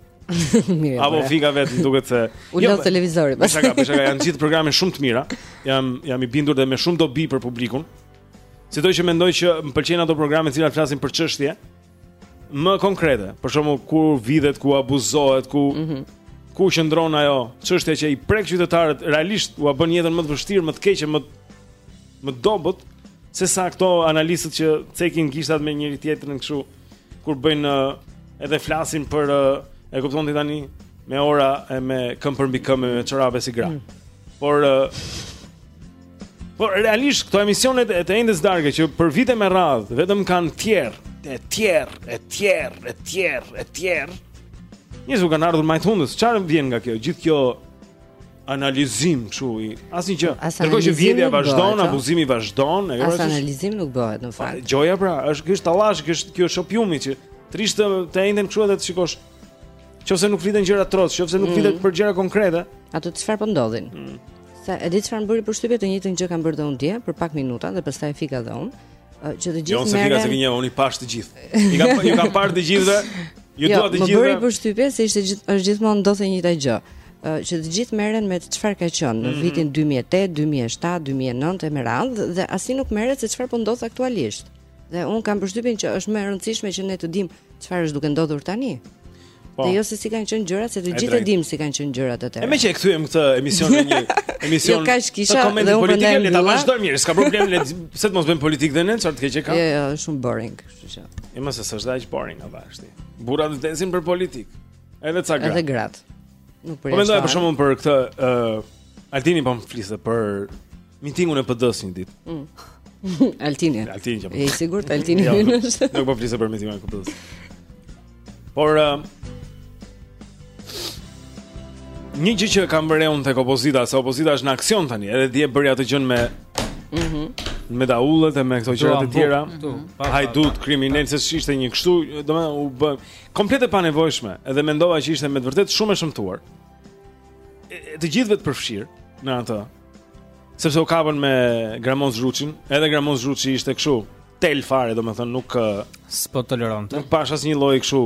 [SPEAKER 3] Mirë.
[SPEAKER 1] Apo fika vetë duket se
[SPEAKER 3] u jo, lë televizori.
[SPEAKER 1] Po shaka, po shaka, janë gjithë programe shumë të mira. Jam jam i bindur dhe me shumë dobi për publikun. Sidoqë mendoj që më pëlqejnë ato programe të cilat flasin për çështje, më konkrete. Për shembull, ku vidhet, ku abuzohet, ku mm -hmm. ku qëndron ajo çështja që i prek qytetarët realisht ua bën jetën më të vështirë, më të keqe, më të dobët sesa këto analistët që cekin gishtat me njëri-tjetrin kështu kur bëjnë eh, edhe flasin për eh, e kupton ti tani me ora e me këmbë mbi këmbë me çorape si gra. Mm. Por eh, Po realisht këto emisionet e të enjtes darkë që për vite me radhë vetëm kanë tjerrë, e tjerrë, e tjerrë, e tjerrë, e tjerrë. Njerëzve u kanë ardhur majë të hundës. Çfarë vjen nga kjo? Gjithë kjo analizim kështu i
[SPEAKER 26] asgjësë.
[SPEAKER 1] Ndërkohë që vjedhja vazhdon, abuzimi vazhdon, e
[SPEAKER 26] As analizim nuk bëhet në fakt.
[SPEAKER 1] Gjoja pra, është ky tallash, ky është kjo si opiumi që të rrish të enjten kështu edhe të shikosh. Qoftë se nuk fliten gjëra troc, qoftë se nuk
[SPEAKER 26] mm.
[SPEAKER 1] flitet për gjëra konkrete,
[SPEAKER 26] ato çfarë po ndodhin. Mm. Sa e di çfarë më bëri përshtypje të njëjtën gjë kam bërë dhe unë dje për pak minuta dhe pastaj e fika dhe unë. Që të gjithë
[SPEAKER 1] merren. Jo, se fika se vjen unë i pash të gjithë. I kam i kam parë të gjithë. Ju
[SPEAKER 26] jo,
[SPEAKER 1] dua të gjithë.
[SPEAKER 26] Jo, më bëri përshtypje se ishte gjithë është gjithmonë ndodh e njëjta gjë që të gjithë merren me çfarë ka qenë në
[SPEAKER 1] mhm.
[SPEAKER 26] vitin 2008, 2007, 2009 e me radhë dhe asnjë nuk merret se çfarë po ndodh aktualisht. Dhe unë kam përshtypjen që është më e rëndësishme që ne të dimë çfarë është duke ndodhur tani.
[SPEAKER 1] Po.
[SPEAKER 26] Dhe jo se si kanë qenë gjërat, se të gjithë e dimë si kanë qenë gjërat atëherë.
[SPEAKER 1] E meqë e kthyem këtë emision në një emision.
[SPEAKER 26] Jo kaq kisha dhe unë prandaj
[SPEAKER 1] le ta vazhdojmë mirë, s'ka problem, le pse të mos bëjmë politikë dhe ne, çfarë të keqe ka?
[SPEAKER 26] Jo, jo, është shumë boring, kështu që.
[SPEAKER 1] Jo, më se s'është aq boring apo ashtu. Burrat vdesin për politikë. Edhe ca gra.
[SPEAKER 26] Edhe gratë. Nuk
[SPEAKER 1] po mendoj për shkakun për këtë ë uh, Altini po më fliste për mitingun e PD-s një ditë.
[SPEAKER 26] Mm. Altini.
[SPEAKER 1] Altini që po.
[SPEAKER 26] Je i sigurt Altini?
[SPEAKER 1] Jo, Nuk po fliste për mitingun e PD-s. Por uh, Një gjë që kam vënë re unë tek opozita, se opozita është në aksion tani, edhe dje bëri atë gjën me
[SPEAKER 26] Mhm.
[SPEAKER 1] Mm me daullet e me këto gjëra
[SPEAKER 14] të
[SPEAKER 1] tjera. Hajdut kriminel se ishte një kështu, domethënë u bë komplet e panevojshme dhe mendova që ishte me të vërtetë shumë e shëmtuar. Të gjithëve të përfshirë në atë. Sepse u kapën me Gramoz Ruçin, edhe Gramoz Ruçi ishte kështu, tel fare, domethënë nuk
[SPEAKER 14] s'po toleronte.
[SPEAKER 1] Nuk pash asnjë lloj kështu,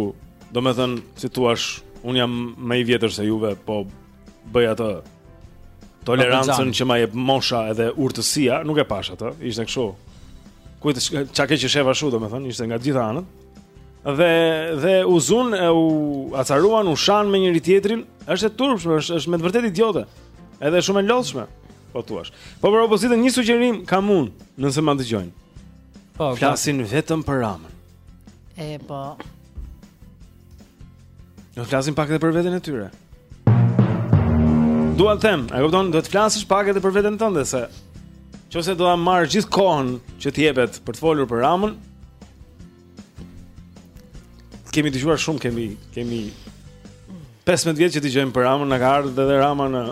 [SPEAKER 1] domethënë si thuash, un jam më i vjetër se juve, po bëj atë tolerancën që ma jep mosha edhe urtësia, nuk e pash atë, ishte kështu. Kujt çka ke që shefa ashtu domethënë, ishte nga të gjitha anët. Dhe dhe u zun e u acaruan, u shan me njëri tjetrin, është e turpshme, është është me të vërtetë idiote. Edhe shumë e lodhshme, po thuash. Po për opozitën një sugjerim kam unë, nëse ma dëgjojnë.
[SPEAKER 14] Po, po.
[SPEAKER 1] flasin vetëm për Ramën.
[SPEAKER 2] E po.
[SPEAKER 1] Duhet të flasin pak edhe për veten e tyre. Dua të them, a kupton, duhet të flasësh pak edhe për veten tënde se qoftë se do ta marrë gjithë kohën që të jepet për të folur për Ramën, kemi dëgjuar shumë, kemi kemi 15 vjet që dëgjojmë për Ramën, na ka ardhur edhe Rama në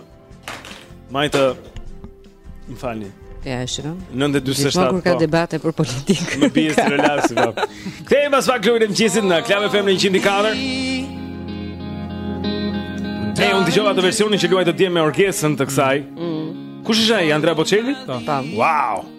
[SPEAKER 1] majë të, më falni
[SPEAKER 26] Ja, e shërëm
[SPEAKER 1] 9.27
[SPEAKER 26] Më kur ka
[SPEAKER 1] po.
[SPEAKER 26] debate për politikë
[SPEAKER 1] Më bje së relasi po. Kthehemi pas pak, loja e mëngjesit në Club FM në 104 E, unë dëgjova atë versionin që luajte dje me orkestrën të kësaj mm. Kush ishte ai Andrea Bocelli?
[SPEAKER 26] Po.
[SPEAKER 1] Wow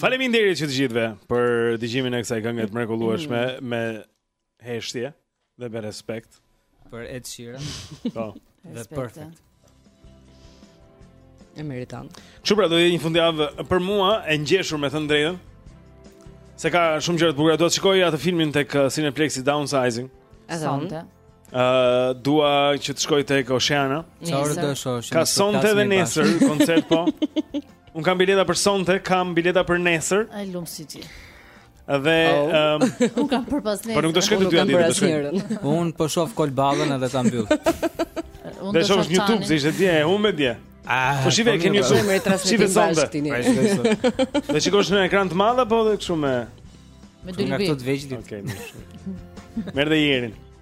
[SPEAKER 1] Faleminderit që të gjithëve për dëgjimin e kësaj kënge të mrekullueshme me Heshtje dhe me respekt
[SPEAKER 14] për Ed Sheeran.
[SPEAKER 1] Po.
[SPEAKER 14] Dhe perfect.
[SPEAKER 3] E meriton.
[SPEAKER 1] Kështu pra do të jetë një fundjavë për mua e ngjeshur me thënë të drejtën. Se ka shumë gjëra të bukura. Do të shikoj atë filmin tek uh, Cineplexx-i Downsizing.
[SPEAKER 3] Sonte. Ëh,
[SPEAKER 1] uh, dua që të shkoj tek Oceana.
[SPEAKER 14] Çfarë do të shohësh?
[SPEAKER 1] Ka sonte dhe nesër koncert po. Un kam bileta për sonte, kam bileta për nesër.
[SPEAKER 2] Ai lum si ti.
[SPEAKER 1] Dhe
[SPEAKER 3] oh.
[SPEAKER 1] um,
[SPEAKER 2] un kam për pas nesër.
[SPEAKER 1] Po nuk do shkoj të dyja të shkoj.
[SPEAKER 14] Un po shoh kol ballën edhe ta mbyll.
[SPEAKER 1] Un
[SPEAKER 2] do shoh
[SPEAKER 1] në YouTube se ishte dje, un me dje.
[SPEAKER 14] Ah,
[SPEAKER 1] po shihe
[SPEAKER 14] po
[SPEAKER 1] keni
[SPEAKER 3] ju shumë.
[SPEAKER 1] Shihe sonte. Do shikosh në ekran të madh apo edhe kështu me
[SPEAKER 2] me dy
[SPEAKER 14] lëvizje.
[SPEAKER 1] Okej. Merr dhe jerin.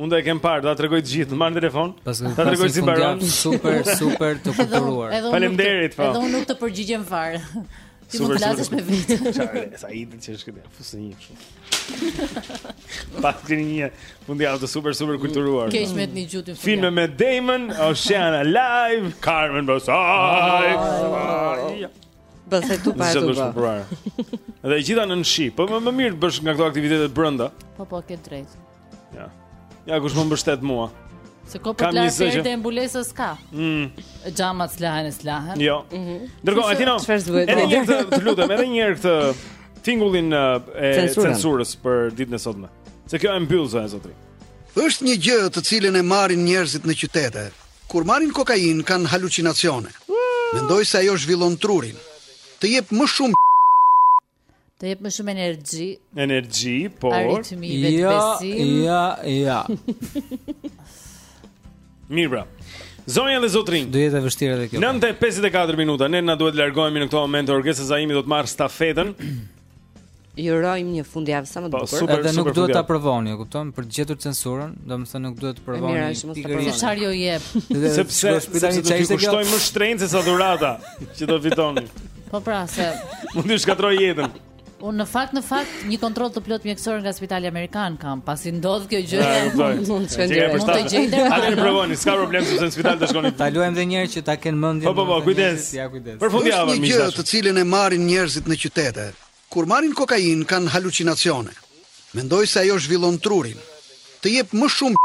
[SPEAKER 1] Unë do e kem parë, do ta tregoj të gjithë, marr telefon. Ta tregoj si mbaron.
[SPEAKER 14] Super, super të kulturuar.
[SPEAKER 1] Faleminderit, po.
[SPEAKER 2] Edhe unë nuk të përgjigjem fare. Ti mund të flasësh me vetë.
[SPEAKER 1] Çfarë? Sa i ditë që është këtë? Fusë një kështu. Pa keni një mundi auto super super kulturuar.
[SPEAKER 2] Keq me një gjutë.
[SPEAKER 1] Film me Damon, Ocean's Eleven, Carmen Bosai.
[SPEAKER 3] Bëse tu pa tu.
[SPEAKER 1] Dhe gjithë ai shi, po më mirë bësh nga këto aktivitete brenda.
[SPEAKER 2] Po po, ke drejtë.
[SPEAKER 1] Ja. Ja kush më mbështet mua.
[SPEAKER 2] Se ko për
[SPEAKER 1] të
[SPEAKER 2] lërë dhe mbulesës ka
[SPEAKER 1] mm.
[SPEAKER 2] Gjamat s'lahen e s'lahen
[SPEAKER 1] Jo mm -hmm.
[SPEAKER 3] Dërgo, e tino
[SPEAKER 1] Edhe një të, të lutem Edhe një këtë tingullin e
[SPEAKER 33] Censurën.
[SPEAKER 1] censurës Për ditën e sotme Se kjo e mbyll, zonja e zotërinj,
[SPEAKER 33] është një gjë të cilën e marrin njerëzit në qytete. Kur marrin kokainë kanë halucinacione. Mendoj se ajo zhvillon trurin. Të jep më shumë
[SPEAKER 2] Të jep më shumë energji.
[SPEAKER 1] Energji, por
[SPEAKER 2] aritmi vetë
[SPEAKER 14] ja,
[SPEAKER 2] besim.
[SPEAKER 14] Ja, ja,
[SPEAKER 1] ja. Mirë. Zonja dhe zotërinj.
[SPEAKER 14] Do jetë e vështirë edhe kjo.
[SPEAKER 1] 9:54 minuta. Ne na duhet të largohemi në këtë moment. Orkestra Zaimi do të marrë stafetën.
[SPEAKER 3] Ju urojmë një fundjavë sa më të
[SPEAKER 1] po,
[SPEAKER 3] bukur.
[SPEAKER 14] Edhe nuk duhet ta provoni, e kupton? Për të gjetur censurën, domethënë nuk duhet ta provoni.
[SPEAKER 3] Mirë, është mos ta
[SPEAKER 2] provoni. Çfarë ju jep?
[SPEAKER 1] Sepse do
[SPEAKER 14] të
[SPEAKER 1] kushtojë më shtrenjtë se sa dhurata që do fitoni.
[SPEAKER 2] Po pra, se
[SPEAKER 1] mund të shkatërrojë jetën.
[SPEAKER 2] Unë në fakt në fakt një kontroll të plotë mjekësor nga Spitali Amerikan kam, pasi ndodh kjo gjë.
[SPEAKER 3] Mund të
[SPEAKER 2] shkojë deri
[SPEAKER 1] në
[SPEAKER 2] gjendje. A
[SPEAKER 1] do
[SPEAKER 2] ta
[SPEAKER 1] provoni? S'ka problem se në spital do shkoni.
[SPEAKER 14] Ta luajmë edhe një herë që ta kenë mendjen.
[SPEAKER 1] Po po po, kujdes.
[SPEAKER 14] Ja kujdes.
[SPEAKER 1] Për fundjavën
[SPEAKER 33] një gjë të cilën e marrin njerëzit në qytete. Kur marrin kokainë kanë halucinacione. Mendoj se ajo zhvillon trurin. Të jep më shumë